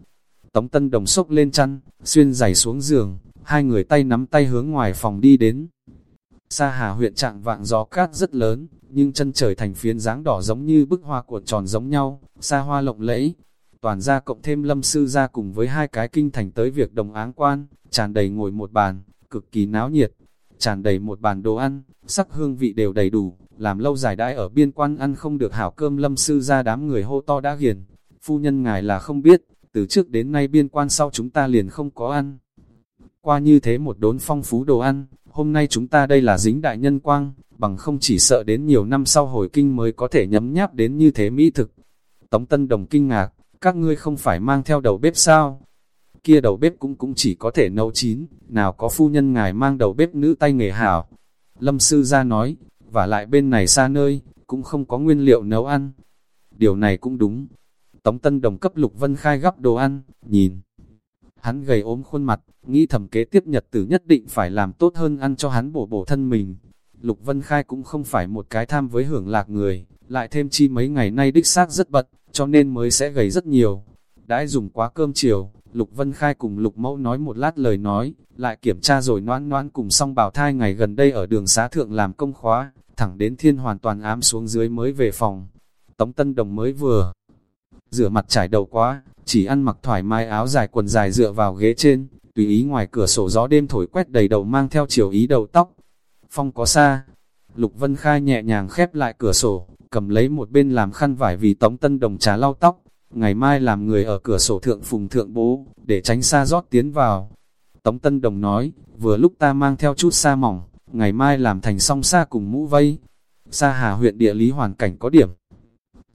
Tống Tân Đồng sốc lên chăn, xuyên giày xuống giường, hai người tay nắm tay hướng ngoài phòng đi đến. Sa Hà huyện trạng vạng gió cát rất lớn, nhưng chân trời thành phiến dáng đỏ giống như bức hoa cuộn tròn giống nhau, xa hoa lộng lẫy. Toàn gia cộng thêm lâm sư ra cùng với hai cái kinh thành tới việc đồng áng quan, tràn đầy ngồi một bàn, cực kỳ náo nhiệt, tràn đầy một bàn đồ ăn, sắc hương vị đều đầy đủ, làm lâu dài đãi ở biên quan ăn không được hảo cơm lâm sư ra đám người hô to đã hiền. Phu nhân ngài là không biết, từ trước đến nay biên quan sau chúng ta liền không có ăn. Qua như thế một đốn phong phú đồ ăn, hôm nay chúng ta đây là dính đại nhân quang, bằng không chỉ sợ đến nhiều năm sau hồi kinh mới có thể nhấm nháp đến như thế mỹ thực. Tống Tân Đồng kinh ngạc, các ngươi không phải mang theo đầu bếp sao? Kia đầu bếp cũng cũng chỉ có thể nấu chín, nào có phu nhân ngài mang đầu bếp nữ tay nghề hảo. Lâm sư ra nói, và lại bên này xa nơi, cũng không có nguyên liệu nấu ăn. Điều này cũng đúng. Tống Tân Đồng cấp Lục Vân Khai gắp đồ ăn, nhìn. Hắn gầy ốm khuôn mặt, nghĩ thầm kế tiếp nhật tử nhất định phải làm tốt hơn ăn cho hắn bổ bổ thân mình. Lục Vân Khai cũng không phải một cái tham với hưởng lạc người, lại thêm chi mấy ngày nay đích xác rất bật, cho nên mới sẽ gầy rất nhiều. Đãi dùng quá cơm chiều, Lục Vân Khai cùng Lục Mẫu nói một lát lời nói, lại kiểm tra rồi noan noan cùng song bảo thai ngày gần đây ở đường xá thượng làm công khóa, thẳng đến thiên hoàn toàn ám xuống dưới mới về phòng. Tống Tân Đồng mới vừa rửa mặt trải đầu quá, chỉ ăn mặc thoải mái áo dài quần dài dựa vào ghế trên, tùy ý ngoài cửa sổ gió đêm thổi quét đầy đầu mang theo chiều ý đầu tóc. Phong có xa, Lục Vân Khai nhẹ nhàng khép lại cửa sổ, cầm lấy một bên làm khăn vải vì Tống Tân Đồng trà lau tóc, ngày mai làm người ở cửa sổ thượng phùng thượng bố, để tránh xa rót tiến vào. Tống Tân Đồng nói, vừa lúc ta mang theo chút sa mỏng, ngày mai làm thành song sa cùng mũ vây. Sa Hà huyện địa lý hoàn cảnh có điểm,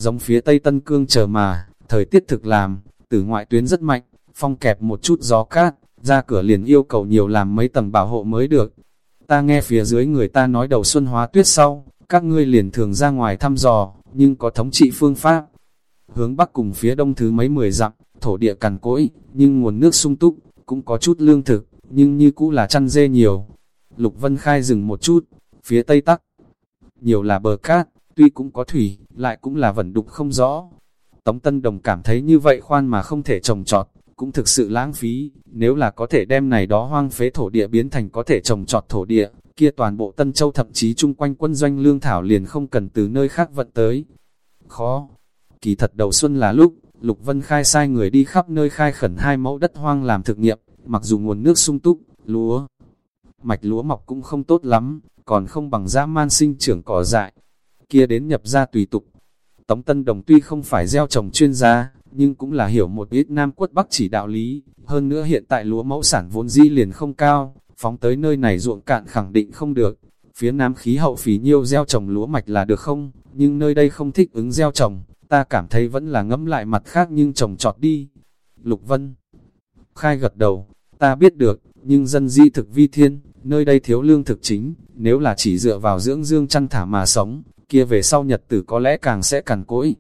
giống phía Tây Tân Cương chờ mà, thời tiết thực làm, từ ngoại tuyến rất mạnh, phong kẹp một chút gió cát, ra cửa liền yêu cầu nhiều làm mấy tầng bảo hộ mới được. Ta nghe phía dưới người ta nói đầu xuân hóa tuyết sau, các ngươi liền thường ra ngoài thăm dò, nhưng có thống trị phương pháp. Hướng Bắc cùng phía đông thứ mấy mười dặm, thổ địa cằn cỗi, nhưng nguồn nước sung túc, cũng có chút lương thực, nhưng như cũ là chăn dê nhiều. Lục Vân Khai dừng một chút, phía tây tắc, nhiều là bờ cát, tuy cũng có thủy, lại cũng là vẩn đục không rõ. Tống Tân Đồng cảm thấy như vậy khoan mà không thể trồng trọt, cũng thực sự lãng phí, nếu là có thể đem này đó hoang phế thổ địa biến thành có thể trồng trọt thổ địa, kia toàn bộ Tân Châu thậm chí chung quanh quân doanh lương thảo liền không cần từ nơi khác vận tới. Khó, kỳ thật đầu xuân là lúc, Lục Vân Khai sai người đi khắp nơi khai khẩn hai mẫu đất hoang làm thực nghiệm, mặc dù nguồn nước sung túc, lúa, mạch lúa mọc cũng không tốt lắm, còn không bằng dã man sinh trưởng cỏ dại. Kia đến nhập ra tùy tục. Tống Tân Đồng tuy không phải gieo trồng chuyên gia, nhưng cũng là hiểu một ít Nam quất Bắc chỉ đạo lý. Hơn nữa hiện tại lúa mẫu sản vốn di liền không cao, phóng tới nơi này ruộng cạn khẳng định không được. Phía Nam khí hậu phí nhiêu gieo trồng lúa mạch là được không, nhưng nơi đây không thích ứng gieo trồng, ta cảm thấy vẫn là ngẫm lại mặt khác nhưng trồng trọt đi. Lục Vân Khai gật đầu, ta biết được, nhưng dân di thực vi thiên, nơi đây thiếu lương thực chính, nếu là chỉ dựa vào dưỡng dương chăn thả mà sống, kia về sau nhật tử có lẽ càng sẽ càng cỗi.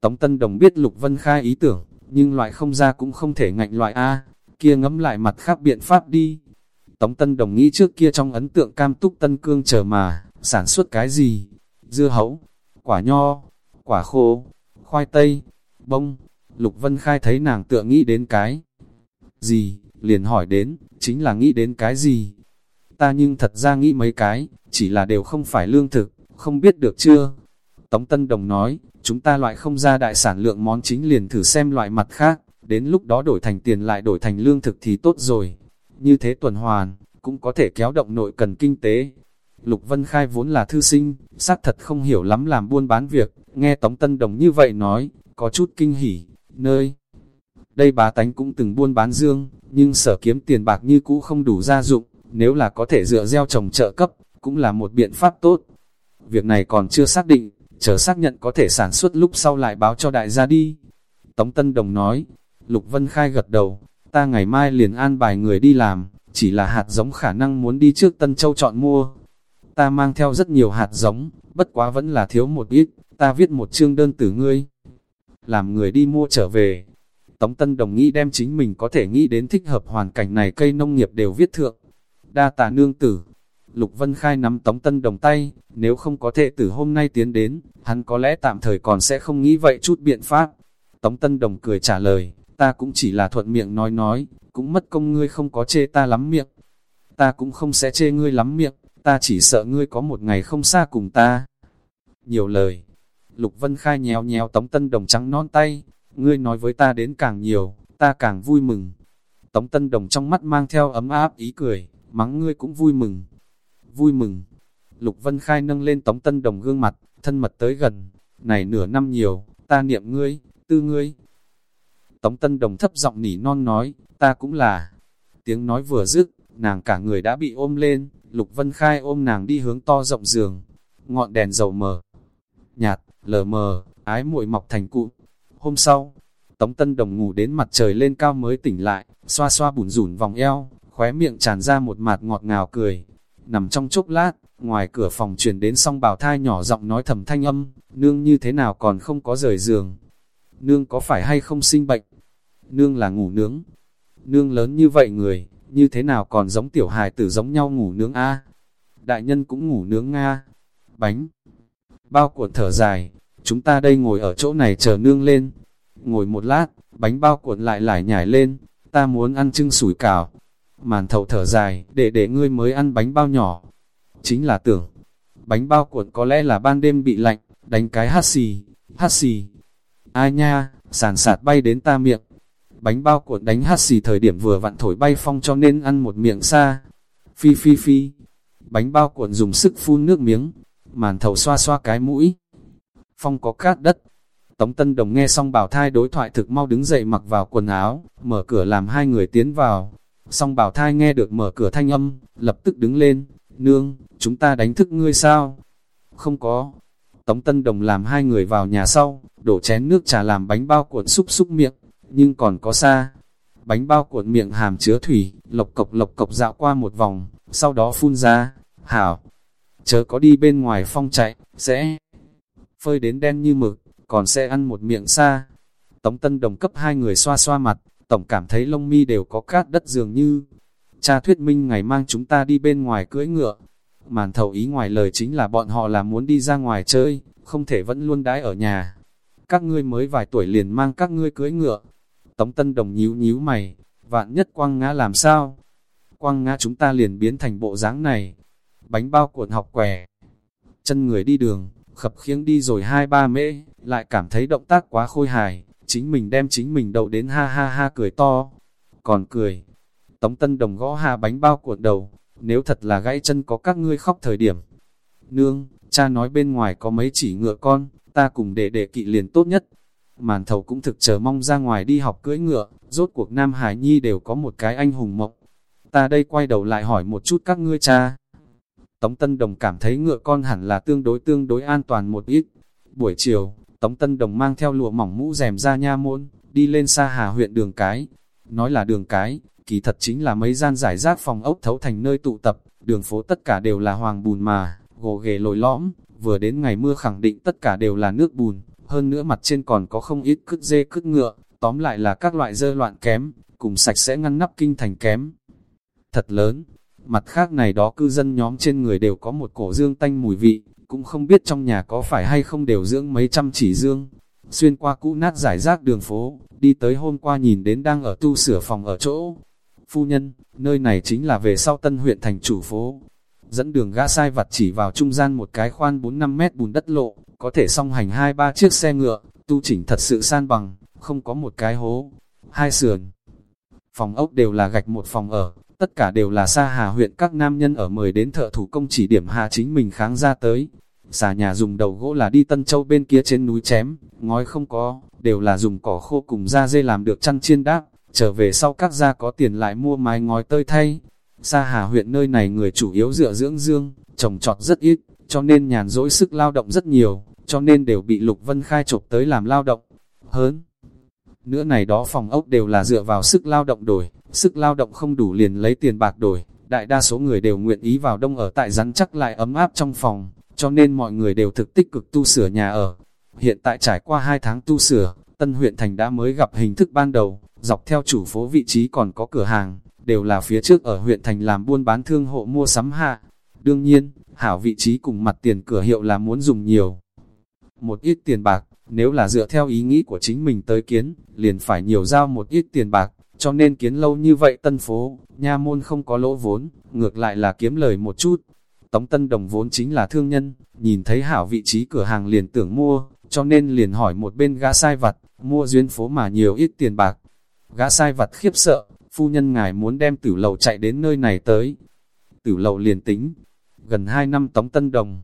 Tống Tân Đồng biết Lục Vân Khai ý tưởng, nhưng loại không ra cũng không thể ngạnh loại A, kia ngẫm lại mặt khác biện pháp đi. Tống Tân Đồng nghĩ trước kia trong ấn tượng cam túc Tân Cương chờ mà, sản xuất cái gì? Dưa hấu, quả nho, quả khô, khoai tây, bông. Lục Vân Khai thấy nàng tựa nghĩ đến cái gì, liền hỏi đến, chính là nghĩ đến cái gì? Ta nhưng thật ra nghĩ mấy cái, chỉ là đều không phải lương thực, không biết được chưa? Tống Tân Đồng nói, chúng ta loại không ra đại sản lượng món chính liền thử xem loại mặt khác, đến lúc đó đổi thành tiền lại đổi thành lương thực thì tốt rồi. Như thế tuần hoàn, cũng có thể kéo động nội cần kinh tế. Lục Vân Khai vốn là thư sinh, xác thật không hiểu lắm làm buôn bán việc, nghe Tống Tân Đồng như vậy nói, có chút kinh hỉ, nơi. Đây bà tánh cũng từng buôn bán dương, nhưng sở kiếm tiền bạc như cũ không đủ gia dụng, nếu là có thể dựa gieo trồng trợ cấp, cũng là một biện pháp tốt. Việc này còn chưa xác định, chờ xác nhận có thể sản xuất lúc sau lại báo cho đại gia đi. Tống Tân Đồng nói, Lục Vân Khai gật đầu, ta ngày mai liền an bài người đi làm, chỉ là hạt giống khả năng muốn đi trước Tân Châu chọn mua. Ta mang theo rất nhiều hạt giống, bất quá vẫn là thiếu một ít, ta viết một chương đơn tử ngươi. Làm người đi mua trở về. Tống Tân Đồng nghĩ đem chính mình có thể nghĩ đến thích hợp hoàn cảnh này cây nông nghiệp đều viết thượng. Đa tà nương tử, Lục Vân Khai nắm Tống Tân Đồng tay, nếu không có thể tử hôm nay tiến đến, hắn có lẽ tạm thời còn sẽ không nghĩ vậy chút biện pháp. Tống Tân Đồng cười trả lời, ta cũng chỉ là thuận miệng nói nói, cũng mất công ngươi không có chê ta lắm miệng. Ta cũng không sẽ chê ngươi lắm miệng, ta chỉ sợ ngươi có một ngày không xa cùng ta. nhiều lời. Lục Vân Khai nhéo nhéo Tống Tân Đồng trắng non tay, ngươi nói với ta đến càng nhiều, ta càng vui mừng. Tống Tân Đồng trong mắt mang theo ấm áp ý cười, mắng ngươi cũng vui mừng. Vui mừng. Lục Vân Khai nâng lên Tống Tân Đồng gương mặt, thân mật tới gần. Này nửa năm nhiều, ta niệm ngươi, tư ngươi. Tống Tân Đồng thấp giọng nỉ non nói, ta cũng là. Tiếng nói vừa dứt, nàng cả người đã bị ôm lên, Lục Vân Khai ôm nàng đi hướng to rộng giường. Ngọn đèn dầu mờ, nhạt, lờ mờ, ái muội mọc thành cụ. Hôm sau, Tống Tân Đồng ngủ đến mặt trời lên cao mới tỉnh lại, xoa xoa bùn rủn vòng eo, khóe miệng tràn ra một mạt ngọt ngào cười. Nằm trong chốc lát, ngoài cửa phòng truyền đến song bảo thai nhỏ giọng nói thầm thanh âm, nương như thế nào còn không có rời giường. Nương có phải hay không sinh bệnh? Nương là ngủ nướng. Nương lớn như vậy người, như thế nào còn giống tiểu hài tử giống nhau ngủ nướng a Đại nhân cũng ngủ nướng nga. Bánh. Bao cuộn thở dài, chúng ta đây ngồi ở chỗ này chờ nương lên. Ngồi một lát, bánh bao cuộn lại lại nhảy lên, ta muốn ăn trưng sủi cảo. Màn thầu thở dài, để để ngươi mới ăn bánh bao nhỏ. Chính là tưởng, bánh bao cuộn có lẽ là ban đêm bị lạnh, đánh cái hát xì, hát xì. Ai nha, sàn sạt bay đến ta miệng. Bánh bao cuộn đánh hát xì thời điểm vừa vặn thổi bay phong cho nên ăn một miệng xa. Phi phi phi. Bánh bao cuộn dùng sức phun nước miếng, màn thầu xoa xoa cái mũi. Phong có cát đất. Tống Tân Đồng nghe xong bảo thai đối thoại thực mau đứng dậy mặc vào quần áo, mở cửa làm hai người tiến vào. Song bảo thai nghe được mở cửa thanh âm, lập tức đứng lên, nương, chúng ta đánh thức ngươi sao? Không có. Tống Tân Đồng làm hai người vào nhà sau, đổ chén nước trà làm bánh bao cuộn xúc xúc miệng, nhưng còn có xa. Bánh bao cuộn miệng hàm chứa thủy, lộc cộc lộc cộc dạo qua một vòng, sau đó phun ra, hảo. Chớ có đi bên ngoài phong chạy, sẽ phơi đến đen như mực, còn sẽ ăn một miệng xa. Tống Tân Đồng cấp hai người xoa xoa mặt, tổng cảm thấy lông mi đều có cát đất dường như. Cha thuyết minh ngày mang chúng ta đi bên ngoài cưỡi ngựa. Màn thầu ý ngoài lời chính là bọn họ là muốn đi ra ngoài chơi, không thể vẫn luôn đái ở nhà. Các ngươi mới vài tuổi liền mang các ngươi cưỡi ngựa. Tống Tân Đồng nhíu nhíu mày, vạn nhất quăng ngã làm sao? Quăng ngã chúng ta liền biến thành bộ dáng này. Bánh bao cuộn học què. Chân người đi đường, khập khiếng đi rồi hai ba mễ, lại cảm thấy động tác quá khôi hài, chính mình đem chính mình đậu đến ha ha ha cười to. Còn cười, Tống Tân Đồng gõ hà bánh bao cuộn đầu, nếu thật là gãy chân có các ngươi khóc thời điểm. Nương, cha nói bên ngoài có mấy chỉ ngựa con, ta cùng để để kỵ liền tốt nhất. Màn thầu cũng thực chờ mong ra ngoài đi học cưỡi ngựa, rốt cuộc Nam Hải Nhi đều có một cái anh hùng mộng. Ta đây quay đầu lại hỏi một chút các ngươi cha. Tống Tân Đồng cảm thấy ngựa con hẳn là tương đối tương đối an toàn một ít. Buổi chiều, Tống Tân Đồng mang theo lụa mỏng mũ rèm ra nha môn, đi lên xa hà huyện đường cái. Nói là đường cái, kỳ thật chính là mấy gian giải rác phòng ốc thấu thành nơi tụ tập, đường phố tất cả đều là hoàng bùn mà, gồ ghề lồi lõm, vừa đến ngày mưa khẳng định tất cả đều là nước bùn, hơn nữa mặt trên còn có không ít cứt dê cứt ngựa, tóm lại là các loại dơ loạn kém, cùng sạch sẽ ngăn nắp kinh thành kém. Thật lớn, mặt khác này đó cư dân nhóm trên người đều có một cổ dương tanh mùi vị, cũng không biết trong nhà có phải hay không đều dưỡng mấy trăm chỉ dương. Xuyên qua cũ nát giải rác đường phố, đi tới hôm qua nhìn đến đang ở tu sửa phòng ở chỗ. Phu nhân, nơi này chính là về sau tân huyện thành chủ phố. Dẫn đường gã sai vặt chỉ vào trung gian một cái khoan 4-5 mét bùn đất lộ, có thể song hành hai ba chiếc xe ngựa, tu chỉnh thật sự san bằng, không có một cái hố. Hai sườn, phòng ốc đều là gạch một phòng ở, tất cả đều là xa hà huyện các nam nhân ở mời đến thợ thủ công chỉ điểm hà chính mình kháng ra tới. Xà nhà dùng đầu gỗ là đi Tân Châu bên kia trên núi chém, ngói không có, đều là dùng cỏ khô cùng da dê làm được chăn chiên đáp, trở về sau các gia có tiền lại mua mái ngói tơi thay. Sa Hà huyện nơi này người chủ yếu dựa dưỡng dương, trồng trọt rất ít, cho nên nhàn dỗi sức lao động rất nhiều, cho nên đều bị Lục Vân Khai chụp tới làm lao động. Hơn nữa này đó phòng ốc đều là dựa vào sức lao động đổi, sức lao động không đủ liền lấy tiền bạc đổi, đại đa số người đều nguyện ý vào đông ở tại rắn chắc lại ấm áp trong phòng, cho nên mọi người đều thực tích cực tu sửa nhà ở. Hiện tại trải qua 2 tháng tu sửa, Tân huyện thành đã mới gặp hình thức ban đầu, dọc theo chủ phố vị trí còn có cửa hàng, đều là phía trước ở huyện thành làm buôn bán thương hộ mua sắm hạ. Đương nhiên, hảo vị trí cùng mặt tiền cửa hiệu là muốn dùng nhiều. Một ít tiền bạc, nếu là dựa theo ý nghĩ của chính mình tới kiến, liền phải nhiều giao một ít tiền bạc, cho nên kiến lâu như vậy tân phố, nha môn không có lỗ vốn, ngược lại là kiếm lời một chút. Tống Tân Đồng vốn chính là thương nhân, nhìn thấy hảo vị trí cửa hàng liền tưởng mua, cho nên liền hỏi một bên gã sai vặt, mua duyên phố mà nhiều ít tiền bạc. Gã sai vặt khiếp sợ, phu nhân ngài muốn đem tử lầu chạy đến nơi này tới. Tử lầu liền tính, gần 2 năm Tống Tân Đồng.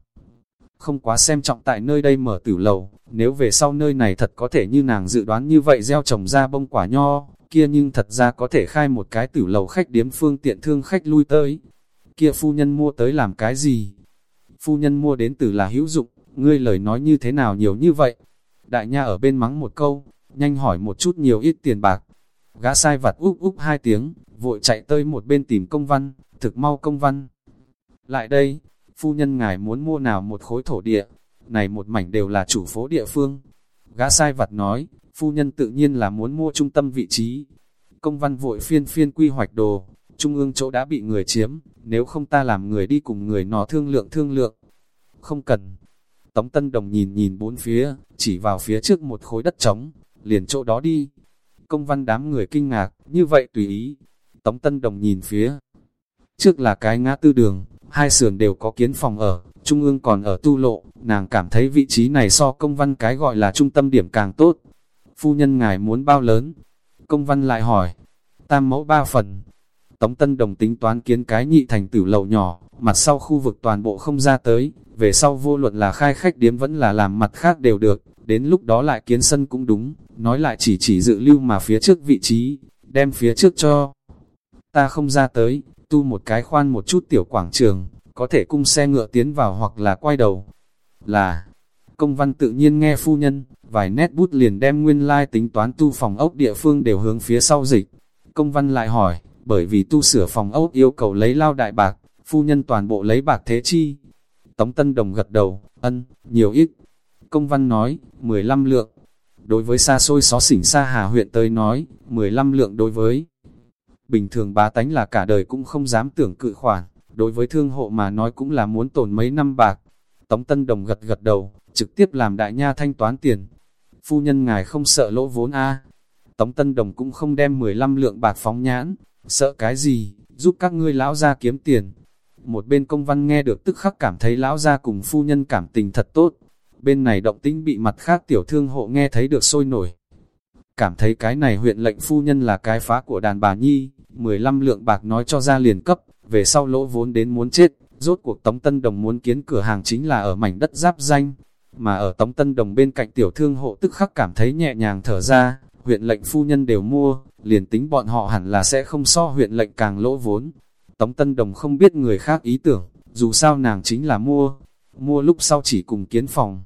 Không quá xem trọng tại nơi đây mở tử lầu, nếu về sau nơi này thật có thể như nàng dự đoán như vậy gieo trồng ra bông quả nho, kia nhưng thật ra có thể khai một cái tử lầu khách điếm phương tiện thương khách lui tới. Kia phu nhân mua tới làm cái gì? Phu nhân mua đến từ là hữu dụng, ngươi lời nói như thế nào nhiều như vậy? Đại nha ở bên mắng một câu, nhanh hỏi một chút nhiều ít tiền bạc. Gã sai vặt úp úp hai tiếng, vội chạy tới một bên tìm công văn, thực mau công văn. Lại đây, phu nhân ngài muốn mua nào một khối thổ địa, này một mảnh đều là chủ phố địa phương. Gã sai vặt nói, phu nhân tự nhiên là muốn mua trung tâm vị trí. Công văn vội phiên phiên quy hoạch đồ, trung ương chỗ đã bị người chiếm, nếu không ta làm người đi cùng người nó thương lượng thương lượng. Không cần. Tống Tân Đồng nhìn nhìn bốn phía, chỉ vào phía trước một khối đất trống, liền chỗ đó đi. Công văn đám người kinh ngạc, như vậy tùy ý. Tống Tân Đồng nhìn phía. Trước là cái ngã tư đường, hai sườn đều có kiến phòng ở, trung ương còn ở tu lộ, nàng cảm thấy vị trí này so công văn cái gọi là trung tâm điểm càng tốt. Phu nhân ngài muốn bao lớn? Công văn lại hỏi, tam mẫu ba phần. Tống Tân Đồng tính toán kiến cái nhị thành tử lầu nhỏ, mặt sau khu vực toàn bộ không ra tới, về sau vô luận là khai khách điếm vẫn là làm mặt khác đều được, đến lúc đó lại kiến sân cũng đúng, nói lại chỉ chỉ dự lưu mà phía trước vị trí, đem phía trước cho. Ta không ra tới, tu một cái khoan một chút tiểu quảng trường, có thể cung xe ngựa tiến vào hoặc là quay đầu. Là, công văn tự nhiên nghe phu nhân, vài nét bút liền đem nguyên lai like tính toán tu phòng ốc địa phương đều hướng phía sau dịch. Công văn lại hỏi, bởi vì tu sửa phòng ốc yêu cầu lấy lao đại bạc, phu nhân toàn bộ lấy bạc thế chi. Tống Tân Đồng gật đầu, ân, nhiều ít. Công văn nói, 15 lượng. Đối với xa xôi xó xỉnh xa hà huyện tới nói, 15 lượng đối với bình thường bá tánh là cả đời cũng không dám tưởng cự khoản, đối với thương hộ mà nói cũng là muốn tồn mấy năm bạc. Tống Tân Đồng gật gật đầu, trực tiếp làm đại nha thanh toán tiền. Phu nhân ngài không sợ lỗ vốn a Tống Tân Đồng cũng không đem 15 lượng bạc phóng nhãn, sợ cái gì, giúp các ngươi lão ra kiếm tiền. Một bên công văn nghe được tức khắc cảm thấy lão ra cùng phu nhân cảm tình thật tốt. Bên này động tĩnh bị mặt khác tiểu thương hộ nghe thấy được sôi nổi. Cảm thấy cái này huyện lệnh phu nhân là cái phá của đàn bà nhi, 15 lượng bạc nói cho ra liền cấp, về sau lỗ vốn đến muốn chết, rốt cuộc Tống Tân Đồng muốn kiến cửa hàng chính là ở mảnh đất giáp danh, mà ở Tống Tân Đồng bên cạnh tiểu thương hộ tức khắc cảm thấy nhẹ nhàng thở ra, huyện lệnh phu nhân đều mua, liền tính bọn họ hẳn là sẽ không so huyện lệnh càng lỗ vốn. Tống Tân Đồng không biết người khác ý tưởng, dù sao nàng chính là mua, mua lúc sau chỉ cùng kiến phòng.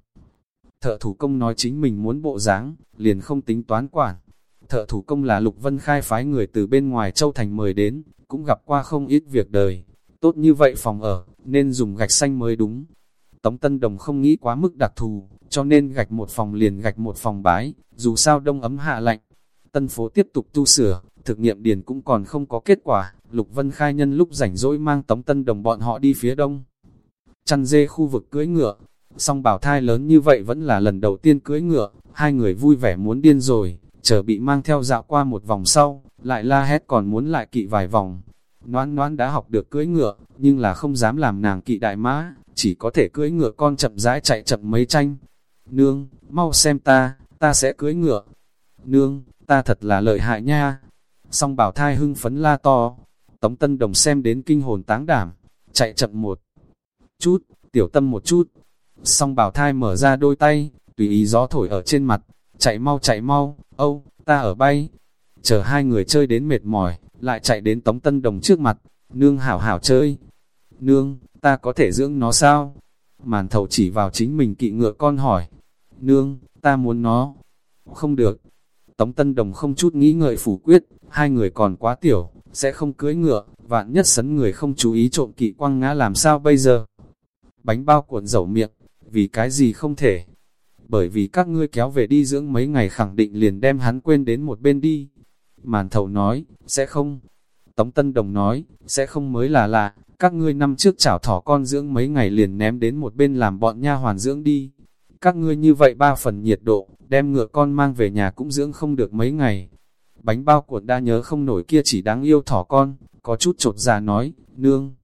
Thợ thủ công nói chính mình muốn bộ dáng, liền không tính toán quản, thợ thủ công là Lục Vân Khai phái người từ bên ngoài Châu Thành mời đến, cũng gặp qua không ít việc đời. Tốt như vậy phòng ở, nên dùng gạch xanh mới đúng. Tống Tân Đồng không nghĩ quá mức đặc thù, cho nên gạch một phòng liền gạch một phòng bái, dù sao đông ấm hạ lạnh. Tân phố tiếp tục tu sửa, thực nghiệm điền cũng còn không có kết quả, Lục Vân Khai nhân lúc rảnh rỗi mang Tống Tân Đồng bọn họ đi phía đông. Chăn dê khu vực cưỡi ngựa, song bảo thai lớn như vậy vẫn là lần đầu tiên cưỡi ngựa, hai người vui vẻ muốn điên rồi, chờ bị mang theo dạo qua một vòng sau, lại la hét còn muốn lại kỵ vài vòng. noãn noãn đã học được cưỡi ngựa, nhưng là không dám làm nàng kỵ đại mã, chỉ có thể cưỡi ngựa con chậm rãi chạy chậm mấy tranh. Nương, mau xem ta, ta sẽ cưới ngựa. Nương, ta thật là lợi hại nha. Song bảo thai hưng phấn la to, Tống Tân Đồng xem đến kinh hồn táng đảm, chạy chậm một chút, tiểu tâm một chút. Song bảo thai mở ra đôi tay, tùy ý gió thổi ở trên mặt, chạy mau chạy mau, âu, ta ở bay. Chờ hai người chơi đến mệt mỏi, lại chạy đến Tống Tân Đồng trước mặt, nương hảo hảo chơi. Nương, ta có thể dưỡng nó sao? Màn thầu chỉ vào chính mình kỵ ngựa con hỏi. Nương, ta muốn nó. Không được. Tống Tân Đồng không chút nghĩ ngợi phủ quyết, hai người còn quá tiểu, sẽ không cưới ngựa, vạn nhất sấn người không chú ý trộm kỵ quăng ngã làm sao bây giờ. Bánh bao cuộn dầu miệng, vì cái gì không thể bởi vì các ngươi kéo về đi dưỡng mấy ngày khẳng định liền đem hắn quên đến một bên đi. Màn thầu nói, sẽ không. Tống Tân Đồng nói, sẽ không mới là lạ, các ngươi năm trước chảo thỏ con dưỡng mấy ngày liền ném đến một bên làm bọn nha hoàn dưỡng đi. Các ngươi như vậy ba phần nhiệt độ, đem ngựa con mang về nhà cũng dưỡng không được mấy ngày. Bánh bao cuộn đa nhớ không nổi kia chỉ đáng yêu thỏ con, có chút trột già nói, nương.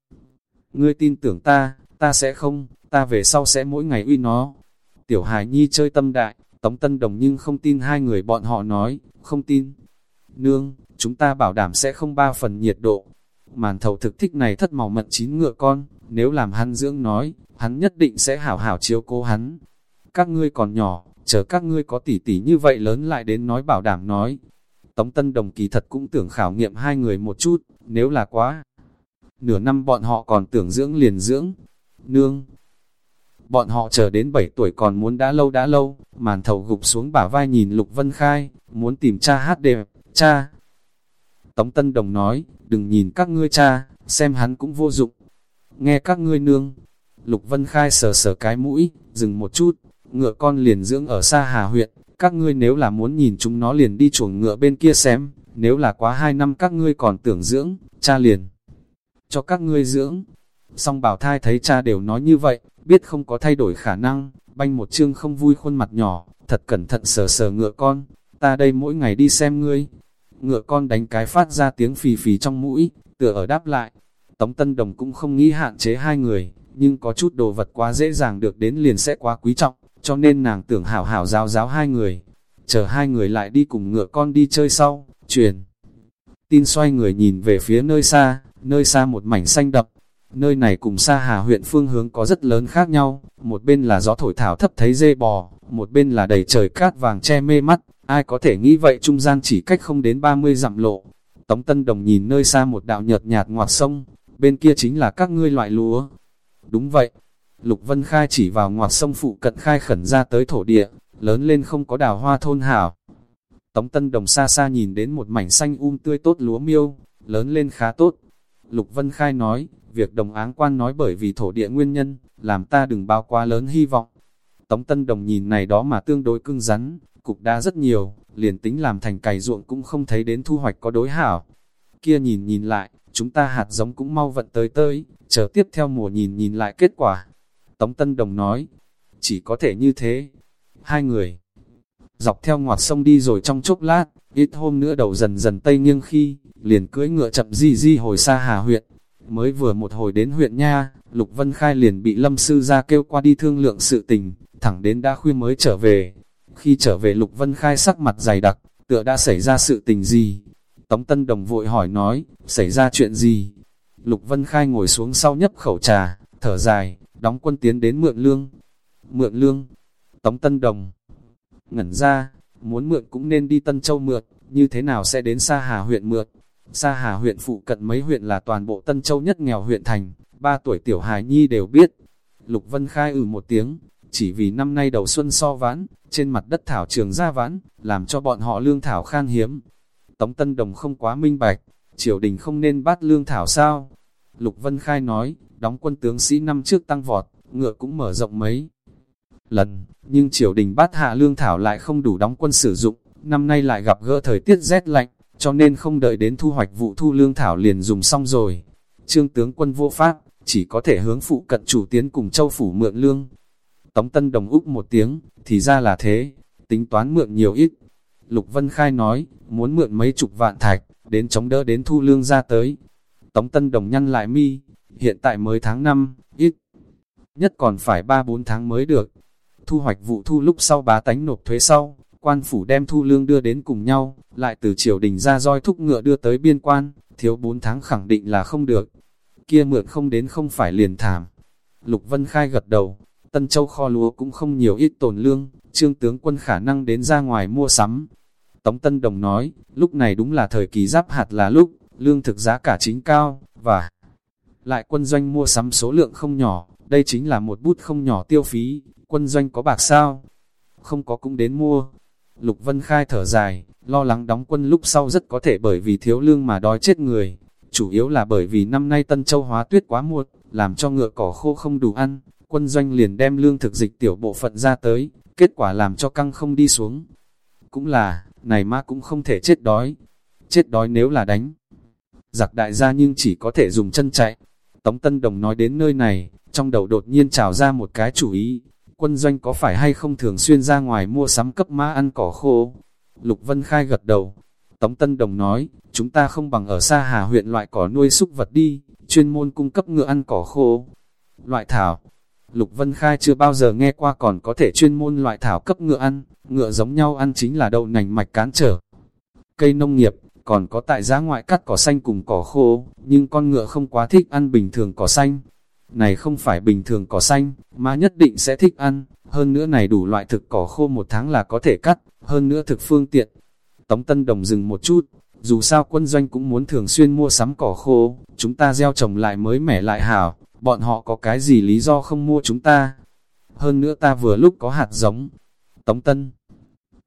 Ngươi tin tưởng ta, ta sẽ không, ta về sau sẽ mỗi ngày uy nó. Tiểu Hải Nhi chơi tâm đại, Tống Tân Đồng nhưng không tin hai người bọn họ nói, không tin. Nương, chúng ta bảo đảm sẽ không ba phần nhiệt độ. Màn thầu thực thích này thất màu mận chín ngựa con, nếu làm hắn dưỡng nói, hắn nhất định sẽ hảo hảo chiếu cố hắn. Các ngươi còn nhỏ, chờ các ngươi có tỷ tỷ như vậy lớn lại đến nói bảo đảm nói. Tống Tân Đồng kỳ thật cũng tưởng khảo nghiệm hai người một chút, nếu là quá. Nửa năm bọn họ còn tưởng dưỡng liền dưỡng. Nương, bọn họ chờ đến 7 tuổi còn muốn đã lâu đã lâu, màn thầu gục xuống bả vai nhìn Lục Vân Khai, muốn tìm cha hát đẹp, cha. Tống Tân Đồng nói, đừng nhìn các ngươi cha, xem hắn cũng vô dụng. Nghe các ngươi nương, Lục Vân Khai sờ sờ cái mũi, dừng một chút, ngựa con liền dưỡng ở xa Hà huyện, các ngươi nếu là muốn nhìn chúng nó liền đi chuồng ngựa bên kia xem, nếu là quá hai năm các ngươi còn tưởng dưỡng, cha liền cho các ngươi dưỡng. Song bảo thai thấy cha đều nói như vậy, biết không có thay đổi khả năng, banh một chương không vui khuôn mặt nhỏ, thật cẩn thận sờ sờ ngựa con, ta đây mỗi ngày đi xem ngươi. Ngựa con đánh cái phát ra tiếng phì phì trong mũi, tựa ở đáp lại. Tống Tân Đồng cũng không nghĩ hạn chế hai người, nhưng có chút đồ vật quá dễ dàng được đến liền sẽ quá quý trọng, cho nên nàng tưởng hảo hảo giáo giáo hai người. Chờ hai người lại đi cùng ngựa con đi chơi sau, truyền. Tin xoay người nhìn về phía nơi xa, nơi xa một mảnh xanh đậm, Nơi này cùng xa Hà huyện phương hướng có rất lớn khác nhau, một bên là gió thổi thảo thấp thấy dê bò, một bên là đầy trời cát vàng che mê mắt, ai có thể nghĩ vậy trung gian chỉ cách không đến 30 dặm lộ. Tống Tân Đồng nhìn nơi xa một đạo nhợt nhạt ngoặt sông, bên kia chính là các ngươi loại lúa. Đúng vậy, Lục Vân Khai chỉ vào ngoặt sông phụ cận khai khẩn ra tới thổ địa, lớn lên không có đào hoa thôn hảo. Tống Tân Đồng xa xa nhìn đến một mảnh xanh um tươi tốt lúa miêu, lớn lên khá tốt. Lục Vân Khai nói, Việc đồng áng quan nói bởi vì thổ địa nguyên nhân, làm ta đừng bao quá lớn hy vọng. Tống Tân Đồng nhìn này đó mà tương đối cưng rắn, cục đá rất nhiều, liền tính làm thành cày ruộng cũng không thấy đến thu hoạch có đối hảo. Kia nhìn nhìn lại, chúng ta hạt giống cũng mau vận tới tới, chờ tiếp theo mùa nhìn nhìn lại kết quả. Tống Tân Đồng nói, chỉ có thể như thế. Hai người dọc theo ngoặt sông đi rồi trong chốc lát, ít hôm nữa đầu dần dần tây nghiêng khi, liền cưỡi ngựa chậm di di hồi xa Hà huyện. Mới vừa một hồi đến huyện Nha, Lục Vân Khai liền bị Lâm Sư ra kêu qua đi thương lượng sự tình, thẳng đến đã khuya mới trở về. Khi trở về Lục Vân Khai sắc mặt dày đặc, tựa đã xảy ra sự tình gì? Tống Tân Đồng vội hỏi nói, xảy ra chuyện gì? Lục Vân Khai ngồi xuống sau nhấp khẩu trà, thở dài, đóng quân tiến đến mượn lương. Mượn lương? Tống Tân Đồng ngẩn ra, muốn mượn cũng nên đi Tân Châu mượn, như thế nào sẽ đến Sa Hà huyện mượn? Sa Hà huyện phụ cận mấy huyện là toàn bộ Tân Châu nhất nghèo huyện thành, ba tuổi tiểu hài nhi đều biết. Lục Vân khai ử ừ một tiếng, chỉ vì năm nay đầu xuân so vãn, trên mặt đất thảo trường ra vãn, làm cho bọn họ lương thảo khan hiếm. Tống Tân Đồng không quá minh bạch, triều đình không nên bắt lương thảo sao? Lục Vân Khai nói, đóng quân tướng sĩ năm trước tăng vọt, ngựa cũng mở rộng mấy lần, nhưng triều đình bát hạ lương thảo lại không đủ đóng quân sử dụng, năm nay lại gặp gỡ thời tiết rét lạnh, cho nên không đợi đến thu hoạch vụ thu lương thảo liền dùng xong rồi. Trương tướng quân vô pháp, chỉ có thể hướng phụ cận chủ tiến cùng châu phủ mượn lương. Tống Tân Đồng Úc một tiếng, thì ra là thế, tính toán mượn nhiều ít. Lục Vân Khai nói, muốn mượn mấy chục vạn thạch, đến chống đỡ đến thu lương ra tới. Tống Tân Đồng nhăn lại mi, hiện tại mới tháng 5, ít. Nhất còn phải 3-4 tháng mới được. Thu hoạch vụ thu lúc sau bá tánh nộp thuế sau, quan phủ đem thu lương đưa đến cùng nhau, lại từ triều đình ra roi thúc ngựa đưa tới biên quan, thiếu 4 tháng khẳng định là không được. Kia mượn không đến không phải liền thảm. Lục Vân Khai gật đầu, Tân Châu kho lúa cũng không nhiều ít tồn lương, trương tướng quân khả năng đến ra ngoài mua sắm. Tống Tân Đồng nói, lúc này đúng là thời kỳ giáp hạt là lúc, lương thực giá cả chính cao, và lại quân doanh mua sắm số lượng không nhỏ, đây chính là một bút không nhỏ tiêu phí, quân doanh có bạc sao? Không có cũng đến mua, Lục Vân Khai thở dài, lo lắng đóng quân lúc sau rất có thể bởi vì thiếu lương mà đói chết người. Chủ yếu là bởi vì năm nay Tân Châu hóa tuyết quá muộn, làm cho ngựa cỏ khô không đủ ăn, quân doanh liền đem lương thực dịch tiểu bộ phận ra tới, kết quả làm cho căng không đi xuống. Cũng là, này ma cũng không thể chết đói. Chết đói nếu là đánh. Giặc đại gia nhưng chỉ có thể dùng chân chạy. Tống Tân Đồng nói đến nơi này, trong đầu đột nhiên trào ra một cái chủ ý, quân doanh có phải hay không thường xuyên ra ngoài mua sắm cấp mã ăn cỏ khô? Lục Vân Khai gật đầu. Tống Tân Đồng nói, chúng ta không bằng ở xa Hà huyện loại cỏ nuôi súc vật đi, chuyên môn cung cấp ngựa ăn cỏ khô. loại thảo. Lục Vân Khai chưa bao giờ nghe qua còn có thể chuyên môn loại thảo cấp ngựa ăn, ngựa giống nhau ăn chính là đậu nành mạch cán trở. Cây nông nghiệp, còn có tại giá ngoại cắt cỏ xanh cùng cỏ khô, nhưng con ngựa không quá thích ăn bình thường cỏ xanh. Này không phải bình thường cỏ xanh, mà nhất định sẽ thích ăn, hơn nữa này đủ loại thực cỏ khô một tháng là có thể cắt, hơn nữa thực phương tiện. Tống Tân Đồng dừng một chút, dù sao quân doanh cũng muốn thường xuyên mua sắm cỏ khô, chúng ta gieo trồng lại mới mẻ lại hảo, bọn họ có cái gì lý do không mua chúng ta. Hơn nữa ta vừa lúc có hạt giống. Tống Tân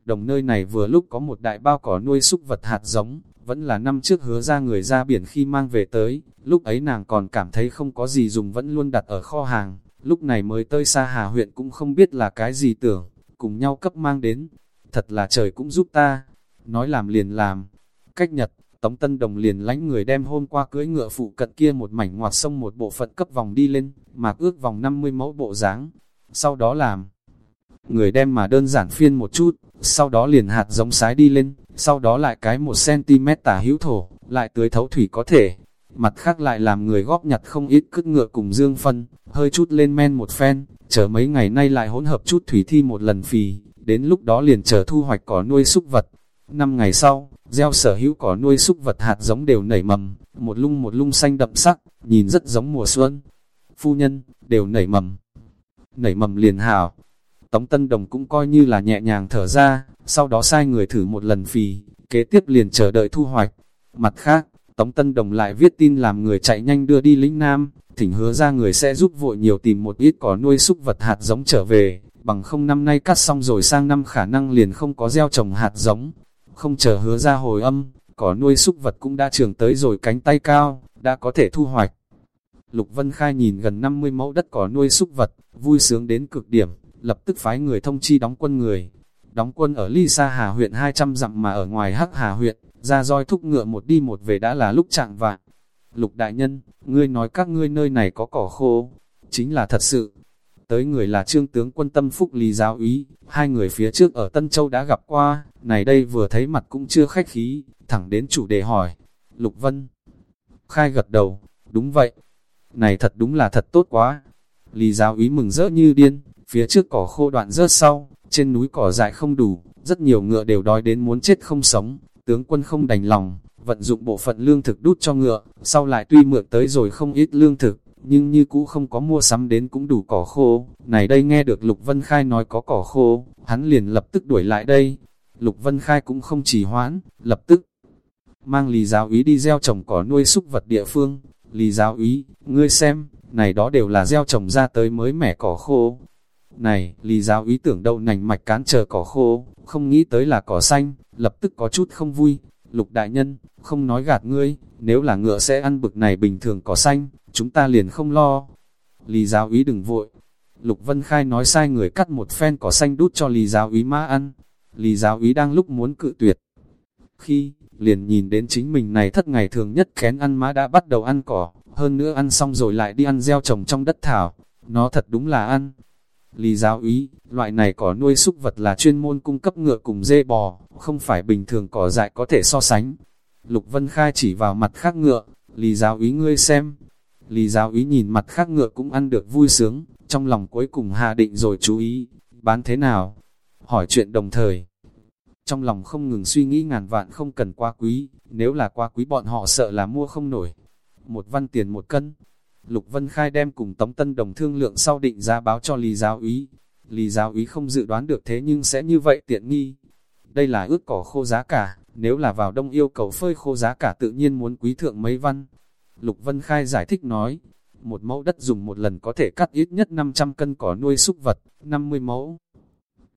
Đồng nơi này vừa lúc có một đại bao cỏ nuôi súc vật hạt giống, vẫn là năm trước hứa ra người ra biển khi mang về tới, lúc ấy nàng còn cảm thấy không có gì dùng vẫn luôn đặt ở kho hàng, lúc này mới tới xa Hà huyện cũng không biết là cái gì tưởng, cùng nhau cấp mang đến, thật là trời cũng giúp ta, nói làm liền làm. Cách nhật, Tống Tân Đồng liền lánh người đem hôm qua cưới ngựa phụ cận kia một mảnh ngoặt sông một bộ phận cấp vòng đi lên, mạc ước vòng 50 mẫu bộ dáng sau đó làm. Người đem mà đơn giản phiên một chút, sau đó liền hạt giống sái đi lên, sau đó lại cái 1cm tả hữu thổ, lại tưới thấu thủy có thể. Mặt khác lại làm người góp nhặt không ít cứt ngựa cùng dương phân, hơi chút lên men một phen, chờ mấy ngày nay lại hỗn hợp chút thủy thi một lần phì, đến lúc đó liền chờ thu hoạch cỏ nuôi súc vật. Năm ngày sau, gieo sở hữu cỏ nuôi súc vật hạt giống đều nảy mầm, một lung một lung xanh đậm sắc, nhìn rất giống mùa xuân. Phu nhân, đều nảy mầm. Nảy mầm liền hảo. Tống Tân Đồng cũng coi như là nhẹ nhàng thở ra, sau đó sai người thử một lần phì, kế tiếp liền chờ đợi thu hoạch. Mặt khác, Tống Tân Đồng lại viết tin làm người chạy nhanh đưa đi lĩnh Nam, thỉnh hứa ra người sẽ giúp vội nhiều tìm một ít cỏ nuôi súc vật hạt giống trở về, bằng không năm nay cắt xong rồi sang năm khả năng liền không có gieo trồng hạt giống. Không chờ hứa ra hồi âm, cỏ nuôi súc vật cũng đã trưởng tới rồi cánh tay cao, đã có thể thu hoạch. Lục Vân Khai nhìn gần 50 mẫu đất cỏ nuôi súc vật, vui sướng đến cực điểm, lập tức phái người thông chi đóng quân người. Đóng quân ở Ly Sa Hà huyện 200 dặm mà ở ngoài Hắc Hà huyện, ra roi thúc ngựa một đi một về đã là lúc trạng vạn. Lục đại nhân, ngươi nói các ngươi nơi này có cỏ khô, chính là thật sự. Tới người là trương tướng quân tâm phúc lý giáo úy, hai người phía trước ở Tân Châu đã gặp qua, này đây vừa thấy mặt cũng chưa khách khí, thẳng đến chủ đề hỏi. Lục Vân Khai gật đầu, đúng vậy. Này thật đúng là thật tốt quá. Lý giáo úy mừng rỡ như điên, phía trước cỏ khô đoạn rớt sau, trên núi cỏ dại không đủ, rất nhiều ngựa đều đói đến muốn chết không sống, tướng quân không đành lòng, vận dụng bộ phận lương thực đút cho ngựa, sau lại tuy mượn tới rồi không ít lương thực, nhưng như cũ không có mua sắm đến cũng đủ cỏ khô. Này đây nghe được Lục Vân Khai nói có cỏ khô, hắn liền lập tức đuổi lại đây. Lục Vân Khai cũng không chỉ hoãn, lập tức mang lì giáo úy đi gieo trồng cỏ nuôi súc vật địa phương. Lì giáo úy, ngươi xem, này đó đều là gieo trồng ra tới mới mẻ cỏ khô. Này, lì giáo ý tưởng đậu nành mạch cán chờ cỏ khô, không nghĩ tới là cỏ xanh, lập tức có chút không vui. Lục đại nhân, không nói gạt ngươi, nếu là ngựa sẽ ăn bực này bình thường cỏ xanh, chúng ta liền không lo. Lý giáo ý đừng vội. Lục Vân Khai nói sai người cắt một phen cỏ xanh đút cho Lý giáo ý má ăn. Lý giáo ý đang lúc muốn cự tuyệt. Khi, liền nhìn đến chính mình này thất ngày thường nhất kén ăn má đã bắt đầu ăn cỏ, hơn nữa ăn xong rồi lại đi ăn gieo trồng trong đất thảo. Nó thật đúng là ăn. Lý giáo ý, loại này cỏ nuôi súc vật là chuyên môn cung cấp ngựa cùng dê bò, không phải bình thường cỏ dại có thể so sánh. Lục Vân Khai chỉ vào mặt khác ngựa, Lý giáo ý ngươi xem. Lý giáo ý nhìn mặt khác ngựa cũng ăn được vui sướng, trong lòng cuối cùng hạ định rồi chú ý, bán thế nào? Hỏi chuyện đồng thời. Trong lòng không ngừng suy nghĩ ngàn vạn không cần quá quý, nếu là quá quý bọn họ sợ là mua không nổi. Một văn tiền một cân, Lục Vân Khai đem cùng Tống Tân Đồng thương lượng sau định giá báo cho Lý Giáo Úy. Lý Giáo Úy không dự đoán được thế nhưng sẽ như vậy tiện nghi. Đây là ước cỏ khô giá cả, nếu là vào đông yêu cầu phơi khô giá cả tự nhiên muốn quý thượng mấy văn. Lục Vân Khai giải thích nói, một mẫu đất dùng một lần có thể cắt ít nhất 500 cân cỏ nuôi súc vật, 50 mẫu.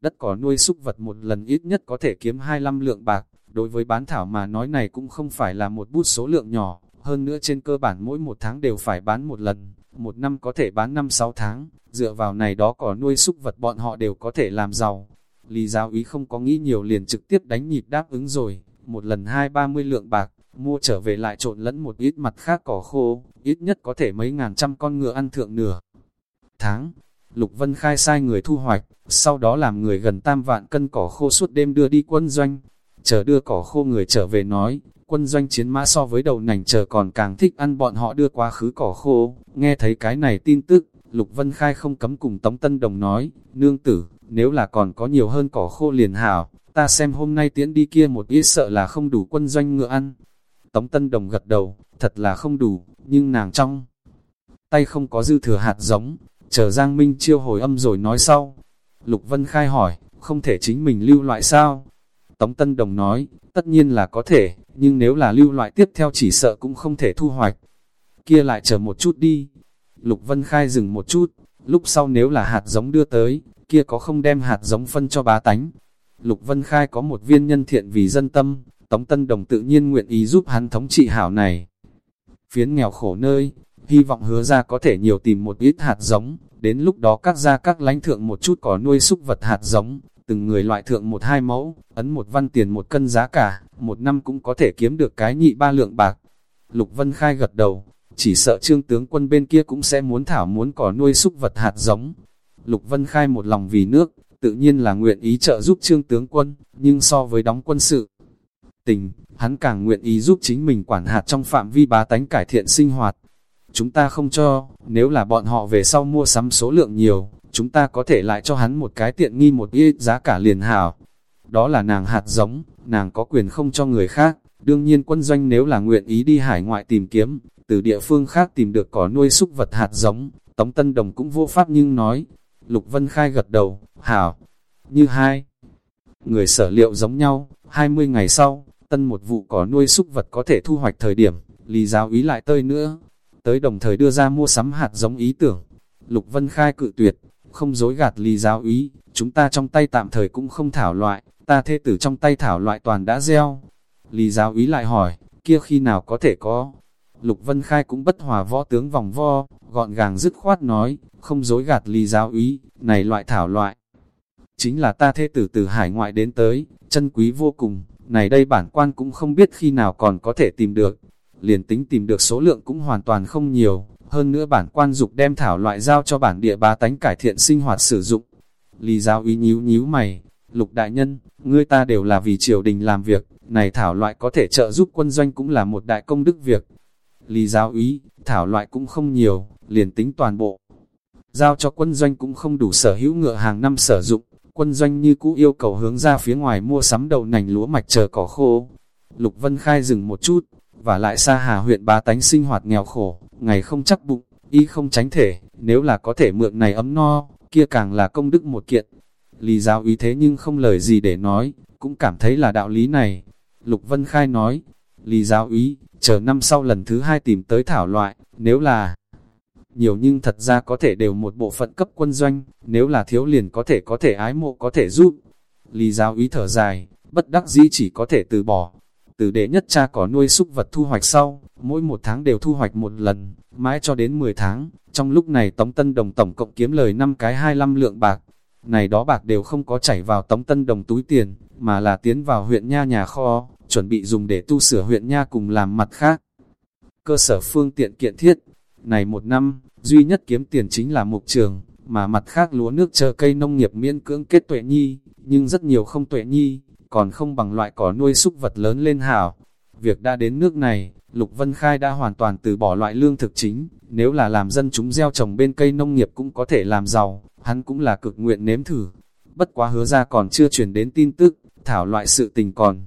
Đất cỏ nuôi súc vật một lần ít nhất có thể kiếm 25 lượng bạc, đối với bán thảo mà nói này cũng không phải là một bút số lượng nhỏ, hơn nữa trên cơ bản mỗi một tháng đều phải bán một lần, một năm có thể bán 5-6 tháng, dựa vào này đó có nuôi súc vật bọn họ đều có thể làm giàu. Lý giáo ý không có nghĩ nhiều liền trực tiếp đánh nhịp đáp ứng rồi, một lần hai ba mươi lượng bạc, mua trở về lại trộn lẫn một ít mặt khác cỏ khô, ít nhất có thể mấy ngàn trăm con ngựa ăn thượng nửa. Tháng, Lục Vân khai sai người thu hoạch, sau đó làm người gần tam vạn cân cỏ khô suốt đêm đưa đi quân doanh. Chờ đưa cỏ khô người trở về nói, quân doanh chiến mã so với đầu nành chờ còn càng thích ăn bọn họ đưa quá khứ cỏ khô, nghe thấy cái này tin tức, Lục Vân Khai không cấm cùng Tống Tân Đồng nói, nương tử, nếu là còn có nhiều hơn cỏ khô liền hảo, ta xem hôm nay tiễn đi kia một ít sợ là không đủ quân doanh ngựa ăn. Tống Tân Đồng gật đầu, thật là không đủ, nhưng nàng trong tay không có dư thừa hạt giống, chờ Giang Minh chiêu hồi âm rồi nói sau. Lục Vân Khai hỏi, không thể chính mình lưu loại sao? Tống Tân Đồng nói, tất nhiên là có thể, nhưng nếu là lưu loại tiếp theo chỉ sợ cũng không thể thu hoạch. Kia lại chờ một chút đi. Lục Vân Khai dừng một chút, lúc sau nếu là hạt giống đưa tới, kia có không đem hạt giống phân cho bá tánh. Lục Vân Khai có một viên nhân thiện vì dân tâm, Tống Tân Đồng tự nhiên nguyện ý giúp hắn thống trị hảo này. Phiến nghèo khổ nơi, hy vọng hứa ra có thể nhiều tìm một ít hạt giống, đến lúc đó các gia các lãnh thượng một chút có nuôi súc vật hạt giống, từng người loại thượng một hai mẫu, ấn một văn tiền một cân giá cả, một năm cũng có thể kiếm được cái nhị ba lượng bạc. Lục Vân Khai gật đầu, chỉ sợ trương tướng quân bên kia cũng sẽ muốn thảo muốn cỏ nuôi súc vật hạt giống. Lục Vân Khai một lòng vì nước, tự nhiên là nguyện ý trợ giúp trương tướng quân, nhưng so với đóng quân sự, tình, hắn càng nguyện ý giúp chính mình quản hạt trong phạm vi bá tánh cải thiện sinh hoạt. Chúng ta không cho, nếu là bọn họ về sau mua sắm số lượng nhiều, chúng ta có thể lại cho hắn một cái tiện nghi một ít giá cả liền hảo. Đó là nàng hạt giống, nàng có quyền không cho người khác. Đương nhiên quân doanh nếu là nguyện ý đi hải ngoại tìm kiếm, từ địa phương khác tìm được có nuôi súc vật hạt giống, Tống Tân Đồng cũng vô pháp nhưng nói. Lục Vân Khai gật đầu, hảo, như hai. Người sở liệu giống nhau, 20 ngày sau, tân một vụ có nuôi súc vật có thể thu hoạch thời điểm, lý giáo ý lại tơi nữa. Tới đồng thời đưa ra mua sắm hạt giống ý tưởng. Lục Vân Khai cự tuyệt, không dối gạt lý giáo ý, chúng ta trong tay tạm thời cũng không thảo loại, ta thê tử trong tay thảo loại toàn đã gieo. Lý giáo ý lại hỏi, kia khi nào có thể có? Lục Vân Khai cũng bất hòa võ tướng vòng vo, gọn gàng dứt khoát nói, không dối gạt lý giáo ý, này loại thảo loại. Chính là ta thê tử từ hải ngoại đến tới, chân quý vô cùng, này đây bản quan cũng không biết khi nào còn có thể tìm được. Liền tính tìm được số lượng cũng hoàn toàn không nhiều, hơn nữa bản quan dục đem thảo loại giao cho bản địa ba tánh cải thiện sinh hoạt sử dụng. Lý giáo ý nhíu nhíu mày, lục đại nhân, ngươi ta đều là vì triều đình làm việc, này thảo loại có thể trợ giúp quân doanh cũng là một đại công đức việc. Lý giáo ý, thảo loại cũng không nhiều, liền tính toàn bộ. Giao cho quân doanh cũng không đủ sở hữu ngựa hàng năm sử dụng, quân doanh như cũ yêu cầu hướng ra phía ngoài mua sắm đầu nành lúa mạch chờ cỏ khô. Lục Vân Khai dừng một chút, và lại xa hà huyện bá tánh sinh hoạt nghèo khổ, ngày không chắc bụng, y không tránh thể, nếu là có thể mượn này ấm no, kia càng là công đức một kiện. Lý giáo ý thế nhưng không lời gì để nói, cũng cảm thấy là đạo lý này. Lục Vân Khai nói, Lý giáo ý, chờ năm sau lần thứ hai tìm tới thảo loại, nếu là nhiều nhưng thật ra có thể đều một bộ phận cấp quân doanh, nếu là thiếu liền có thể có thể ái mộ có thể giúp. Lý giáo ý thở dài, bất đắc dĩ chỉ có thể từ bỏ. Từ đệ nhất cha có nuôi súc vật thu hoạch sau, mỗi một tháng đều thu hoạch một lần, mãi cho đến 10 tháng. Trong lúc này Tống Tân Đồng tổng cộng kiếm lời 5 cái 25 lượng bạc. Này đó bạc đều không có chảy vào Tống Tân Đồng túi tiền, mà là tiến vào huyện nha nhà kho, chuẩn bị dùng để tu sửa huyện nha cùng làm mặt khác. Cơ sở phương tiện kiện thiết, này một năm, duy nhất kiếm tiền chính là mục trường, mà mặt khác lúa nước chờ cây nông nghiệp miễn cưỡng kết tuệ nhi, nhưng rất nhiều không tuệ nhi, còn không bằng loại cỏ nuôi súc vật lớn lên hảo. Việc đã đến nước này, Lục Vân Khai đã hoàn toàn từ bỏ loại lương thực chính, nếu là làm dân chúng gieo trồng bên cây nông nghiệp cũng có thể làm giàu, hắn cũng là cực nguyện nếm thử. Bất quá hứa ra còn chưa truyền đến tin tức, thảo loại sự tình còn.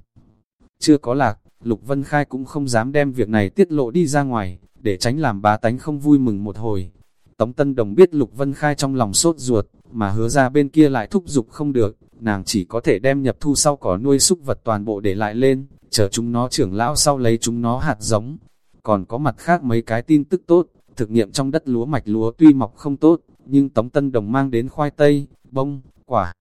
Chưa có lạc, Lục Vân Khai cũng không dám đem việc này tiết lộ đi ra ngoài, để tránh làm bá tánh không vui mừng một hồi. Tống Tân Đồng biết Lục Vân Khai trong lòng sốt ruột, mà hứa ra bên kia lại thúc giục không được, nàng chỉ có thể đem nhập thu sau cỏ nuôi súc vật toàn bộ để lại lên, chờ chúng nó trưởng lão sau lấy chúng nó hạt giống. Còn có mặt khác mấy cái tin tức tốt, thực nghiệm trong đất lúa mạch lúa tuy mọc không tốt, nhưng Tống Tân Đồng mang đến khoai tây, bông, quả.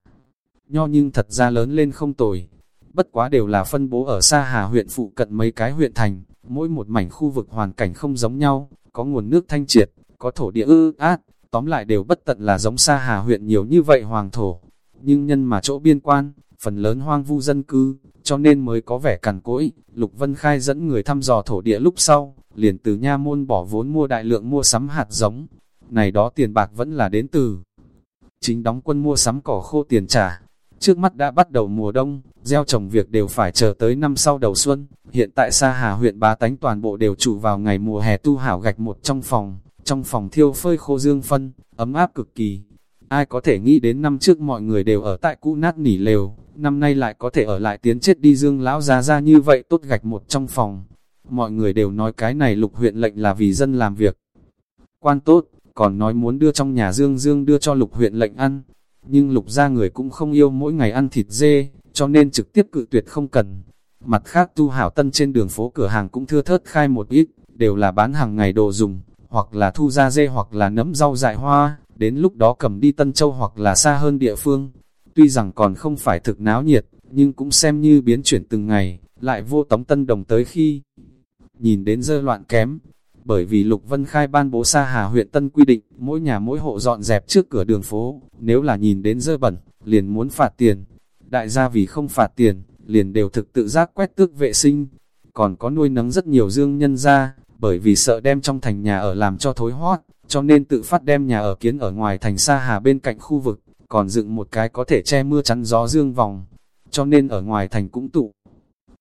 Nho nhưng thật ra lớn lên không tồi, bất quá đều là phân bố ở xa Hà huyện phụ cận mấy cái huyện thành, mỗi một mảnh khu vực hoàn cảnh không giống nhau, có nguồn nước thanh triệt, có thổ địa ư át, tóm lại đều bất tận là giống xa Hà huyện nhiều như vậy hoàng thổ. Nhưng nhân mà chỗ biên quan, phần lớn hoang vu dân cư, cho nên mới có vẻ cằn cỗi. Lục Vân Khai dẫn người thăm dò thổ địa lúc sau, liền từ nha môn bỏ vốn mua đại lượng mua sắm hạt giống. Này đó tiền bạc vẫn là đến từ chính đóng quân mua sắm cỏ khô tiền trả, Trước mắt đã bắt đầu mùa đông, gieo trồng việc đều phải chờ tới năm sau đầu xuân. Hiện tại Sa Hà huyện bá tánh toàn bộ đều trụ vào ngày mùa hè tu hảo gạch một trong phòng. trong phòng thiêu phơi khô dương phân, ấm áp cực kỳ. Ai có thể nghĩ đến năm trước mọi người đều ở tại cũ nát nỉ lều, năm nay lại có thể ở lại tiến chết đi dương lão ra ra như vậy tốt gạch một trong phòng. Mọi người đều nói cái này lục huyện lệnh là vì dân làm việc. Quan tốt, còn nói muốn đưa trong nhà dương dương đưa cho lục huyện lệnh ăn. Nhưng lục ra người cũng không yêu mỗi ngày ăn thịt dê, cho nên trực tiếp cự tuyệt không cần. Mặt khác tu hảo tân trên đường phố cửa hàng cũng thưa thớt khai một ít, đều là bán hàng ngày đồ dùng, hoặc là thu ra dê hoặc là nấm rau dại hoa, đến lúc đó cầm đi Tân Châu hoặc là xa hơn địa phương. Tuy rằng còn không phải thực náo nhiệt, nhưng cũng xem như biến chuyển từng ngày, lại vô tống tân đồng tới khi nhìn đến dơ loạn kém. Bởi vì Lục Vân Khai ban bố xa Hà huyện Tân quy định, mỗi nhà mỗi hộ dọn dẹp trước cửa đường phố, nếu là nhìn đến dơ bẩn, liền muốn phạt tiền. Đại gia vì không phạt tiền, liền đều thực tự giác quét tước vệ sinh. Còn có nuôi nấng rất nhiều dương nhân ra, bởi vì sợ đem trong thành nhà ở làm cho thối hoát, cho nên tự phát đem nhà ở kiến ở ngoài thành xa Hà bên cạnh khu vực, còn dựng một cái có thể che mưa chắn gió dương vòng. Cho nên ở ngoài thành cũng tụ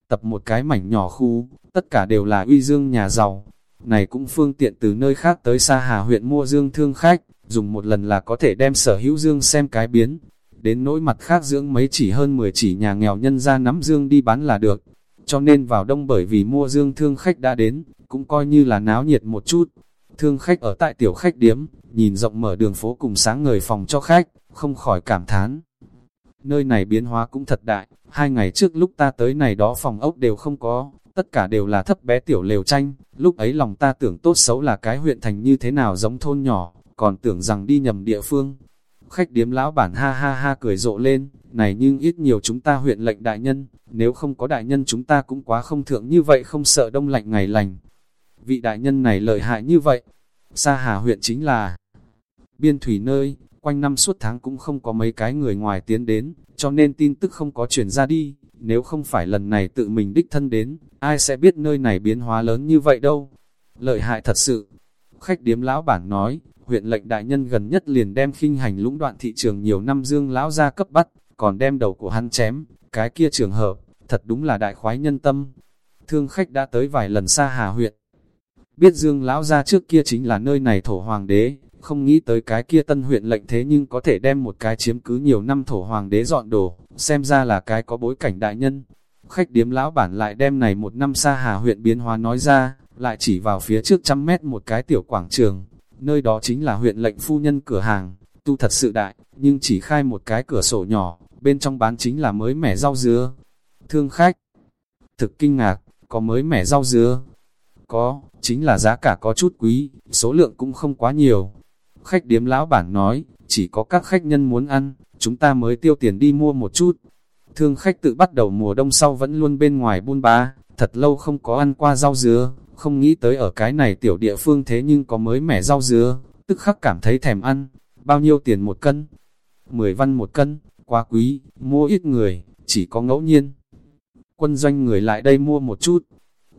tập một cái mảnh nhỏ khu, tất cả đều là uy dương nhà giàu. Này cũng phương tiện từ nơi khác tới Sa Hà huyện mua dương thương khách, dùng một lần là có thể đem sở hữu dương xem cái biến. Đến nỗi mặt khác dưỡng mấy chỉ hơn 10 chỉ nhà nghèo nhân ra nắm dương đi bán là được. Cho nên vào đông bởi vì mua dương thương khách đã đến, cũng coi như là náo nhiệt một chút. Thương khách ở tại tiểu khách điếm, nhìn rộng mở đường phố cùng sáng ngời phòng cho khách, không khỏi cảm thán. Nơi này biến hóa cũng thật đại, hai ngày trước lúc ta tới này đó phòng ốc đều không có, tất cả đều là thấp bé tiểu lều tranh, lúc ấy lòng ta tưởng tốt xấu là cái huyện thành như thế nào giống thôn nhỏ, còn tưởng rằng đi nhầm địa phương. Khách điếm lão bản ha ha ha cười rộ lên, này nhưng ít nhiều chúng ta huyện lệnh đại nhân, nếu không có đại nhân chúng ta cũng quá không thượng như vậy không sợ đông lạnh ngày lành. Vị đại nhân này lợi hại như vậy, xa Hà huyện chính là biên thủy nơi, quanh năm suốt tháng cũng không có mấy cái người ngoài tiến đến, cho nên tin tức không có truyền ra đi, nếu không phải lần này tự mình đích thân đến, ai sẽ biết nơi này biến hóa lớn như vậy đâu. Lợi hại thật sự. Khách điếm lão bản nói, huyện lệnh đại nhân gần nhất liền đem khinh hành lũng đoạn thị trường nhiều năm dương lão ra cấp bắt, còn đem đầu của hắn chém, cái kia trường hợp, thật đúng là đại khoái nhân tâm. Thương khách đã tới vài lần xa Hà huyện. Biết dương lão ra trước kia chính là nơi này thổ hoàng đế, không nghĩ tới cái kia tân huyện lệnh thế nhưng có thể đem một cái chiếm cứ nhiều năm thổ hoàng đế dọn đồ, xem ra là cái có bối cảnh đại nhân. Khách điếm lão bản lại đem này một năm xa hà huyện biến hóa nói ra, lại chỉ vào phía trước trăm mét một cái tiểu quảng trường, nơi đó chính là huyện lệnh phu nhân cửa hàng, tu thật sự đại, nhưng chỉ khai một cái cửa sổ nhỏ, bên trong bán chính là mới mẻ rau dứa. Thương khách, thực kinh ngạc, có mới mẻ rau dứa, có, chính là giá cả có chút quý, số lượng cũng không quá nhiều, Khách điếm lão bản nói, chỉ có các khách nhân muốn ăn, chúng ta mới tiêu tiền đi mua một chút. Thương khách tự bắt đầu mùa đông sau vẫn luôn bên ngoài buôn ba, thật lâu không có ăn qua rau dứa, không nghĩ tới ở cái này tiểu địa phương thế nhưng có mới mẻ rau dứa, tức khắc cảm thấy thèm ăn. Bao nhiêu tiền một cân? 10 văn một cân, quá quý, mua ít người, chỉ có ngẫu nhiên. Quân doanh người lại đây mua một chút.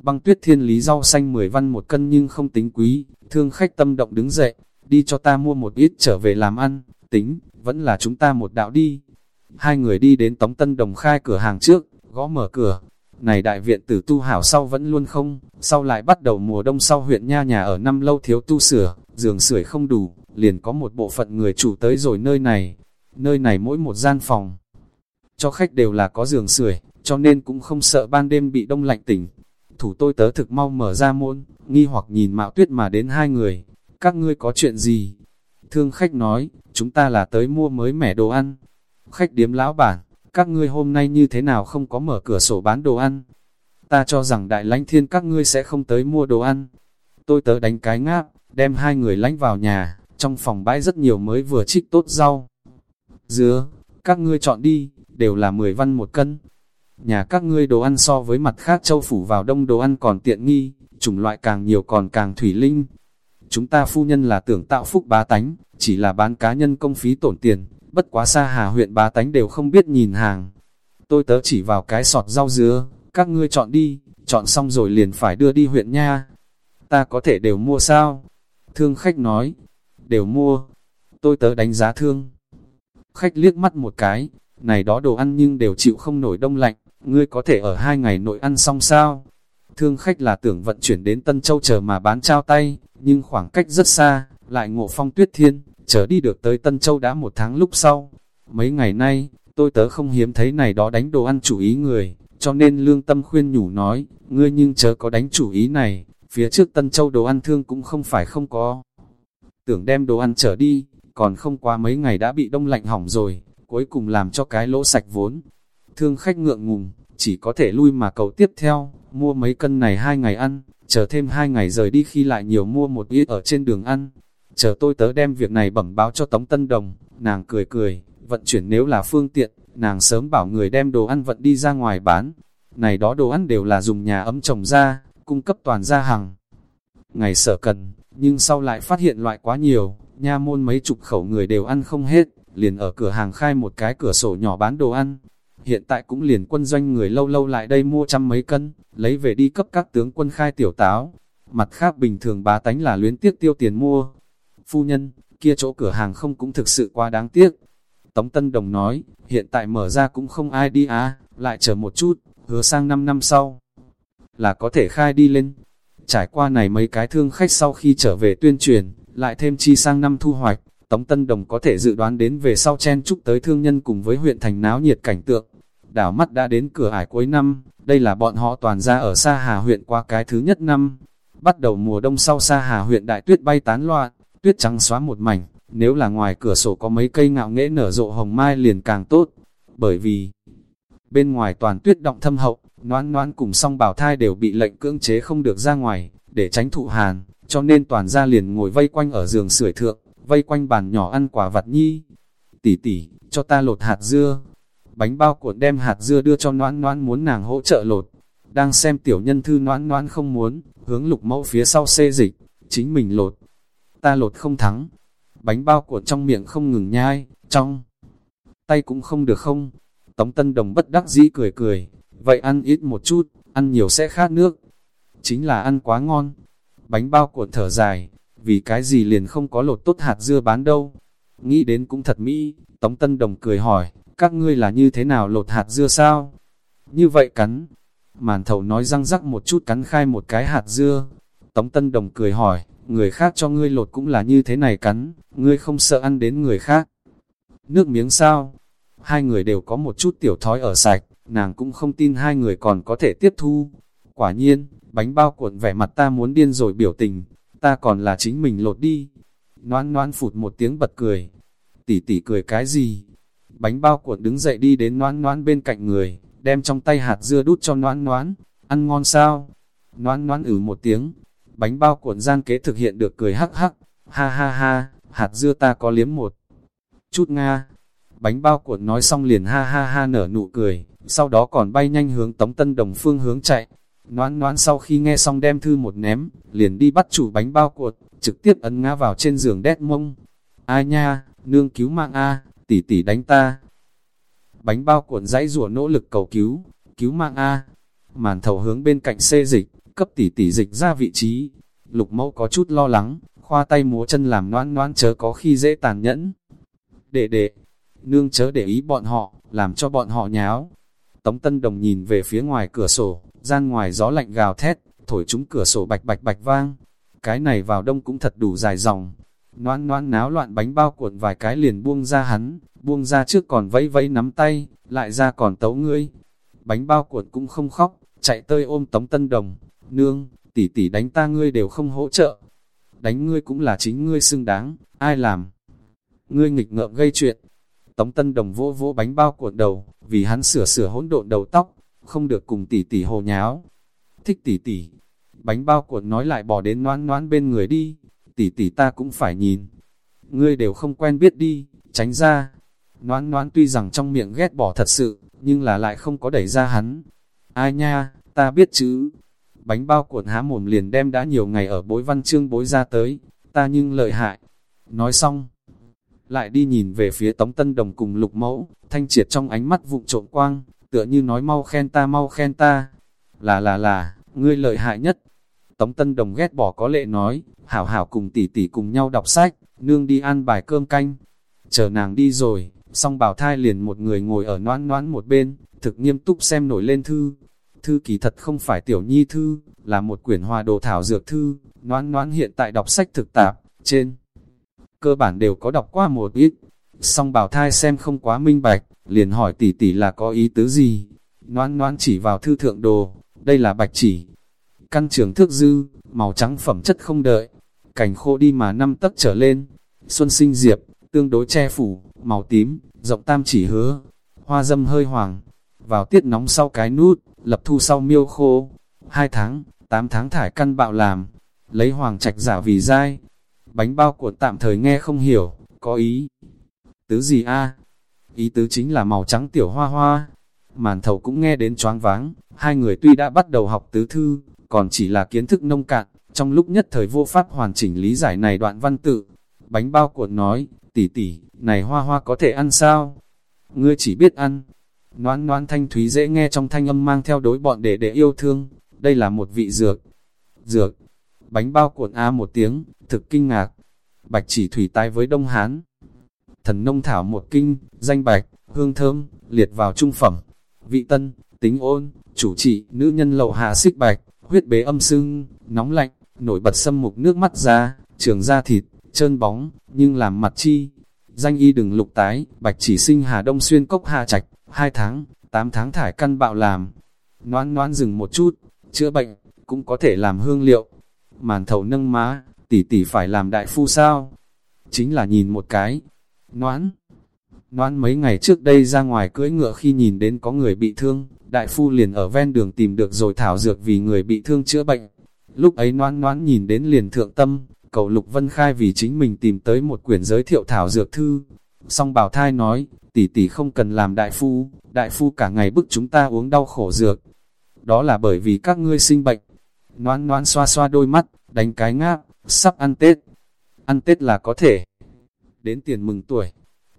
Băng tuyết thiên lý rau xanh 10 văn một cân nhưng không tính quý, thương khách tâm động đứng dậy, đi cho ta mua một ít trở về làm ăn, tính, vẫn là chúng ta một đạo đi. Hai người đi đến Tống Tân Đồng khai cửa hàng trước, gõ mở cửa. Này đại viện tử tu hảo sau vẫn luôn không, sau lại bắt đầu mùa đông sau huyện nha nhà ở năm lâu thiếu tu sửa, giường sưởi không đủ, liền có một bộ phận người chủ tới rồi nơi này. Nơi này mỗi một gian phòng, cho khách đều là có giường sưởi, cho nên cũng không sợ ban đêm bị đông lạnh tỉnh. Thủ tôi tớ thực mau mở ra môn, nghi hoặc nhìn mạo tuyết mà đến hai người, các ngươi có chuyện gì? Thương khách nói, chúng ta là tới mua mới mẻ đồ ăn. Khách điếm lão bản, các ngươi hôm nay như thế nào không có mở cửa sổ bán đồ ăn? Ta cho rằng đại lãnh thiên các ngươi sẽ không tới mua đồ ăn. Tôi tớ đánh cái ngáp, đem hai người lánh vào nhà, trong phòng bãi rất nhiều mới vừa trích tốt rau. Dứa, các ngươi chọn đi, đều là 10 văn một cân. Nhà các ngươi đồ ăn so với mặt khác châu phủ vào đông đồ ăn còn tiện nghi, chủng loại càng nhiều còn càng thủy linh, Chúng ta phu nhân là tưởng tạo phúc bá tánh, chỉ là bán cá nhân công phí tổn tiền, bất quá xa hà huyện bá tánh đều không biết nhìn hàng. Tôi tớ chỉ vào cái sọt rau dứa, các ngươi chọn đi, chọn xong rồi liền phải đưa đi huyện nha. Ta có thể đều mua sao? Thương khách nói, đều mua. Tôi tớ đánh giá thương. Khách liếc mắt một cái, này đó đồ ăn nhưng đều chịu không nổi đông lạnh, ngươi có thể ở hai ngày nội ăn xong sao? Thương khách là tưởng vận chuyển đến Tân Châu chờ mà bán trao tay, nhưng khoảng cách rất xa, lại ngộ phong tuyết thiên, chờ đi được tới Tân Châu đã một tháng lúc sau. Mấy ngày nay, tôi tớ không hiếm thấy này đó đánh đồ ăn chủ ý người, cho nên lương tâm khuyên nhủ nói, ngươi nhưng chớ có đánh chủ ý này, phía trước Tân Châu đồ ăn thương cũng không phải không có. Tưởng đem đồ ăn trở đi, còn không qua mấy ngày đã bị đông lạnh hỏng rồi, cuối cùng làm cho cái lỗ sạch vốn. Thương khách ngượng ngùng, chỉ có thể lui mà cầu tiếp theo, mua mấy cân này hai ngày ăn, chờ thêm hai ngày rời đi khi lại nhiều mua một ít ở trên đường ăn. Chờ tôi tớ đem việc này bẩm báo cho Tống Tân Đồng, nàng cười cười, vận chuyển nếu là phương tiện, nàng sớm bảo người đem đồ ăn vận đi ra ngoài bán. Này đó đồ ăn đều là dùng nhà ấm trồng ra, cung cấp toàn gia hàng. Ngày sở cần, nhưng sau lại phát hiện loại quá nhiều, nha môn mấy chục khẩu người đều ăn không hết, liền ở cửa hàng khai một cái cửa sổ nhỏ bán đồ ăn. Hiện tại cũng liền quân doanh người lâu lâu lại đây mua trăm mấy cân, lấy về đi cấp các tướng quân khai tiểu táo. Mặt khác bình thường bá tánh là luyến tiếc tiêu tiền mua. Phu nhân, kia chỗ cửa hàng không cũng thực sự quá đáng tiếc. Tống Tân Đồng nói, hiện tại mở ra cũng không ai đi á, lại chờ một chút, hứa sang 5 năm sau. Là có thể khai đi lên. Trải qua này mấy cái thương khách sau khi trở về tuyên truyền, lại thêm chi sang năm thu hoạch, Tống Tân Đồng có thể dự đoán đến về sau chen chúc tới thương nhân cùng với huyện thành náo nhiệt cảnh tượng. Đảo mắt đã đến cửa ải cuối năm, đây là bọn họ toàn ra ở Sa Hà huyện qua cái thứ nhất năm. Bắt đầu mùa đông sau Sa Hà huyện đại tuyết bay tán loạn, tuyết trắng xóa một mảnh, nếu là ngoài cửa sổ có mấy cây ngạo nghễ nở rộ hồng mai liền càng tốt. Bởi vì, bên ngoài toàn tuyết động thâm hậu, noan noan cùng song bảo thai đều bị lệnh cưỡng chế không được ra ngoài, để tránh thụ hàn, cho nên toàn gia liền ngồi vây quanh ở giường sưởi thượng, vây quanh bàn nhỏ ăn quả vặt nhi. Tỷ tỷ, cho ta lột hạt dưa. Bánh bao cuộn đem hạt dưa đưa cho noan noan muốn nàng hỗ trợ lột. Đang xem tiểu nhân thư noan noan không muốn, hướng lục mẫu phía sau xê dịch, chính mình lột. Ta lột không thắng. Bánh bao của trong miệng không ngừng nhai, trong tay cũng không được không. Tống Tân Đồng bất đắc dĩ cười cười, vậy ăn ít một chút, ăn nhiều sẽ khát nước. Chính là ăn quá ngon. Bánh bao cuộn thở dài, vì cái gì liền không có lột tốt hạt dưa bán đâu. Nghĩ đến cũng thật mỹ, Tống Tân Đồng cười hỏi, các ngươi là như thế nào lột hạt dưa sao? Như vậy cắn. Màn thầu nói răng rắc một chút cắn khai một cái hạt dưa. Tống Tân Đồng cười hỏi, người khác cho ngươi lột cũng là như thế này cắn, ngươi không sợ ăn đến người khác. Nước miếng sao? Hai người đều có một chút tiểu thói ở sạch, nàng cũng không tin hai người còn có thể tiếp thu. Quả nhiên, bánh bao cuộn vẻ mặt ta muốn điên rồi biểu tình, ta còn là chính mình lột đi. Noan noan phụt một tiếng bật cười. Tỷ tỷ cười cái gì? Bánh bao cuộn đứng dậy đi đến noan noan bên cạnh người, đem trong tay hạt dưa đút cho noan noan, ăn ngon sao? Noan noan ử một tiếng, bánh bao cuộn gian kế thực hiện được cười hắc hắc, ha ha ha, hạt dưa ta có liếm một chút nga. Bánh bao cuộn nói xong liền ha ha ha nở nụ cười, sau đó còn bay nhanh hướng tống tân đồng phương hướng chạy. Noãn noãn sau khi nghe xong đem thư một ném, liền đi bắt chủ bánh bao cuột, trực tiếp ấn ngã vào trên giường đét mông. Ai nha, nương cứu mạng a, tỷ tỷ đánh ta. Bánh bao cuộn dãy rùa nỗ lực cầu cứu, cứu mạng a. Màn thầu hướng bên cạnh xê dịch, cấp tỷ tỷ dịch ra vị trí. Lục mẫu có chút lo lắng, khoa tay múa chân làm noan noan chớ có khi dễ tàn nhẫn. Đệ đệ, nương chớ để ý bọn họ, làm cho bọn họ nháo. Tống Tân Đồng nhìn về phía ngoài cửa sổ, gian ngoài gió lạnh gào thét, thổi chúng cửa sổ bạch bạch bạch vang. Cái này vào đông cũng thật đủ dài dòng. Noan noan náo loạn bánh bao cuộn vài cái liền buông ra hắn, buông ra trước còn vẫy vẫy nắm tay, lại ra còn tấu ngươi. Bánh bao cuộn cũng không khóc, chạy tơi ôm Tống Tân Đồng. Nương, tỷ tỷ đánh ta ngươi đều không hỗ trợ. Đánh ngươi cũng là chính ngươi xứng đáng, ai làm? Ngươi nghịch ngợm gây chuyện. Tống Tân Đồng vỗ vỗ bánh bao cuộn đầu, vì hắn sửa sửa hỗn độn đầu tóc, không được cùng tỷ tỷ hồ nháo. Thích tỷ tỷ, bánh bao cuộn nói lại bỏ đến noan noan bên người đi, tỷ tỷ ta cũng phải nhìn. Ngươi đều không quen biết đi, tránh ra. Noan noan tuy rằng trong miệng ghét bỏ thật sự, nhưng là lại không có đẩy ra hắn. Ai nha, ta biết chứ. Bánh bao cuộn há mồm liền đem đã nhiều ngày ở bối văn chương bối ra tới, ta nhưng lợi hại. Nói xong, lại đi nhìn về phía Tống Tân Đồng cùng lục mẫu, thanh triệt trong ánh mắt vụng trộm quang, tựa như nói mau khen ta mau khen ta. Là là là, ngươi lợi hại nhất. Tống Tân Đồng ghét bỏ có lệ nói, hảo hảo cùng tỷ tỷ cùng nhau đọc sách, nương đi ăn bài cơm canh. Chờ nàng đi rồi, song bảo thai liền một người ngồi ở noan noan một bên, thực nghiêm túc xem nổi lên thư thư kỳ thật không phải tiểu nhi thư, là một quyển hòa đồ thảo dược thư, noan noan hiện tại đọc sách thực tạp, trên cơ bản đều có đọc qua một ít. Song bảo thai xem không quá minh bạch, liền hỏi tỷ tỷ là có ý tứ gì. Noan noan chỉ vào thư thượng đồ, đây là bạch chỉ. Căn trường thước dư, màu trắng phẩm chất không đợi, cảnh khô đi mà năm tấc trở lên. Xuân sinh diệp, tương đối che phủ, màu tím, rộng tam chỉ hứa, hoa dâm hơi hoàng. Vào tiết nóng sau cái nút, lập thu sau miêu khô. Hai tháng, tám tháng thải căn bạo làm, lấy hoàng trạch giả vì dai. Bánh bao của tạm thời nghe không hiểu, có ý. Tứ gì a Ý tứ chính là màu trắng tiểu hoa hoa. Màn thầu cũng nghe đến choáng váng, hai người tuy đã bắt đầu học tứ thư, còn chỉ là kiến thức nông cạn, trong lúc nhất thời vô pháp hoàn chỉnh lý giải này đoạn văn tự. Bánh bao cuộn nói, tỷ tỷ, này hoa hoa có thể ăn sao? Ngươi chỉ biết ăn. Noan noan thanh thúy dễ nghe trong thanh âm mang theo đối bọn để để yêu thương. Đây là một vị dược. Dược. Bánh bao cuộn A một tiếng, thực kinh ngạc. Bạch chỉ thủy tai với Đông Hán. Thần nông thảo một kinh, danh bạch, hương thơm, liệt vào trung phẩm. Vị tân, tính ôn, chủ trị, nữ nhân lậu hạ xích bạch, huyết bế âm sưng, nóng lạnh, nổi bật sâm mục nước mắt ra, trường da thịt, trơn bóng, nhưng làm mặt chi. Danh y đừng lục tái, bạch chỉ sinh Hà Đông xuyên cốc hạ trạch, hai tháng, tám tháng thải căn bạo làm. Noan noan dừng một chút, chữa bệnh, cũng có thể làm hương liệu. Màn thầu nâng má, tỷ tỷ phải làm đại phu sao? Chính là nhìn một cái. Noan, noan mấy ngày trước đây ra ngoài cưỡi ngựa khi nhìn đến có người bị thương, đại phu liền ở ven đường tìm được rồi thảo dược vì người bị thương chữa bệnh. Lúc ấy noan noan nhìn đến liền thượng tâm, cầu Lục Vân Khai vì chính mình tìm tới một quyển giới thiệu thảo dược thư. Song bảo thai nói, tỷ tỷ không cần làm đại phu, đại phu cả ngày bức chúng ta uống đau khổ dược. Đó là bởi vì các ngươi sinh bệnh. Noan noan xoa xoa đôi mắt, đánh cái ngáp, sắp ăn Tết. Ăn Tết là có thể. Đến tiền mừng tuổi.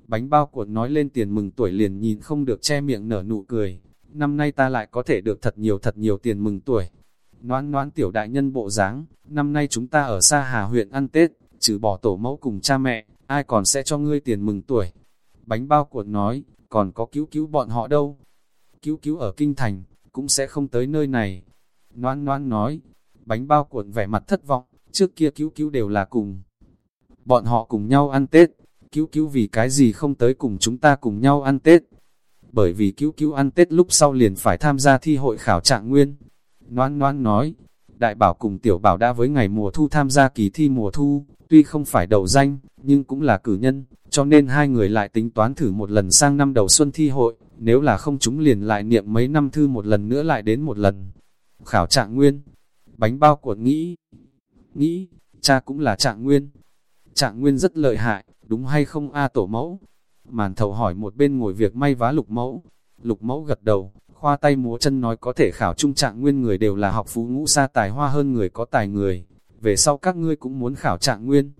Bánh bao cuộn nói lên tiền mừng tuổi liền nhìn không được che miệng nở nụ cười. Năm nay ta lại có thể được thật nhiều thật nhiều tiền mừng tuổi. Noan noan tiểu đại nhân bộ dáng năm nay chúng ta ở xa Hà huyện ăn Tết, trừ bỏ tổ mẫu cùng cha mẹ, ai còn sẽ cho ngươi tiền mừng tuổi. Bánh bao cuộn nói, còn có cứu cứu bọn họ đâu. Cứu cứu ở Kinh Thành, cũng sẽ không tới nơi này. Noan noan nói, bánh bao cuộn vẻ mặt thất vọng, trước kia cứu cứu đều là cùng. Bọn họ cùng nhau ăn Tết, cứu cứu vì cái gì không tới cùng chúng ta cùng nhau ăn Tết. Bởi vì cứu cứu ăn Tết lúc sau liền phải tham gia thi hội khảo trạng nguyên. Noan noan nói, đại bảo cùng tiểu bảo đã với ngày mùa thu tham gia kỳ thi mùa thu, tuy không phải đầu danh, nhưng cũng là cử nhân, cho nên hai người lại tính toán thử một lần sang năm đầu xuân thi hội, nếu là không chúng liền lại niệm mấy năm thư một lần nữa lại đến một lần. Khảo trạng nguyên, bánh bao cuộn nghĩ, nghĩ, cha cũng là trạng nguyên. Trạng nguyên rất lợi hại, đúng hay không a tổ mẫu? Màn thầu hỏi một bên ngồi việc may vá lục mẫu, lục mẫu gật đầu, khoa tay múa chân nói có thể khảo trung trạng nguyên người đều là học phú ngũ sa tài hoa hơn người có tài người, về sau các ngươi cũng muốn khảo trạng nguyên.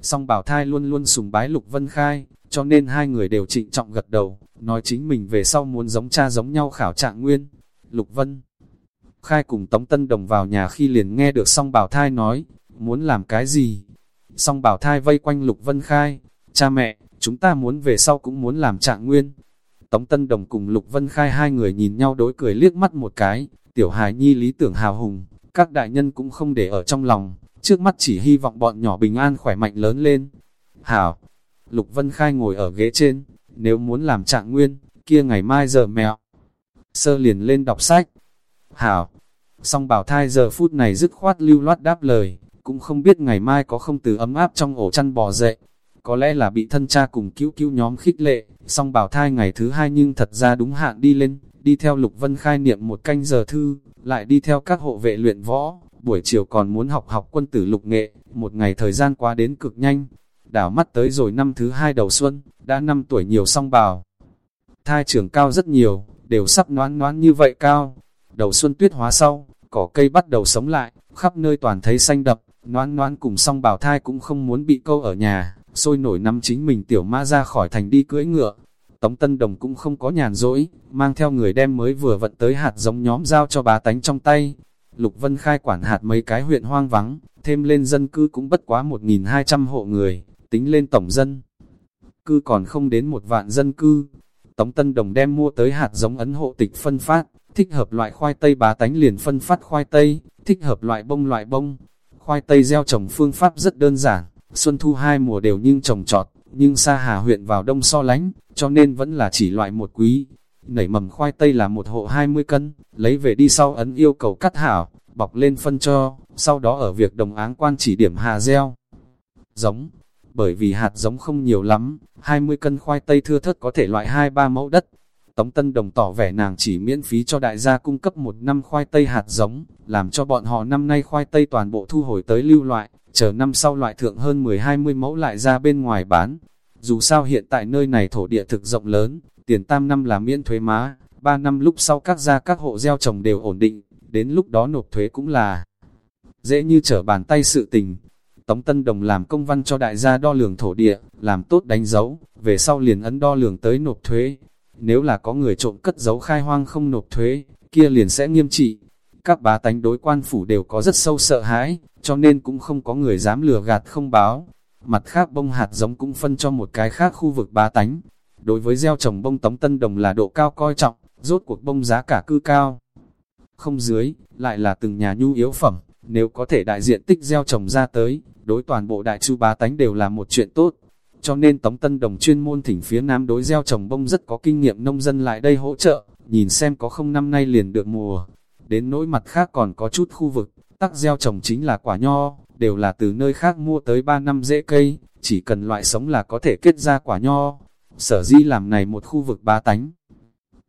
Song bảo thai luôn luôn sùng bái Lục Vân Khai, cho nên hai người đều trịnh trọng gật đầu, nói chính mình về sau muốn giống cha giống nhau khảo trạng nguyên. Lục Vân Khai cùng Tống Tân Đồng vào nhà khi liền nghe được song bảo thai nói, muốn làm cái gì? Song bảo thai vây quanh Lục Vân Khai, cha mẹ, chúng ta muốn về sau cũng muốn làm trạng nguyên. Tống Tân Đồng cùng Lục Vân Khai hai người nhìn nhau đối cười liếc mắt một cái, tiểu hài nhi lý tưởng hào hùng, các đại nhân cũng không để ở trong lòng, trước mắt chỉ hy vọng bọn nhỏ bình an khỏe mạnh lớn lên. Hảo, Lục Vân Khai ngồi ở ghế trên, nếu muốn làm trạng nguyên, kia ngày mai giờ mẹo. Sơ liền lên đọc sách. Hảo, song bảo thai giờ phút này dứt khoát lưu loát đáp lời, cũng không biết ngày mai có không từ ấm áp trong ổ chăn bò dậy. Có lẽ là bị thân cha cùng cứu cứu nhóm khích lệ, song bảo thai ngày thứ hai nhưng thật ra đúng hạn đi lên, đi theo Lục Vân khai niệm một canh giờ thư, lại đi theo các hộ vệ luyện võ, buổi chiều còn muốn học học quân tử lục nghệ, một ngày thời gian qua đến cực nhanh. Đảo mắt tới rồi năm thứ hai đầu xuân, đã năm tuổi nhiều song bào. Thai trưởng cao rất nhiều, đều sắp noán noán như vậy cao. Đầu xuân tuyết hóa sau, cỏ cây bắt đầu sống lại, khắp nơi toàn thấy xanh đập, noán noán cùng song bào thai cũng không muốn bị câu ở nhà, sôi nổi năm chính mình tiểu ma ra khỏi thành đi cưỡi ngựa. Tống Tân Đồng cũng không có nhàn rỗi, mang theo người đem mới vừa vận tới hạt giống nhóm giao cho bá tánh trong tay. Lục Vân khai quản hạt mấy cái huyện hoang vắng, thêm lên dân cư cũng bất quá 1.200 hộ người, tính lên tổng dân. Cư còn không đến một vạn dân cư. Tống Tân Đồng đem mua tới hạt giống ấn hộ tịch phân phát, thích hợp loại khoai tây bá tánh liền phân phát khoai tây, thích hợp loại bông loại bông. Khoai tây gieo trồng phương pháp rất đơn giản, xuân thu hai mùa đều nhưng trồng trọt, nhưng xa hà huyện vào đông so lánh, cho nên vẫn là chỉ loại một quý. Nảy mầm khoai tây là một hộ 20 cân, lấy về đi sau ấn yêu cầu cắt hảo, bọc lên phân cho, sau đó ở việc đồng áng quan chỉ điểm hà gieo. Giống, bởi vì hạt giống không nhiều lắm, 20 cân khoai tây thưa thất có thể loại 2-3 mẫu đất. Tống Tân Đồng tỏ vẻ nàng chỉ miễn phí cho đại gia cung cấp một năm khoai tây hạt giống, làm cho bọn họ năm nay khoai tây toàn bộ thu hồi tới lưu loại, chờ năm sau loại thượng hơn 10-20 mẫu lại ra bên ngoài bán. Dù sao hiện tại nơi này thổ địa thực rộng lớn, tiền tam năm là miễn thuế má, 3 năm lúc sau các gia các hộ gieo trồng đều ổn định, đến lúc đó nộp thuế cũng là dễ như trở bàn tay sự tình. Tống Tân Đồng làm công văn cho đại gia đo lường thổ địa, làm tốt đánh dấu, về sau liền ấn đo lường tới nộp thuế. Nếu là có người trộm cất dấu khai hoang không nộp thuế, kia liền sẽ nghiêm trị. Các bá tánh đối quan phủ đều có rất sâu sợ hãi, cho nên cũng không có người dám lừa gạt không báo. Mặt khác bông hạt giống cũng phân cho một cái khác khu vực bá tánh. Đối với gieo trồng bông Tống Tân Đồng là độ cao coi trọng, rốt cuộc bông giá cả cư cao. Không dưới, lại là từng nhà nhu yếu phẩm, nếu có thể đại diện tích gieo trồng ra tới, đối toàn bộ đại chu bá tánh đều là một chuyện tốt. Cho nên Tống Tân Đồng chuyên môn thỉnh phía Nam đối gieo trồng bông rất có kinh nghiệm nông dân lại đây hỗ trợ, nhìn xem có không năm nay liền được mùa. Đến nỗi mặt khác còn có chút khu vực, tắc gieo trồng chính là quả nho, đều là từ nơi khác mua tới 3 năm dễ cây, chỉ cần loại sống là có thể kết ra quả nho. Sở di làm này một khu vực bá tánh.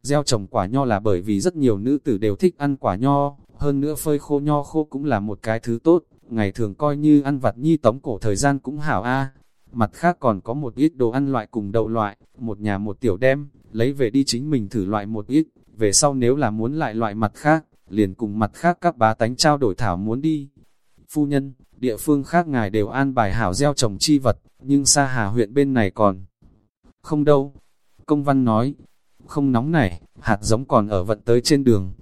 Gieo trồng quả nho là bởi vì rất nhiều nữ tử đều thích ăn quả nho, hơn nữa phơi khô nho khô cũng là một cái thứ tốt, ngày thường coi như ăn vặt nhi tống cổ thời gian cũng hảo a. Mặt khác còn có một ít đồ ăn loại cùng đậu loại, một nhà một tiểu đem, lấy về đi chính mình thử loại một ít, về sau nếu là muốn lại loại mặt khác, liền cùng mặt khác các bá tánh trao đổi thảo muốn đi. Phu nhân, địa phương khác ngài đều an bài hảo gieo trồng chi vật, nhưng xa hà huyện bên này còn không đâu. Công văn nói, không nóng này, hạt giống còn ở vận tới trên đường.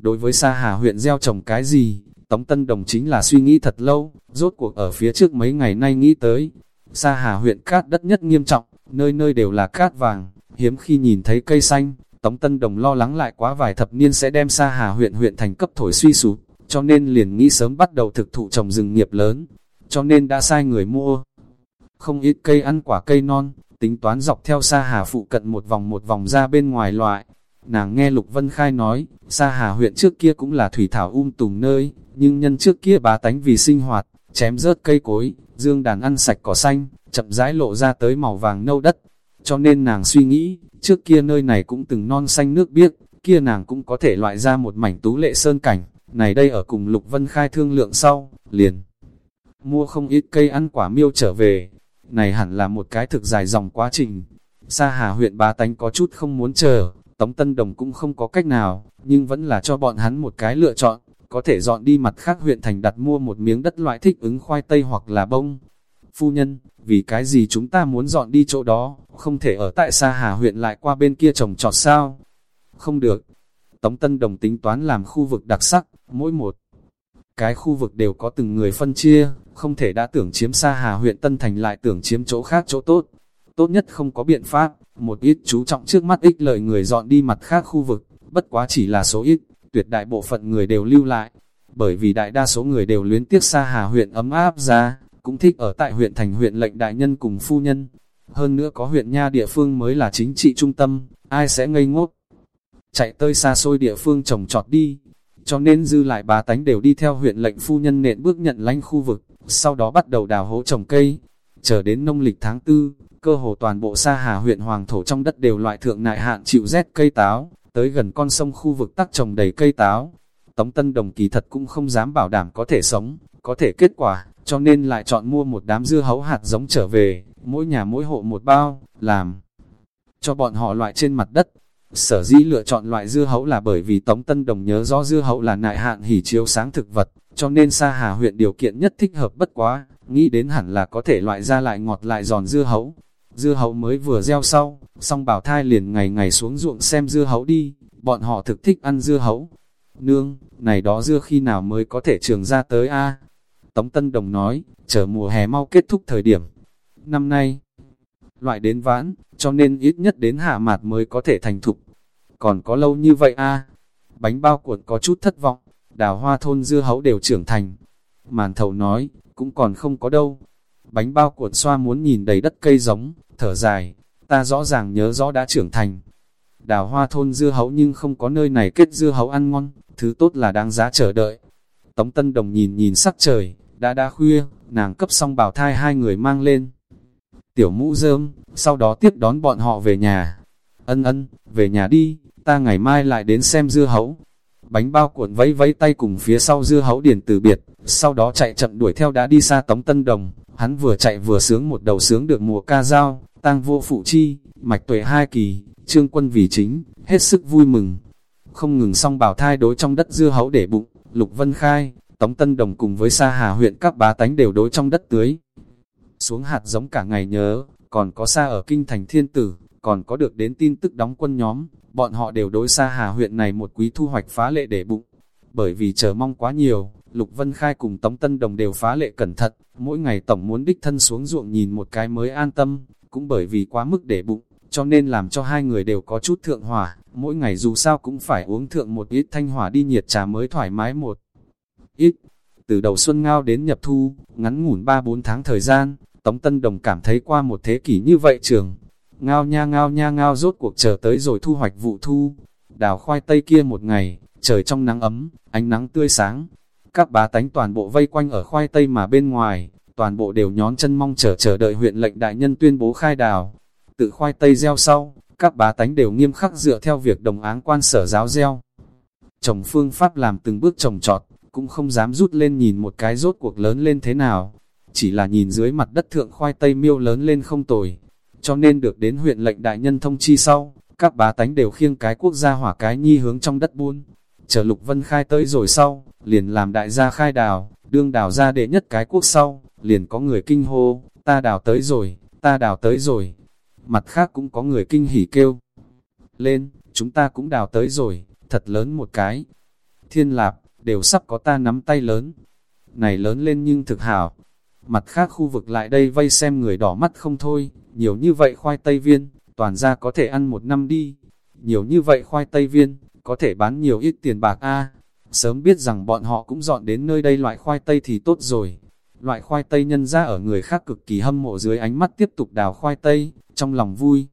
Đối với xa hà huyện gieo trồng cái gì, Tống Tân Đồng chính là suy nghĩ thật lâu, rốt cuộc ở phía trước mấy ngày nay nghĩ tới. Sa Hà huyện cát đất nhất nghiêm trọng, nơi nơi đều là cát vàng, hiếm khi nhìn thấy cây xanh, Tống Tân Đồng lo lắng lại quá vài thập niên sẽ đem Sa Hà huyện huyện thành cấp thổi suy sụp, cho nên liền nghĩ sớm bắt đầu thực thụ trồng rừng nghiệp lớn, cho nên đã sai người mua. Không ít cây ăn quả cây non, tính toán dọc theo Sa Hà phụ cận một vòng một vòng ra bên ngoài loại. Nàng nghe Lục Vân Khai nói, Sa Hà huyện trước kia cũng là thủy thảo um tùm nơi, nhưng nhân trước kia bá tánh vì sinh hoạt, chém rớt cây cối, dương đàn ăn sạch cỏ xanh, chậm rãi lộ ra tới màu vàng nâu đất. Cho nên nàng suy nghĩ, trước kia nơi này cũng từng non xanh nước biếc, kia nàng cũng có thể loại ra một mảnh tú lệ sơn cảnh, này đây ở cùng Lục Vân khai thương lượng sau, liền. Mua không ít cây ăn quả miêu trở về, này hẳn là một cái thực dài dòng quá trình. Sa Hà huyện bá tánh có chút không muốn chờ, Tống Tân Đồng cũng không có cách nào, nhưng vẫn là cho bọn hắn một cái lựa chọn có thể dọn đi mặt khác huyện thành đặt mua một miếng đất loại thích ứng khoai tây hoặc là bông. Phu nhân, vì cái gì chúng ta muốn dọn đi chỗ đó, không thể ở tại Sa Hà huyện lại qua bên kia trồng trọt sao? Không được. Tống Tân Đồng tính toán làm khu vực đặc sắc, mỗi một cái khu vực đều có từng người phân chia, không thể đã tưởng chiếm xa Hà huyện Tân Thành lại tưởng chiếm chỗ khác chỗ tốt. Tốt nhất không có biện pháp, một ít chú trọng trước mắt ích lợi người dọn đi mặt khác khu vực, bất quá chỉ là số ít, tuyệt đại bộ phận người đều lưu lại, bởi vì đại đa số người đều luyến tiếc xa hà huyện ấm áp ra, cũng thích ở tại huyện thành huyện lệnh đại nhân cùng phu nhân. Hơn nữa có huyện nha địa phương mới là chính trị trung tâm, ai sẽ ngây ngốc. Chạy tới xa xôi địa phương trồng trọt đi, cho nên dư lại bá tánh đều đi theo huyện lệnh phu nhân nện bước nhận lãnh khu vực, sau đó bắt đầu đào hố trồng cây. Chờ đến nông lịch tháng tư, cơ hồ toàn bộ xa hà huyện hoàng thổ trong đất đều loại thượng nại hạn chịu rét cây táo, tới gần con sông khu vực tắc trồng đầy cây táo. Tống Tân Đồng kỳ thật cũng không dám bảo đảm có thể sống, có thể kết quả, cho nên lại chọn mua một đám dưa hấu hạt giống trở về, mỗi nhà mỗi hộ một bao, làm cho bọn họ loại trên mặt đất. Sở dĩ lựa chọn loại dưa hấu là bởi vì Tống Tân Đồng nhớ rõ dưa hấu là nại hạn hỉ chiếu sáng thực vật, cho nên Sa Hà huyện điều kiện nhất thích hợp bất quá, nghĩ đến hẳn là có thể loại ra lại ngọt lại giòn dưa hấu, Dưa hấu mới vừa gieo sau, song bảo thai liền ngày ngày xuống ruộng xem dưa hấu đi, bọn họ thực thích ăn dưa hấu. Nương, này đó dưa khi nào mới có thể trường ra tới a Tống Tân Đồng nói, chờ mùa hè mau kết thúc thời điểm. Năm nay, loại đến vãn, cho nên ít nhất đến hạ mạt mới có thể thành thục. Còn có lâu như vậy a Bánh bao cuộn có chút thất vọng, đào hoa thôn dưa hấu đều trưởng thành. Màn thầu nói, cũng còn không có đâu. Bánh bao cuộn xoa muốn nhìn đầy đất cây giống, thở dài, ta rõ ràng nhớ rõ đã trưởng thành. Đào hoa thôn dưa hấu nhưng không có nơi này kết dưa hấu ăn ngon, thứ tốt là đáng giá chờ đợi. Tống Tân Đồng nhìn nhìn sắc trời, đã đã khuya, nàng cấp xong bảo thai hai người mang lên. Tiểu mũ rơm, sau đó tiếp đón bọn họ về nhà. Ân ân, về nhà đi, ta ngày mai lại đến xem dưa hấu. Bánh bao cuộn vẫy vẫy tay cùng phía sau dưa hấu điền từ biệt, sau đó chạy chậm đuổi theo đã đi xa Tống Tân Đồng. Hắn vừa chạy vừa sướng một đầu sướng được mùa ca dao, tang vô phụ chi, mạch tuệ hai kỳ, trương quân vì chính, hết sức vui mừng. Không ngừng xong bảo thai đối trong đất dưa hấu để bụng, Lục Vân Khai, Tống Tân Đồng cùng với Sa Hà huyện các bá tánh đều đối trong đất tưới. Xuống hạt giống cả ngày nhớ, còn có xa ở kinh thành thiên tử, còn có được đến tin tức đóng quân nhóm, bọn họ đều đối xa Hà huyện này một quý thu hoạch phá lệ để bụng. Bởi vì chờ mong quá nhiều, Lục Vân Khai cùng Tống Tân Đồng đều phá lệ cẩn thận, mỗi ngày tổng muốn đích thân xuống ruộng nhìn một cái mới an tâm, cũng bởi vì quá mức để bụng, cho nên làm cho hai người đều có chút thượng hỏa, mỗi ngày dù sao cũng phải uống thượng một ít thanh hỏa đi nhiệt trà mới thoải mái một ít. Từ đầu xuân ngao đến nhập thu, ngắn ngủn 3-4 tháng thời gian, Tống Tân Đồng cảm thấy qua một thế kỷ như vậy trường. Ngao nha ngao nha ngao rốt cuộc chờ tới rồi thu hoạch vụ thu. Đào khoai tây kia một ngày, trời trong nắng ấm, ánh nắng tươi sáng. Các bá tánh toàn bộ vây quanh ở khoai tây mà bên ngoài, toàn bộ đều nhón chân mong chờ chờ đợi huyện lệnh đại nhân tuyên bố khai đào. Tự khoai tây gieo sau, các bá tánh đều nghiêm khắc dựa theo việc đồng áng quan sở giáo gieo. Trồng phương pháp làm từng bước trồng trọt, cũng không dám rút lên nhìn một cái rốt cuộc lớn lên thế nào. Chỉ là nhìn dưới mặt đất thượng khoai tây miêu lớn lên không tồi. Cho nên được đến huyện lệnh đại nhân thông chi sau, các bá tánh đều khiêng cái quốc gia hỏa cái nhi hướng trong đất buôn. Chờ Lục Vân khai tới rồi sau, liền làm đại gia khai đào, đương đào ra đệ nhất cái quốc sau, liền có người kinh hô, ta đào tới rồi, ta đào tới rồi. Mặt khác cũng có người kinh hỉ kêu. Lên, chúng ta cũng đào tới rồi, thật lớn một cái. Thiên lạp, đều sắp có ta nắm tay lớn. Này lớn lên nhưng thực hảo. Mặt khác khu vực lại đây vây xem người đỏ mắt không thôi, nhiều như vậy khoai tây viên, toàn ra có thể ăn một năm đi. Nhiều như vậy khoai tây viên, có thể bán nhiều ít tiền bạc a Sớm biết rằng bọn họ cũng dọn đến nơi đây loại khoai tây thì tốt rồi. Loại khoai tây nhân ra ở người khác cực kỳ hâm mộ dưới ánh mắt tiếp tục đào khoai tây, trong lòng vui.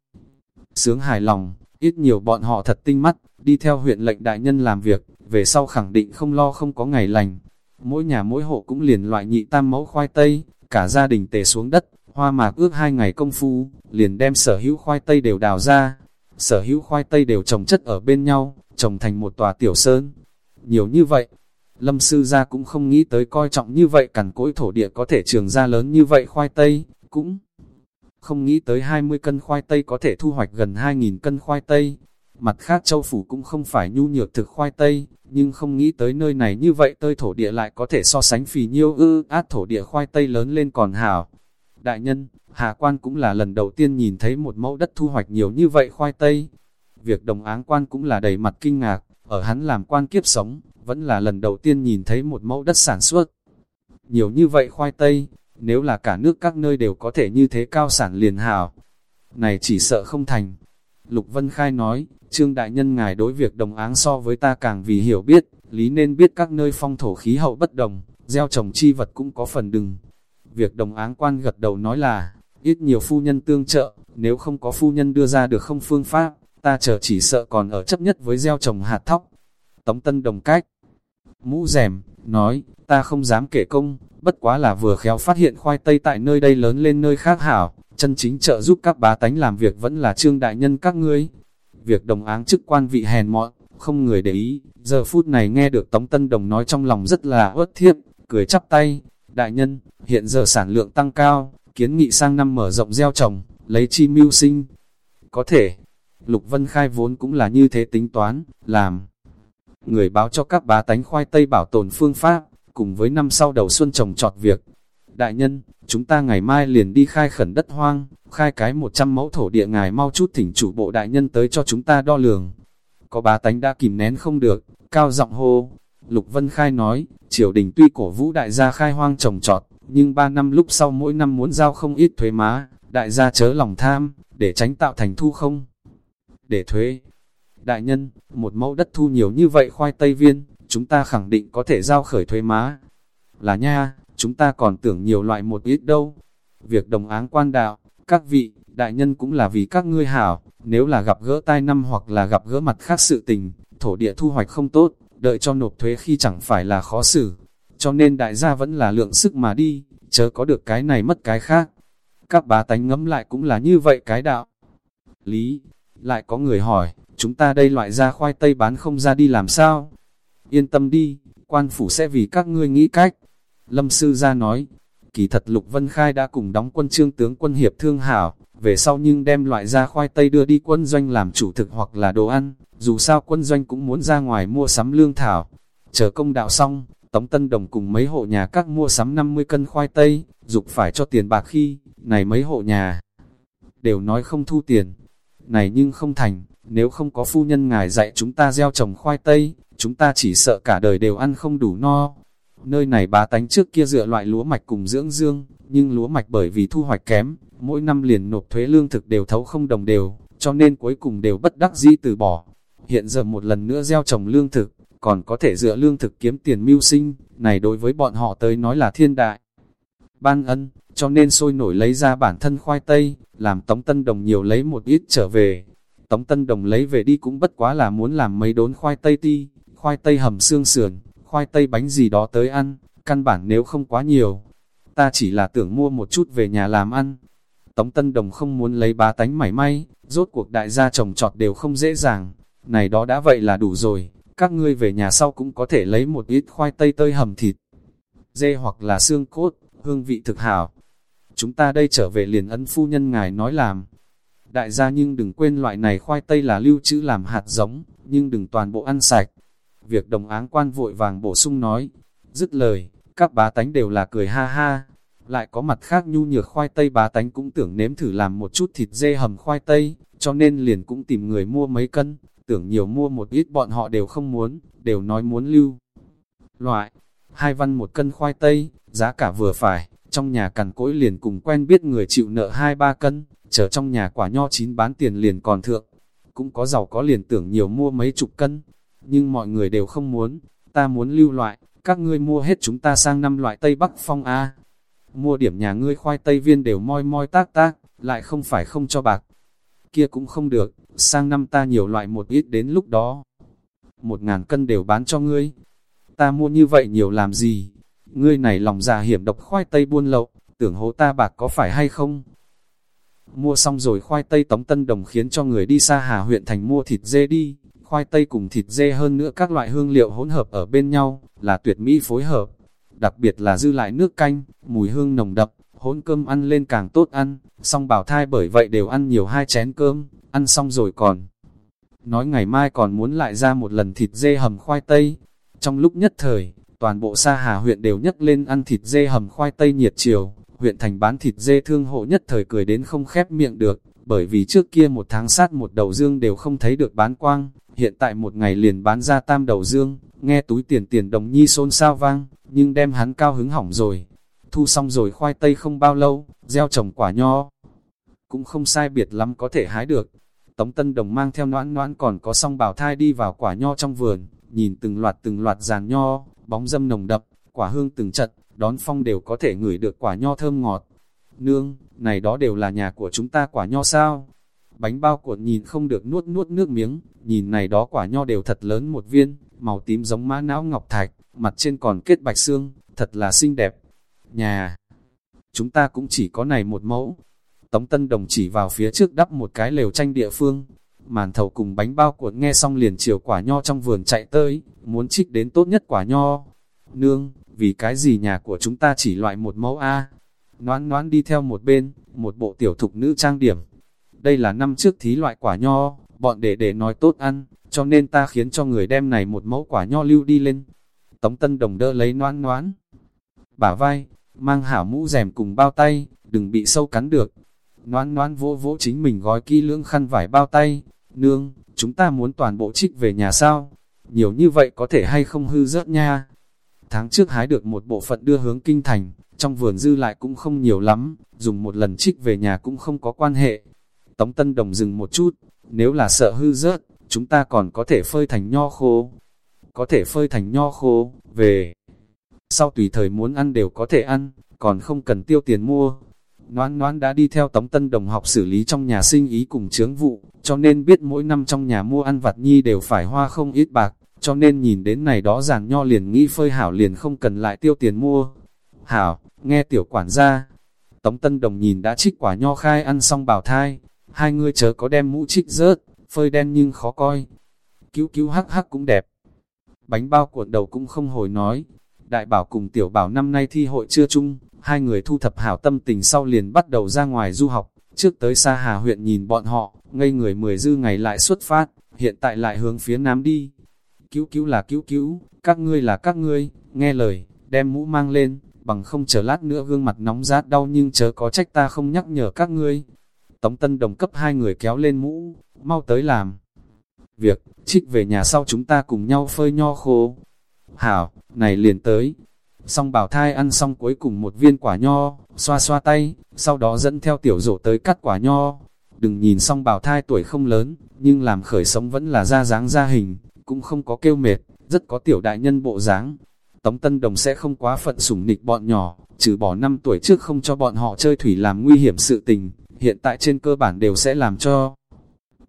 Sướng hài lòng, ít nhiều bọn họ thật tinh mắt, đi theo huyện lệnh đại nhân làm việc, về sau khẳng định không lo không có ngày lành. Mỗi nhà mỗi hộ cũng liền loại nhị tam mẫu khoai tây, cả gia đình tề xuống đất, hoa mạc ước hai ngày công phu, liền đem sở hữu khoai tây đều đào ra. Sở hữu khoai tây đều trồng chất ở bên nhau, trồng thành một tòa tiểu sơn. Nhiều như vậy, lâm sư gia cũng không nghĩ tới coi trọng như vậy cằn cỗi thổ địa có thể trường ra lớn như vậy khoai tây, cũng không nghĩ tới 20 cân khoai tây có thể thu hoạch gần 2.000 cân khoai tây. Mặt khác châu phủ cũng không phải nhu nhược thực khoai tây, nhưng không nghĩ tới nơi này như vậy tơi thổ địa lại có thể so sánh phì nhiêu ư át thổ địa khoai tây lớn lên còn hảo. Đại nhân, Hà Quan cũng là lần đầu tiên nhìn thấy một mẫu đất thu hoạch nhiều như vậy khoai tây. Việc đồng áng quan cũng là đầy mặt kinh ngạc, ở hắn làm quan kiếp sống, vẫn là lần đầu tiên nhìn thấy một mẫu đất sản xuất. Nhiều như vậy khoai tây, nếu là cả nước các nơi đều có thể như thế cao sản liền hảo. Này chỉ sợ không thành. Lục Vân Khai nói, Trương Đại Nhân ngài đối việc đồng áng so với ta càng vì hiểu biết, lý nên biết các nơi phong thổ khí hậu bất đồng, gieo trồng chi vật cũng có phần đừng. Việc đồng áng quan gật đầu nói là, ít nhiều phu nhân tương trợ, nếu không có phu nhân đưa ra được không phương pháp, ta chờ chỉ sợ còn ở chấp nhất với gieo trồng hạt thóc. Tống Tân đồng cách, mũ rèm, nói, ta không dám kể công, bất quá là vừa khéo phát hiện khoai tây tại nơi đây lớn lên nơi khác hảo, chân chính trợ giúp các bá tánh làm việc vẫn là trương đại nhân các ngươi. Việc đồng áng chức quan vị hèn mọn, không người để ý, giờ phút này nghe được Tống Tân Đồng nói trong lòng rất là ớt thiếp, cười chắp tay, đại nhân, hiện giờ sản lượng tăng cao, kiến nghị sang năm mở rộng gieo trồng, lấy chi mưu sinh. Có thể, Lục Vân Khai vốn cũng là như thế tính toán, làm. Người báo cho các bá tánh khoai tây bảo tồn phương pháp, cùng với năm sau đầu xuân trồng trọt việc. Đại nhân, chúng ta ngày mai liền đi khai khẩn đất hoang, khai cái 100 mẫu thổ địa ngài mau chút thỉnh chủ bộ đại nhân tới cho chúng ta đo lường. Có bá tánh đã kìm nén không được, cao giọng hô. Lục Vân Khai nói, triều đình tuy cổ vũ đại gia khai hoang trồng trọt, nhưng 3 năm lúc sau mỗi năm muốn giao không ít thuế má, đại gia chớ lòng tham, để tránh tạo thành thu không. Để thuế, Đại nhân, một mẫu đất thu nhiều như vậy khoai tây viên, chúng ta khẳng định có thể giao khởi thuế má. Là nha, chúng ta còn tưởng nhiều loại một ít đâu. Việc đồng áng quan đạo, các vị, đại nhân cũng là vì các ngươi hảo, nếu là gặp gỡ tai năm hoặc là gặp gỡ mặt khác sự tình, thổ địa thu hoạch không tốt, đợi cho nộp thuế khi chẳng phải là khó xử. Cho nên đại gia vẫn là lượng sức mà đi, chớ có được cái này mất cái khác. Các bá tánh ngấm lại cũng là như vậy cái đạo. Lý, lại có người hỏi, chúng ta đây loại ra khoai tây bán không ra đi làm sao? Yên tâm đi, quan phủ sẽ vì các ngươi nghĩ cách. Lâm sư ra nói, kỳ thật Lục Vân Khai đã cùng đóng quân trương tướng quân hiệp thương hảo, về sau nhưng đem loại ra khoai tây đưa đi quân doanh làm chủ thực hoặc là đồ ăn, dù sao quân doanh cũng muốn ra ngoài mua sắm lương thảo. Chờ công đạo xong, Tống Tân Đồng cùng mấy hộ nhà các mua sắm 50 cân khoai tây, dục phải cho tiền bạc khi, này mấy hộ nhà đều nói không thu tiền. Này nhưng không thành, nếu không có phu nhân ngài dạy chúng ta gieo trồng khoai tây, chúng ta chỉ sợ cả đời đều ăn không đủ no. Nơi này bá tánh trước kia dựa loại lúa mạch cùng dưỡng dương, nhưng lúa mạch bởi vì thu hoạch kém, mỗi năm liền nộp thuế lương thực đều thấu không đồng đều, cho nên cuối cùng đều bất đắc dĩ từ bỏ. Hiện giờ một lần nữa gieo trồng lương thực, còn có thể dựa lương thực kiếm tiền mưu sinh, này đối với bọn họ tới nói là thiên đại. Ban ân, cho nên sôi nổi lấy ra bản thân khoai tây, làm Tống Tân Đồng nhiều lấy một ít trở về. Tống Tân Đồng lấy về đi cũng bất quá là muốn làm mấy đốn khoai tây ti, khoai tây hầm xương sườn, khoai tây bánh gì đó tới ăn, căn bản nếu không quá nhiều. Ta chỉ là tưởng mua một chút về nhà làm ăn. Tống Tân Đồng không muốn lấy bá tánh mảy may, rốt cuộc đại gia trồng trọt đều không dễ dàng. Này đó đã vậy là đủ rồi, các ngươi về nhà sau cũng có thể lấy một ít khoai tây tơi hầm thịt, dê hoặc là xương cốt, hương vị thực hảo. Chúng ta đây trở về liền ân phu nhân ngài nói làm. Đại gia nhưng đừng quên loại này khoai tây là lưu trữ làm hạt giống, nhưng đừng toàn bộ ăn sạch. Việc đồng áng quan vội vàng bổ sung nói, dứt lời, các bá tánh đều là cười ha ha. Lại có mặt khác nhu nhược khoai tây bá tánh cũng tưởng nếm thử làm một chút thịt dê hầm khoai tây, cho nên liền cũng tìm người mua mấy cân, tưởng nhiều mua một ít bọn họ đều không muốn, đều nói muốn lưu. Loại, hai văn một cân khoai tây, giá cả vừa phải, trong nhà cằn cỗi liền cùng quen biết người chịu nợ hai ba cân, chờ trong nhà quả nho chín bán tiền liền còn thượng. Cũng có giàu có liền tưởng nhiều mua mấy chục cân, nhưng mọi người đều không muốn, ta muốn lưu loại, các ngươi mua hết chúng ta sang năm loại Tây Bắc Phong A. Mua điểm nhà ngươi khoai tây viên đều moi moi tác tác, lại không phải không cho bạc. Kia cũng không được, sang năm ta nhiều loại một ít đến lúc đó. Một ngàn cân đều bán cho ngươi. Ta mua như vậy nhiều làm gì? Ngươi này lòng già hiểm độc khoai tây buôn lậu, tưởng hố ta bạc có phải hay không? Mua xong rồi khoai tây tống tân đồng khiến cho người đi xa Hà huyện thành mua thịt dê đi. Khoai tây cùng thịt dê hơn nữa các loại hương liệu hỗn hợp ở bên nhau, là tuyệt mỹ phối hợp. Đặc biệt là dư lại nước canh, mùi hương nồng đậm, hỗn cơm ăn lên càng tốt ăn, song bảo thai bởi vậy đều ăn nhiều hai chén cơm, ăn xong rồi còn. Nói ngày mai còn muốn lại ra một lần thịt dê hầm khoai tây. Trong lúc nhất thời, toàn bộ Sa Hà huyện đều nhấc lên ăn thịt dê hầm khoai tây nhiệt chiều. Huyện thành bán thịt dê thương hộ nhất thời cười đến không khép miệng được, bởi vì trước kia một tháng sát một đầu dương đều không thấy được bán quang, hiện tại một ngày liền bán ra tam đầu dương, nghe túi tiền tiền đồng nhi xôn xao vang, nhưng đem hắn cao hứng hỏng rồi. Thu xong rồi khoai tây không bao lâu, gieo trồng quả nho. Cũng không sai biệt lắm có thể hái được, Tống Tân Đồng mang theo noãn noãn còn có song bào thai đi vào quả nho trong vườn, nhìn từng loạt từng loạt giàn nho, bóng dâm nồng đậm, quả hương từng chật, đón phong đều có thể ngửi được quả nho thơm ngọt. Nương, này đó đều là nhà của chúng ta quả nho sao? Bánh bao cuộn nhìn không được nuốt nuốt nước miếng, nhìn này đó quả nho đều thật lớn một viên, màu tím giống mã não ngọc thạch, mặt trên còn kết bạch xương, thật là xinh đẹp. Nhà, chúng ta cũng chỉ có này một mẫu, Tống Tân Đồng chỉ vào phía trước đắp một cái lều tranh địa phương. Màn thầu cùng bánh bao cuộn nghe xong liền chiều quả nho trong vườn chạy tới, muốn trích đến tốt nhất quả nho. Nương, vì cái gì nhà của chúng ta chỉ loại một mẫu A. Noãn noãn đi theo một bên, một bộ tiểu thục nữ trang điểm. Đây là năm trước thí loại quả nho, bọn để để nói tốt ăn, cho nên ta khiến cho người đem này một mẫu quả nho lưu đi lên. Tống Tân Đồng đỡ lấy noãn noãn. Bả vai, mang hảo mũ rèm cùng bao tay, đừng bị sâu cắn được. noãn noãn vỗ vỗ chính mình gói kỹ lưỡng khăn vải bao tay. Nương, chúng ta muốn toàn bộ trích về nhà sao? Nhiều như vậy có thể hay không hư rớt nha. Tháng trước hái được một bộ phận đưa hướng kinh thành, trong vườn dư lại cũng không nhiều lắm, dùng một lần trích về nhà cũng không có quan hệ. Tống Tân Đồng dừng một chút, nếu là sợ hư rớt, chúng ta còn có thể phơi thành nho khô. Có thể phơi thành nho khô, về. Sau tùy thời muốn ăn đều có thể ăn, còn không cần tiêu tiền mua. noãn noãn đã đi theo Tống Tân Đồng học xử lý trong nhà sinh ý cùng chướng vụ, cho nên biết mỗi năm trong nhà mua ăn vặt nhi đều phải hoa không ít bạc, cho nên nhìn đến này đó giàn nho liền nghĩ phơi hảo liền không cần lại tiêu tiền mua. Hảo, nghe tiểu quản gia. Tống Tân Đồng nhìn đã trích quả nho khai ăn xong bảo thai, hai người chớ có đem mũ trích rớt, phơi đen nhưng khó coi. Cứu cứu hắc hắc cũng đẹp. Bánh bao cuộn đầu cũng không hồi nói. Đại bảo cùng tiểu bảo năm nay thi hội chưa chung, hai người thu thập hảo tâm tình sau liền bắt đầu ra ngoài du học. Trước tới xa Hà huyện nhìn bọn họ, ngây người mười dư ngày lại xuất phát, hiện tại lại hướng phía nam đi. Cứu cứu là cứu cứu, các ngươi là các ngươi, nghe lời, đem mũ mang lên, bằng không chờ lát nữa gương mặt nóng rát đau nhưng chớ có trách ta không nhắc nhở các ngươi. Tống Tân Đồng cấp hai người kéo lên mũ, mau tới làm. Việc, trích về nhà sau chúng ta cùng nhau phơi nho khô. Hảo, này liền tới. Xong bảo thai ăn xong cuối cùng một viên quả nho, xoa xoa tay, sau đó dẫn theo tiểu rổ tới cắt quả nho. Đừng nhìn xong bảo thai tuổi không lớn, nhưng làm khởi sống vẫn là ra dáng ra hình, cũng không có kêu mệt, rất có tiểu đại nhân bộ dáng. Tống Tân Đồng sẽ không quá phận sủng nịch bọn nhỏ, trừ bỏ năm tuổi trước không cho bọn họ chơi thủy làm nguy hiểm sự tình, hiện tại trên cơ bản đều sẽ làm cho.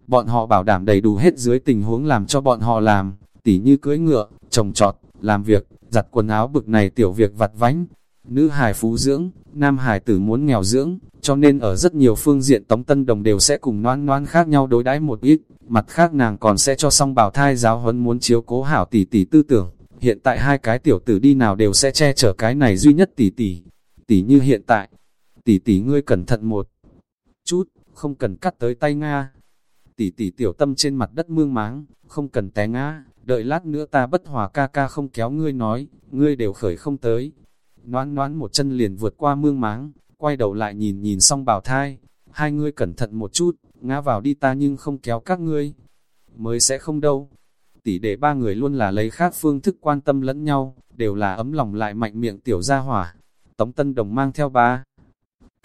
Bọn họ bảo đảm đầy đủ hết dưới tình huống làm cho bọn họ làm, tỉ như cưỡi ngựa, trồng trọt, làm việc, giặt quần áo bực này tiểu việc vặt vánh. Nữ hài phú dưỡng, nam hài tử muốn nghèo dưỡng, cho nên ở rất nhiều phương diện Tống Tân Đồng đều sẽ cùng noan noan khác nhau đối đãi một ít, mặt khác nàng còn sẽ cho song bảo thai giáo huấn muốn chiếu cố hảo tỷ tỷ tư tưởng. Hiện tại hai cái tiểu tử đi nào đều sẽ che chở cái này duy nhất tỷ tỷ. Tỷ như hiện tại, tỷ tỷ ngươi cẩn thận một chút, không cần cắt tới tay Nga. Tỷ tỷ tiểu tâm trên mặt đất mương máng, không cần té ngã, đợi lát nữa ta bất hòa ca ca không kéo ngươi nói, ngươi đều khởi không tới noãn noãn một chân liền vượt qua mương máng, quay đầu lại nhìn nhìn xong bảo thai, hai ngươi cẩn thận một chút, ngã vào đi ta nhưng không kéo các ngươi. Mới sẽ không đâu. Tỷ để ba người luôn là lấy khác phương thức quan tâm lẫn nhau, đều là ấm lòng lại mạnh miệng tiểu gia hỏa. Tống Tân Đồng mang theo ba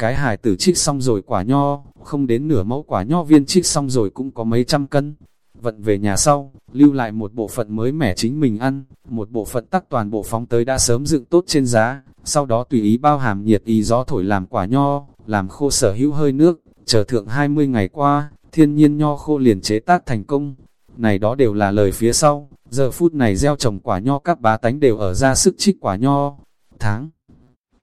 cái hài tử trích xong rồi quả nho, không đến nửa mẫu quả nho viên trích xong rồi cũng có mấy trăm cân. Vận về nhà sau, lưu lại một bộ phận mới mẻ chính mình ăn, một bộ phận tắc toàn bộ phóng tới đã sớm dựng tốt trên giá, sau đó tùy ý bao hàm nhiệt ý gió thổi làm quả nho, làm khô sở hữu hơi nước, chờ thượng 20 ngày qua, thiên nhiên nho khô liền chế tác thành công. Này đó đều là lời phía sau, giờ phút này gieo trồng quả nho các bá tánh đều ở ra sức trích quả nho. Tháng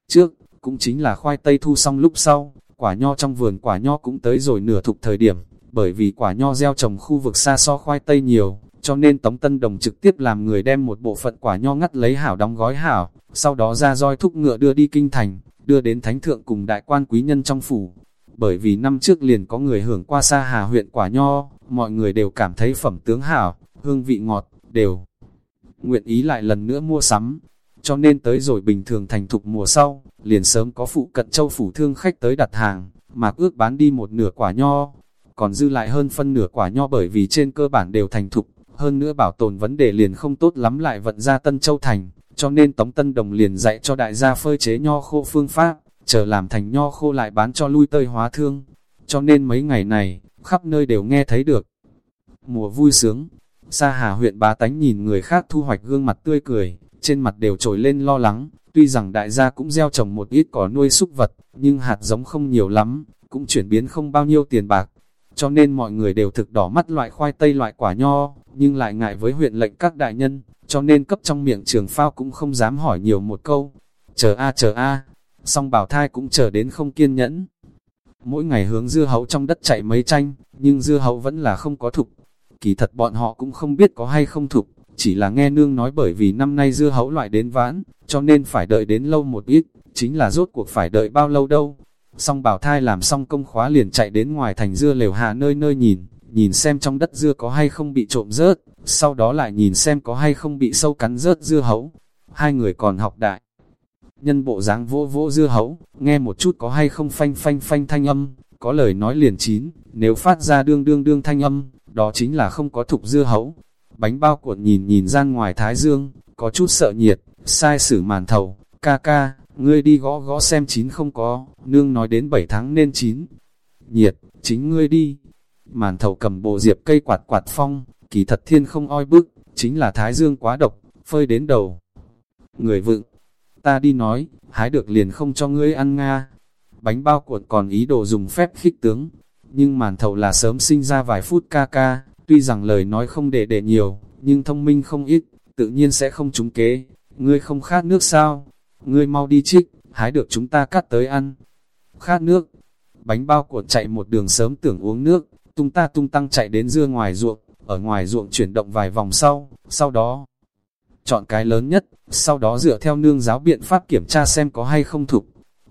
trước, cũng chính là khoai tây thu xong lúc sau, quả nho trong vườn quả nho cũng tới rồi nửa thục thời điểm, bởi vì quả nho gieo trồng khu vực xa so khoai tây nhiều, cho nên Tống Tân Đồng trực tiếp làm người đem một bộ phận quả nho ngắt lấy hảo đóng gói hảo, sau đó ra roi thúc ngựa đưa đi kinh thành, đưa đến thánh thượng cùng đại quan quý nhân trong phủ. Bởi vì năm trước liền có người hưởng qua xa hà huyện quả nho, mọi người đều cảm thấy phẩm tướng hảo, hương vị ngọt, đều nguyện ý lại lần nữa mua sắm. Cho nên tới rồi bình thường thành thục mùa sau, liền sớm có phụ cận châu phủ thương khách tới đặt hàng, mạc ước bán đi một nửa quả nho, còn dư lại hơn phân nửa quả nho bởi vì trên cơ bản đều thành thục, hơn nữa bảo tồn vấn đề liền không tốt lắm lại vận ra Tân Châu Thành, cho nên Tống Tân Đồng liền dạy cho đại gia phơi chế nho khô phương pháp, chờ làm thành nho khô lại bán cho lui tơi hóa thương. Cho nên mấy ngày này, khắp nơi đều nghe thấy được. Mùa vui sướng, Sa Hà huyện bá tánh nhìn người khác thu hoạch gương mặt tươi cười, trên mặt đều trồi lên lo lắng, tuy rằng đại gia cũng gieo trồng một ít cỏ nuôi súc vật, nhưng hạt giống không nhiều lắm, cũng chuyển biến không bao nhiêu tiền bạc, cho nên mọi người đều thực đỏ mắt loại khoai tây loại quả nho, nhưng lại ngại với huyện lệnh các đại nhân, cho nên cấp trong miệng trường phao cũng không dám hỏi nhiều một câu. Chờ a chờ a, song bảo thai cũng chờ đến không kiên nhẫn. Mỗi ngày hướng dưa hấu trong đất chạy mấy tranh, nhưng dưa hấu vẫn là không có thục. Kỳ thật bọn họ cũng không biết có hay không thục, chỉ là nghe nương nói bởi vì năm nay dưa hấu loại đến vãn, cho nên phải đợi đến lâu một ít, chính là rốt cuộc phải đợi bao lâu đâu. Xong bảo thai làm xong công khóa liền chạy đến ngoài thành dưa lều hạ nơi nơi nhìn, nhìn xem trong đất dưa có hay không bị trộm rớt, sau đó lại nhìn xem có hay không bị sâu cắn rớt dưa hấu. Hai người còn học đại. Nhân bộ dáng vỗ vỗ dưa hấu, nghe một chút có hay không phanh phanh phanh thanh âm, có lời nói liền chín, nếu phát ra đương đương đương thanh âm, đó chính là không có thục dưa hấu. Bánh bao cuộn nhìn nhìn ra ngoài thái dương, có chút sợ nhiệt, sai sử màn thầu, ca ca, ngươi đi gõ gõ xem chín không có, nương nói đến 7 tháng nên chín. Nhiệt, chính ngươi đi. Màn thầu cầm bộ diệp cây quạt quạt phong, kỳ thật thiên không oi bức, chính là thái dương quá độc, phơi đến đầu. Người vựng, ta đi nói, hái được liền không cho ngươi ăn nga. Bánh bao cuộn còn ý đồ dùng phép khích tướng, nhưng màn thầu là sớm sinh ra vài phút ca ca, tuy rằng lời nói không để để nhiều, nhưng thông minh không ít, tự nhiên sẽ không trúng kế. Ngươi không khát nước sao? Ngươi mau đi trích, hái được chúng ta cắt tới ăn. Khát nước, bánh bao cuộn chạy một đường sớm tưởng uống nước, tung ta tung tăng chạy đến dưa ngoài ruộng, ở ngoài ruộng chuyển động vài vòng sau, sau đó chọn cái lớn nhất, sau đó dựa theo nương giáo biện pháp kiểm tra xem có hay không thục.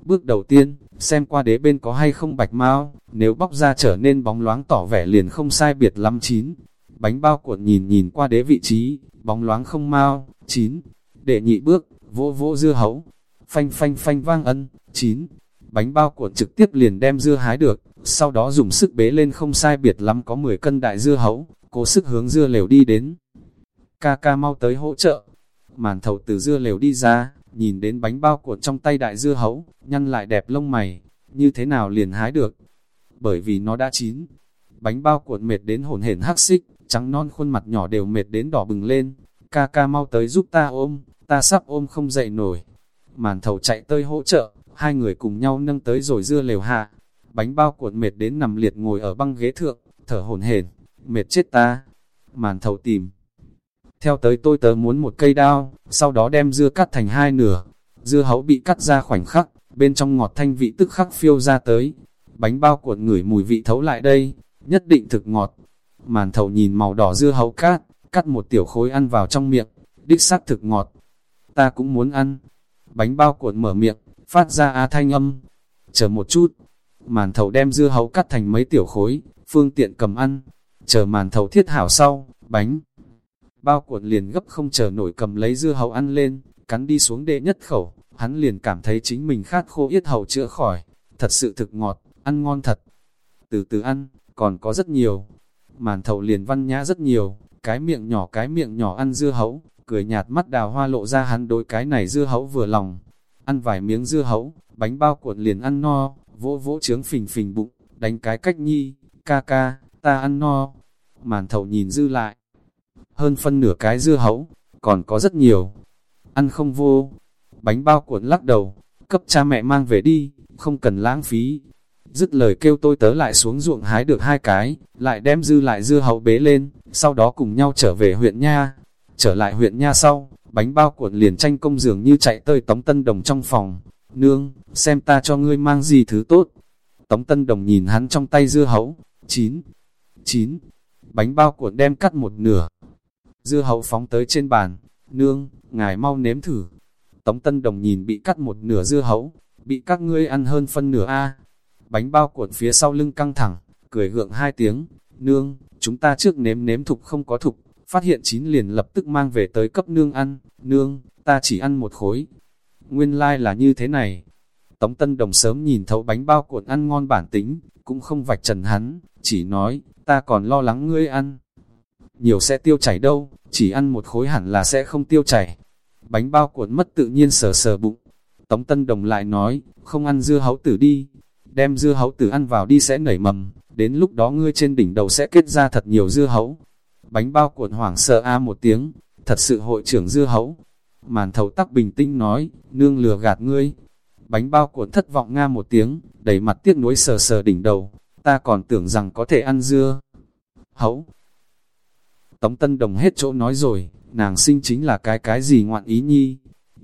Bước đầu tiên, xem qua đế bên có hay không bạch mau, nếu bóc ra trở nên bóng loáng tỏ vẻ liền không sai biệt lắm chín. Bánh bao cuộn nhìn nhìn qua đế vị trí, bóng loáng không mau, chín. Đệ nhị bước, vỗ vỗ dưa hấu, phanh phanh phanh vang ân, chín. Bánh bao cuộn trực tiếp liền đem dưa hái được, sau đó dùng sức bế lên không sai biệt lắm có 10 cân đại dưa hấu, cố sức hướng dưa lều đi đến. Ca ca mau tới hỗ trợ, màn thầu từ dưa lều đi ra, nhìn đến bánh bao cuộn trong tay đại dưa hấu, nhăn lại đẹp lông mày, như thế nào liền hái được, bởi vì nó đã chín. Bánh bao cuộn mệt đến hồn hển hắc xích, trắng non khuôn mặt nhỏ đều mệt đến đỏ bừng lên, ca ca mau tới giúp ta ôm, ta sắp ôm không dậy nổi. Màn thầu chạy tới hỗ trợ, hai người cùng nhau nâng tới rồi dưa lều hạ. Bánh bao cuộn mệt đến nằm liệt ngồi ở băng ghế thượng, thở hồn hển, mệt chết ta. Màn thầu tìm. Theo tới tôi tớ muốn một cây đao, sau đó đem dưa cắt thành hai nửa. Dưa hấu bị cắt ra khoảnh khắc, bên trong ngọt thanh vị tức khắc phiêu ra tới. Bánh bao cuộn ngửi mùi vị thấu lại đây, nhất định thực ngọt. Màn thầu nhìn màu đỏ dưa hấu cát, cắt một tiểu khối ăn vào trong miệng, đích xác thực ngọt. Ta cũng muốn ăn. Bánh bao cuộn mở miệng, phát ra a thanh âm. Chờ một chút, màn thầu đem dưa hấu cắt thành mấy tiểu khối, phương tiện cầm ăn. Chờ màn thầu thiết hảo sau, bánh bao cuộn liền gấp không chờ nổi cầm lấy dưa hấu ăn lên, cắn đi xuống đệ nhất khẩu, hắn liền cảm thấy chính mình khát khô yết hầu chữa khỏi, thật sự thực ngọt, ăn ngon thật. Từ từ ăn, còn có rất nhiều. Màn thầu liền văn nhã rất nhiều, cái miệng nhỏ cái miệng nhỏ ăn dưa hấu, cười nhạt mắt đào hoa lộ ra hắn đối cái này dưa hấu vừa lòng. Ăn vài miếng dưa hấu, bánh bao cuộn liền ăn no, vỗ vỗ trướng phình phình bụng, đánh cái cách nhi, ca ca, ta ăn no. Màn thầu nhìn dư lại, hơn phân nửa cái dưa hấu, còn có rất nhiều. Ăn không vô, bánh bao cuộn lắc đầu, cấp cha mẹ mang về đi, không cần lãng phí. Dứt lời kêu tôi tớ lại xuống ruộng hái được hai cái, lại đem dư lại dưa hấu bế lên, sau đó cùng nhau trở về huyện Nha. Trở lại huyện Nha sau, bánh bao cuộn liền tranh công dường như chạy tới Tống Tân Đồng trong phòng. Nương, xem ta cho ngươi mang gì thứ tốt. Tống Tân Đồng nhìn hắn trong tay dưa hấu, chín, chín, bánh bao cuộn đem cắt một nửa, dưa hấu phóng tới trên bàn, nương, ngài mau nếm thử. Tống Tân Đồng nhìn bị cắt một nửa dưa hấu, bị các ngươi ăn hơn phân nửa A. Bánh bao cuộn phía sau lưng căng thẳng, cười gượng hai tiếng, nương, chúng ta trước nếm nếm thục không có thục, phát hiện chín liền lập tức mang về tới cấp nương ăn, nương, ta chỉ ăn một khối. Nguyên lai like là như thế này. Tống Tân Đồng sớm nhìn thấu bánh bao cuộn ăn ngon bản tính, cũng không vạch trần hắn, chỉ nói, ta còn lo lắng ngươi ăn nhiều sẽ tiêu chảy đâu, chỉ ăn một khối hẳn là sẽ không tiêu chảy. Bánh bao cuộn mất tự nhiên sờ sờ bụng. Tống Tân Đồng lại nói, không ăn dưa hấu tử đi, đem dưa hấu tử ăn vào đi sẽ nảy mầm, đến lúc đó ngươi trên đỉnh đầu sẽ kết ra thật nhiều dưa hấu. Bánh bao cuộn hoảng sợ a một tiếng, thật sự hội trưởng dưa hấu. Màn thầu tắc bình tĩnh nói, nương lừa gạt ngươi. Bánh bao cuộn thất vọng nga một tiếng, đầy mặt tiếc nuối sờ sờ đỉnh đầu, ta còn tưởng rằng có thể ăn dưa. Hấu, Tống Tân Đồng hết chỗ nói rồi, nàng sinh chính là cái cái gì ngoạn ý nhi.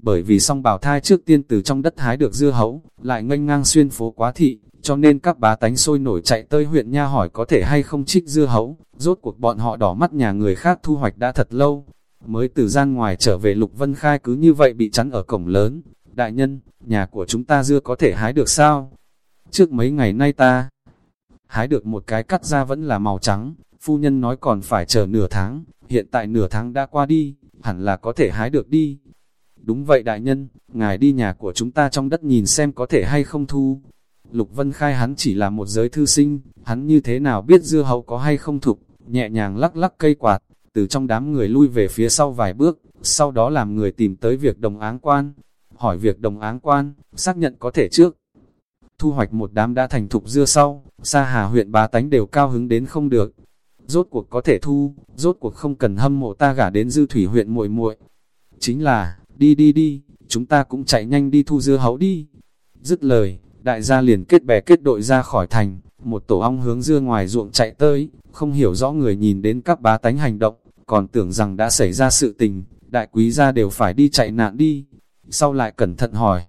Bởi vì song bảo thai trước tiên từ trong đất hái được dưa hấu, lại nganh ngang xuyên phố quá thị, cho nên các bá tánh sôi nổi chạy tới huyện nha hỏi có thể hay không trích dưa hấu. Rốt cuộc bọn họ đỏ mắt nhà người khác thu hoạch đã thật lâu. Mới từ gian ngoài trở về Lục Vân Khai cứ như vậy bị chắn ở cổng lớn. Đại nhân, nhà của chúng ta dưa có thể hái được sao? Trước mấy ngày nay ta hái được một cái cắt ra vẫn là màu trắng, phu nhân nói còn phải chờ nửa tháng, hiện tại nửa tháng đã qua đi, hẳn là có thể hái được đi. Đúng vậy đại nhân, ngài đi nhà của chúng ta trong đất nhìn xem có thể hay không thu. Lục Vân Khai hắn chỉ là một giới thư sinh, hắn như thế nào biết dưa hấu có hay không thục, nhẹ nhàng lắc lắc cây quạt, từ trong đám người lui về phía sau vài bước, sau đó làm người tìm tới việc đồng áng quan. Hỏi việc đồng áng quan, xác nhận có thể trước. Thu hoạch một đám đã thành thục dưa sau, xa hà huyện bá tánh đều cao hứng đến không được, rốt cuộc có thể thu, rốt cuộc không cần hâm mộ ta gả đến dư thủy huyện muội muội. Chính là, đi đi đi, chúng ta cũng chạy nhanh đi thu dưa hấu đi. Dứt lời, đại gia liền kết bè kết đội ra khỏi thành, một tổ ong hướng dưa ngoài ruộng chạy tới, không hiểu rõ người nhìn đến các bá tánh hành động, còn tưởng rằng đã xảy ra sự tình, đại quý gia đều phải đi chạy nạn đi. Sau lại cẩn thận hỏi,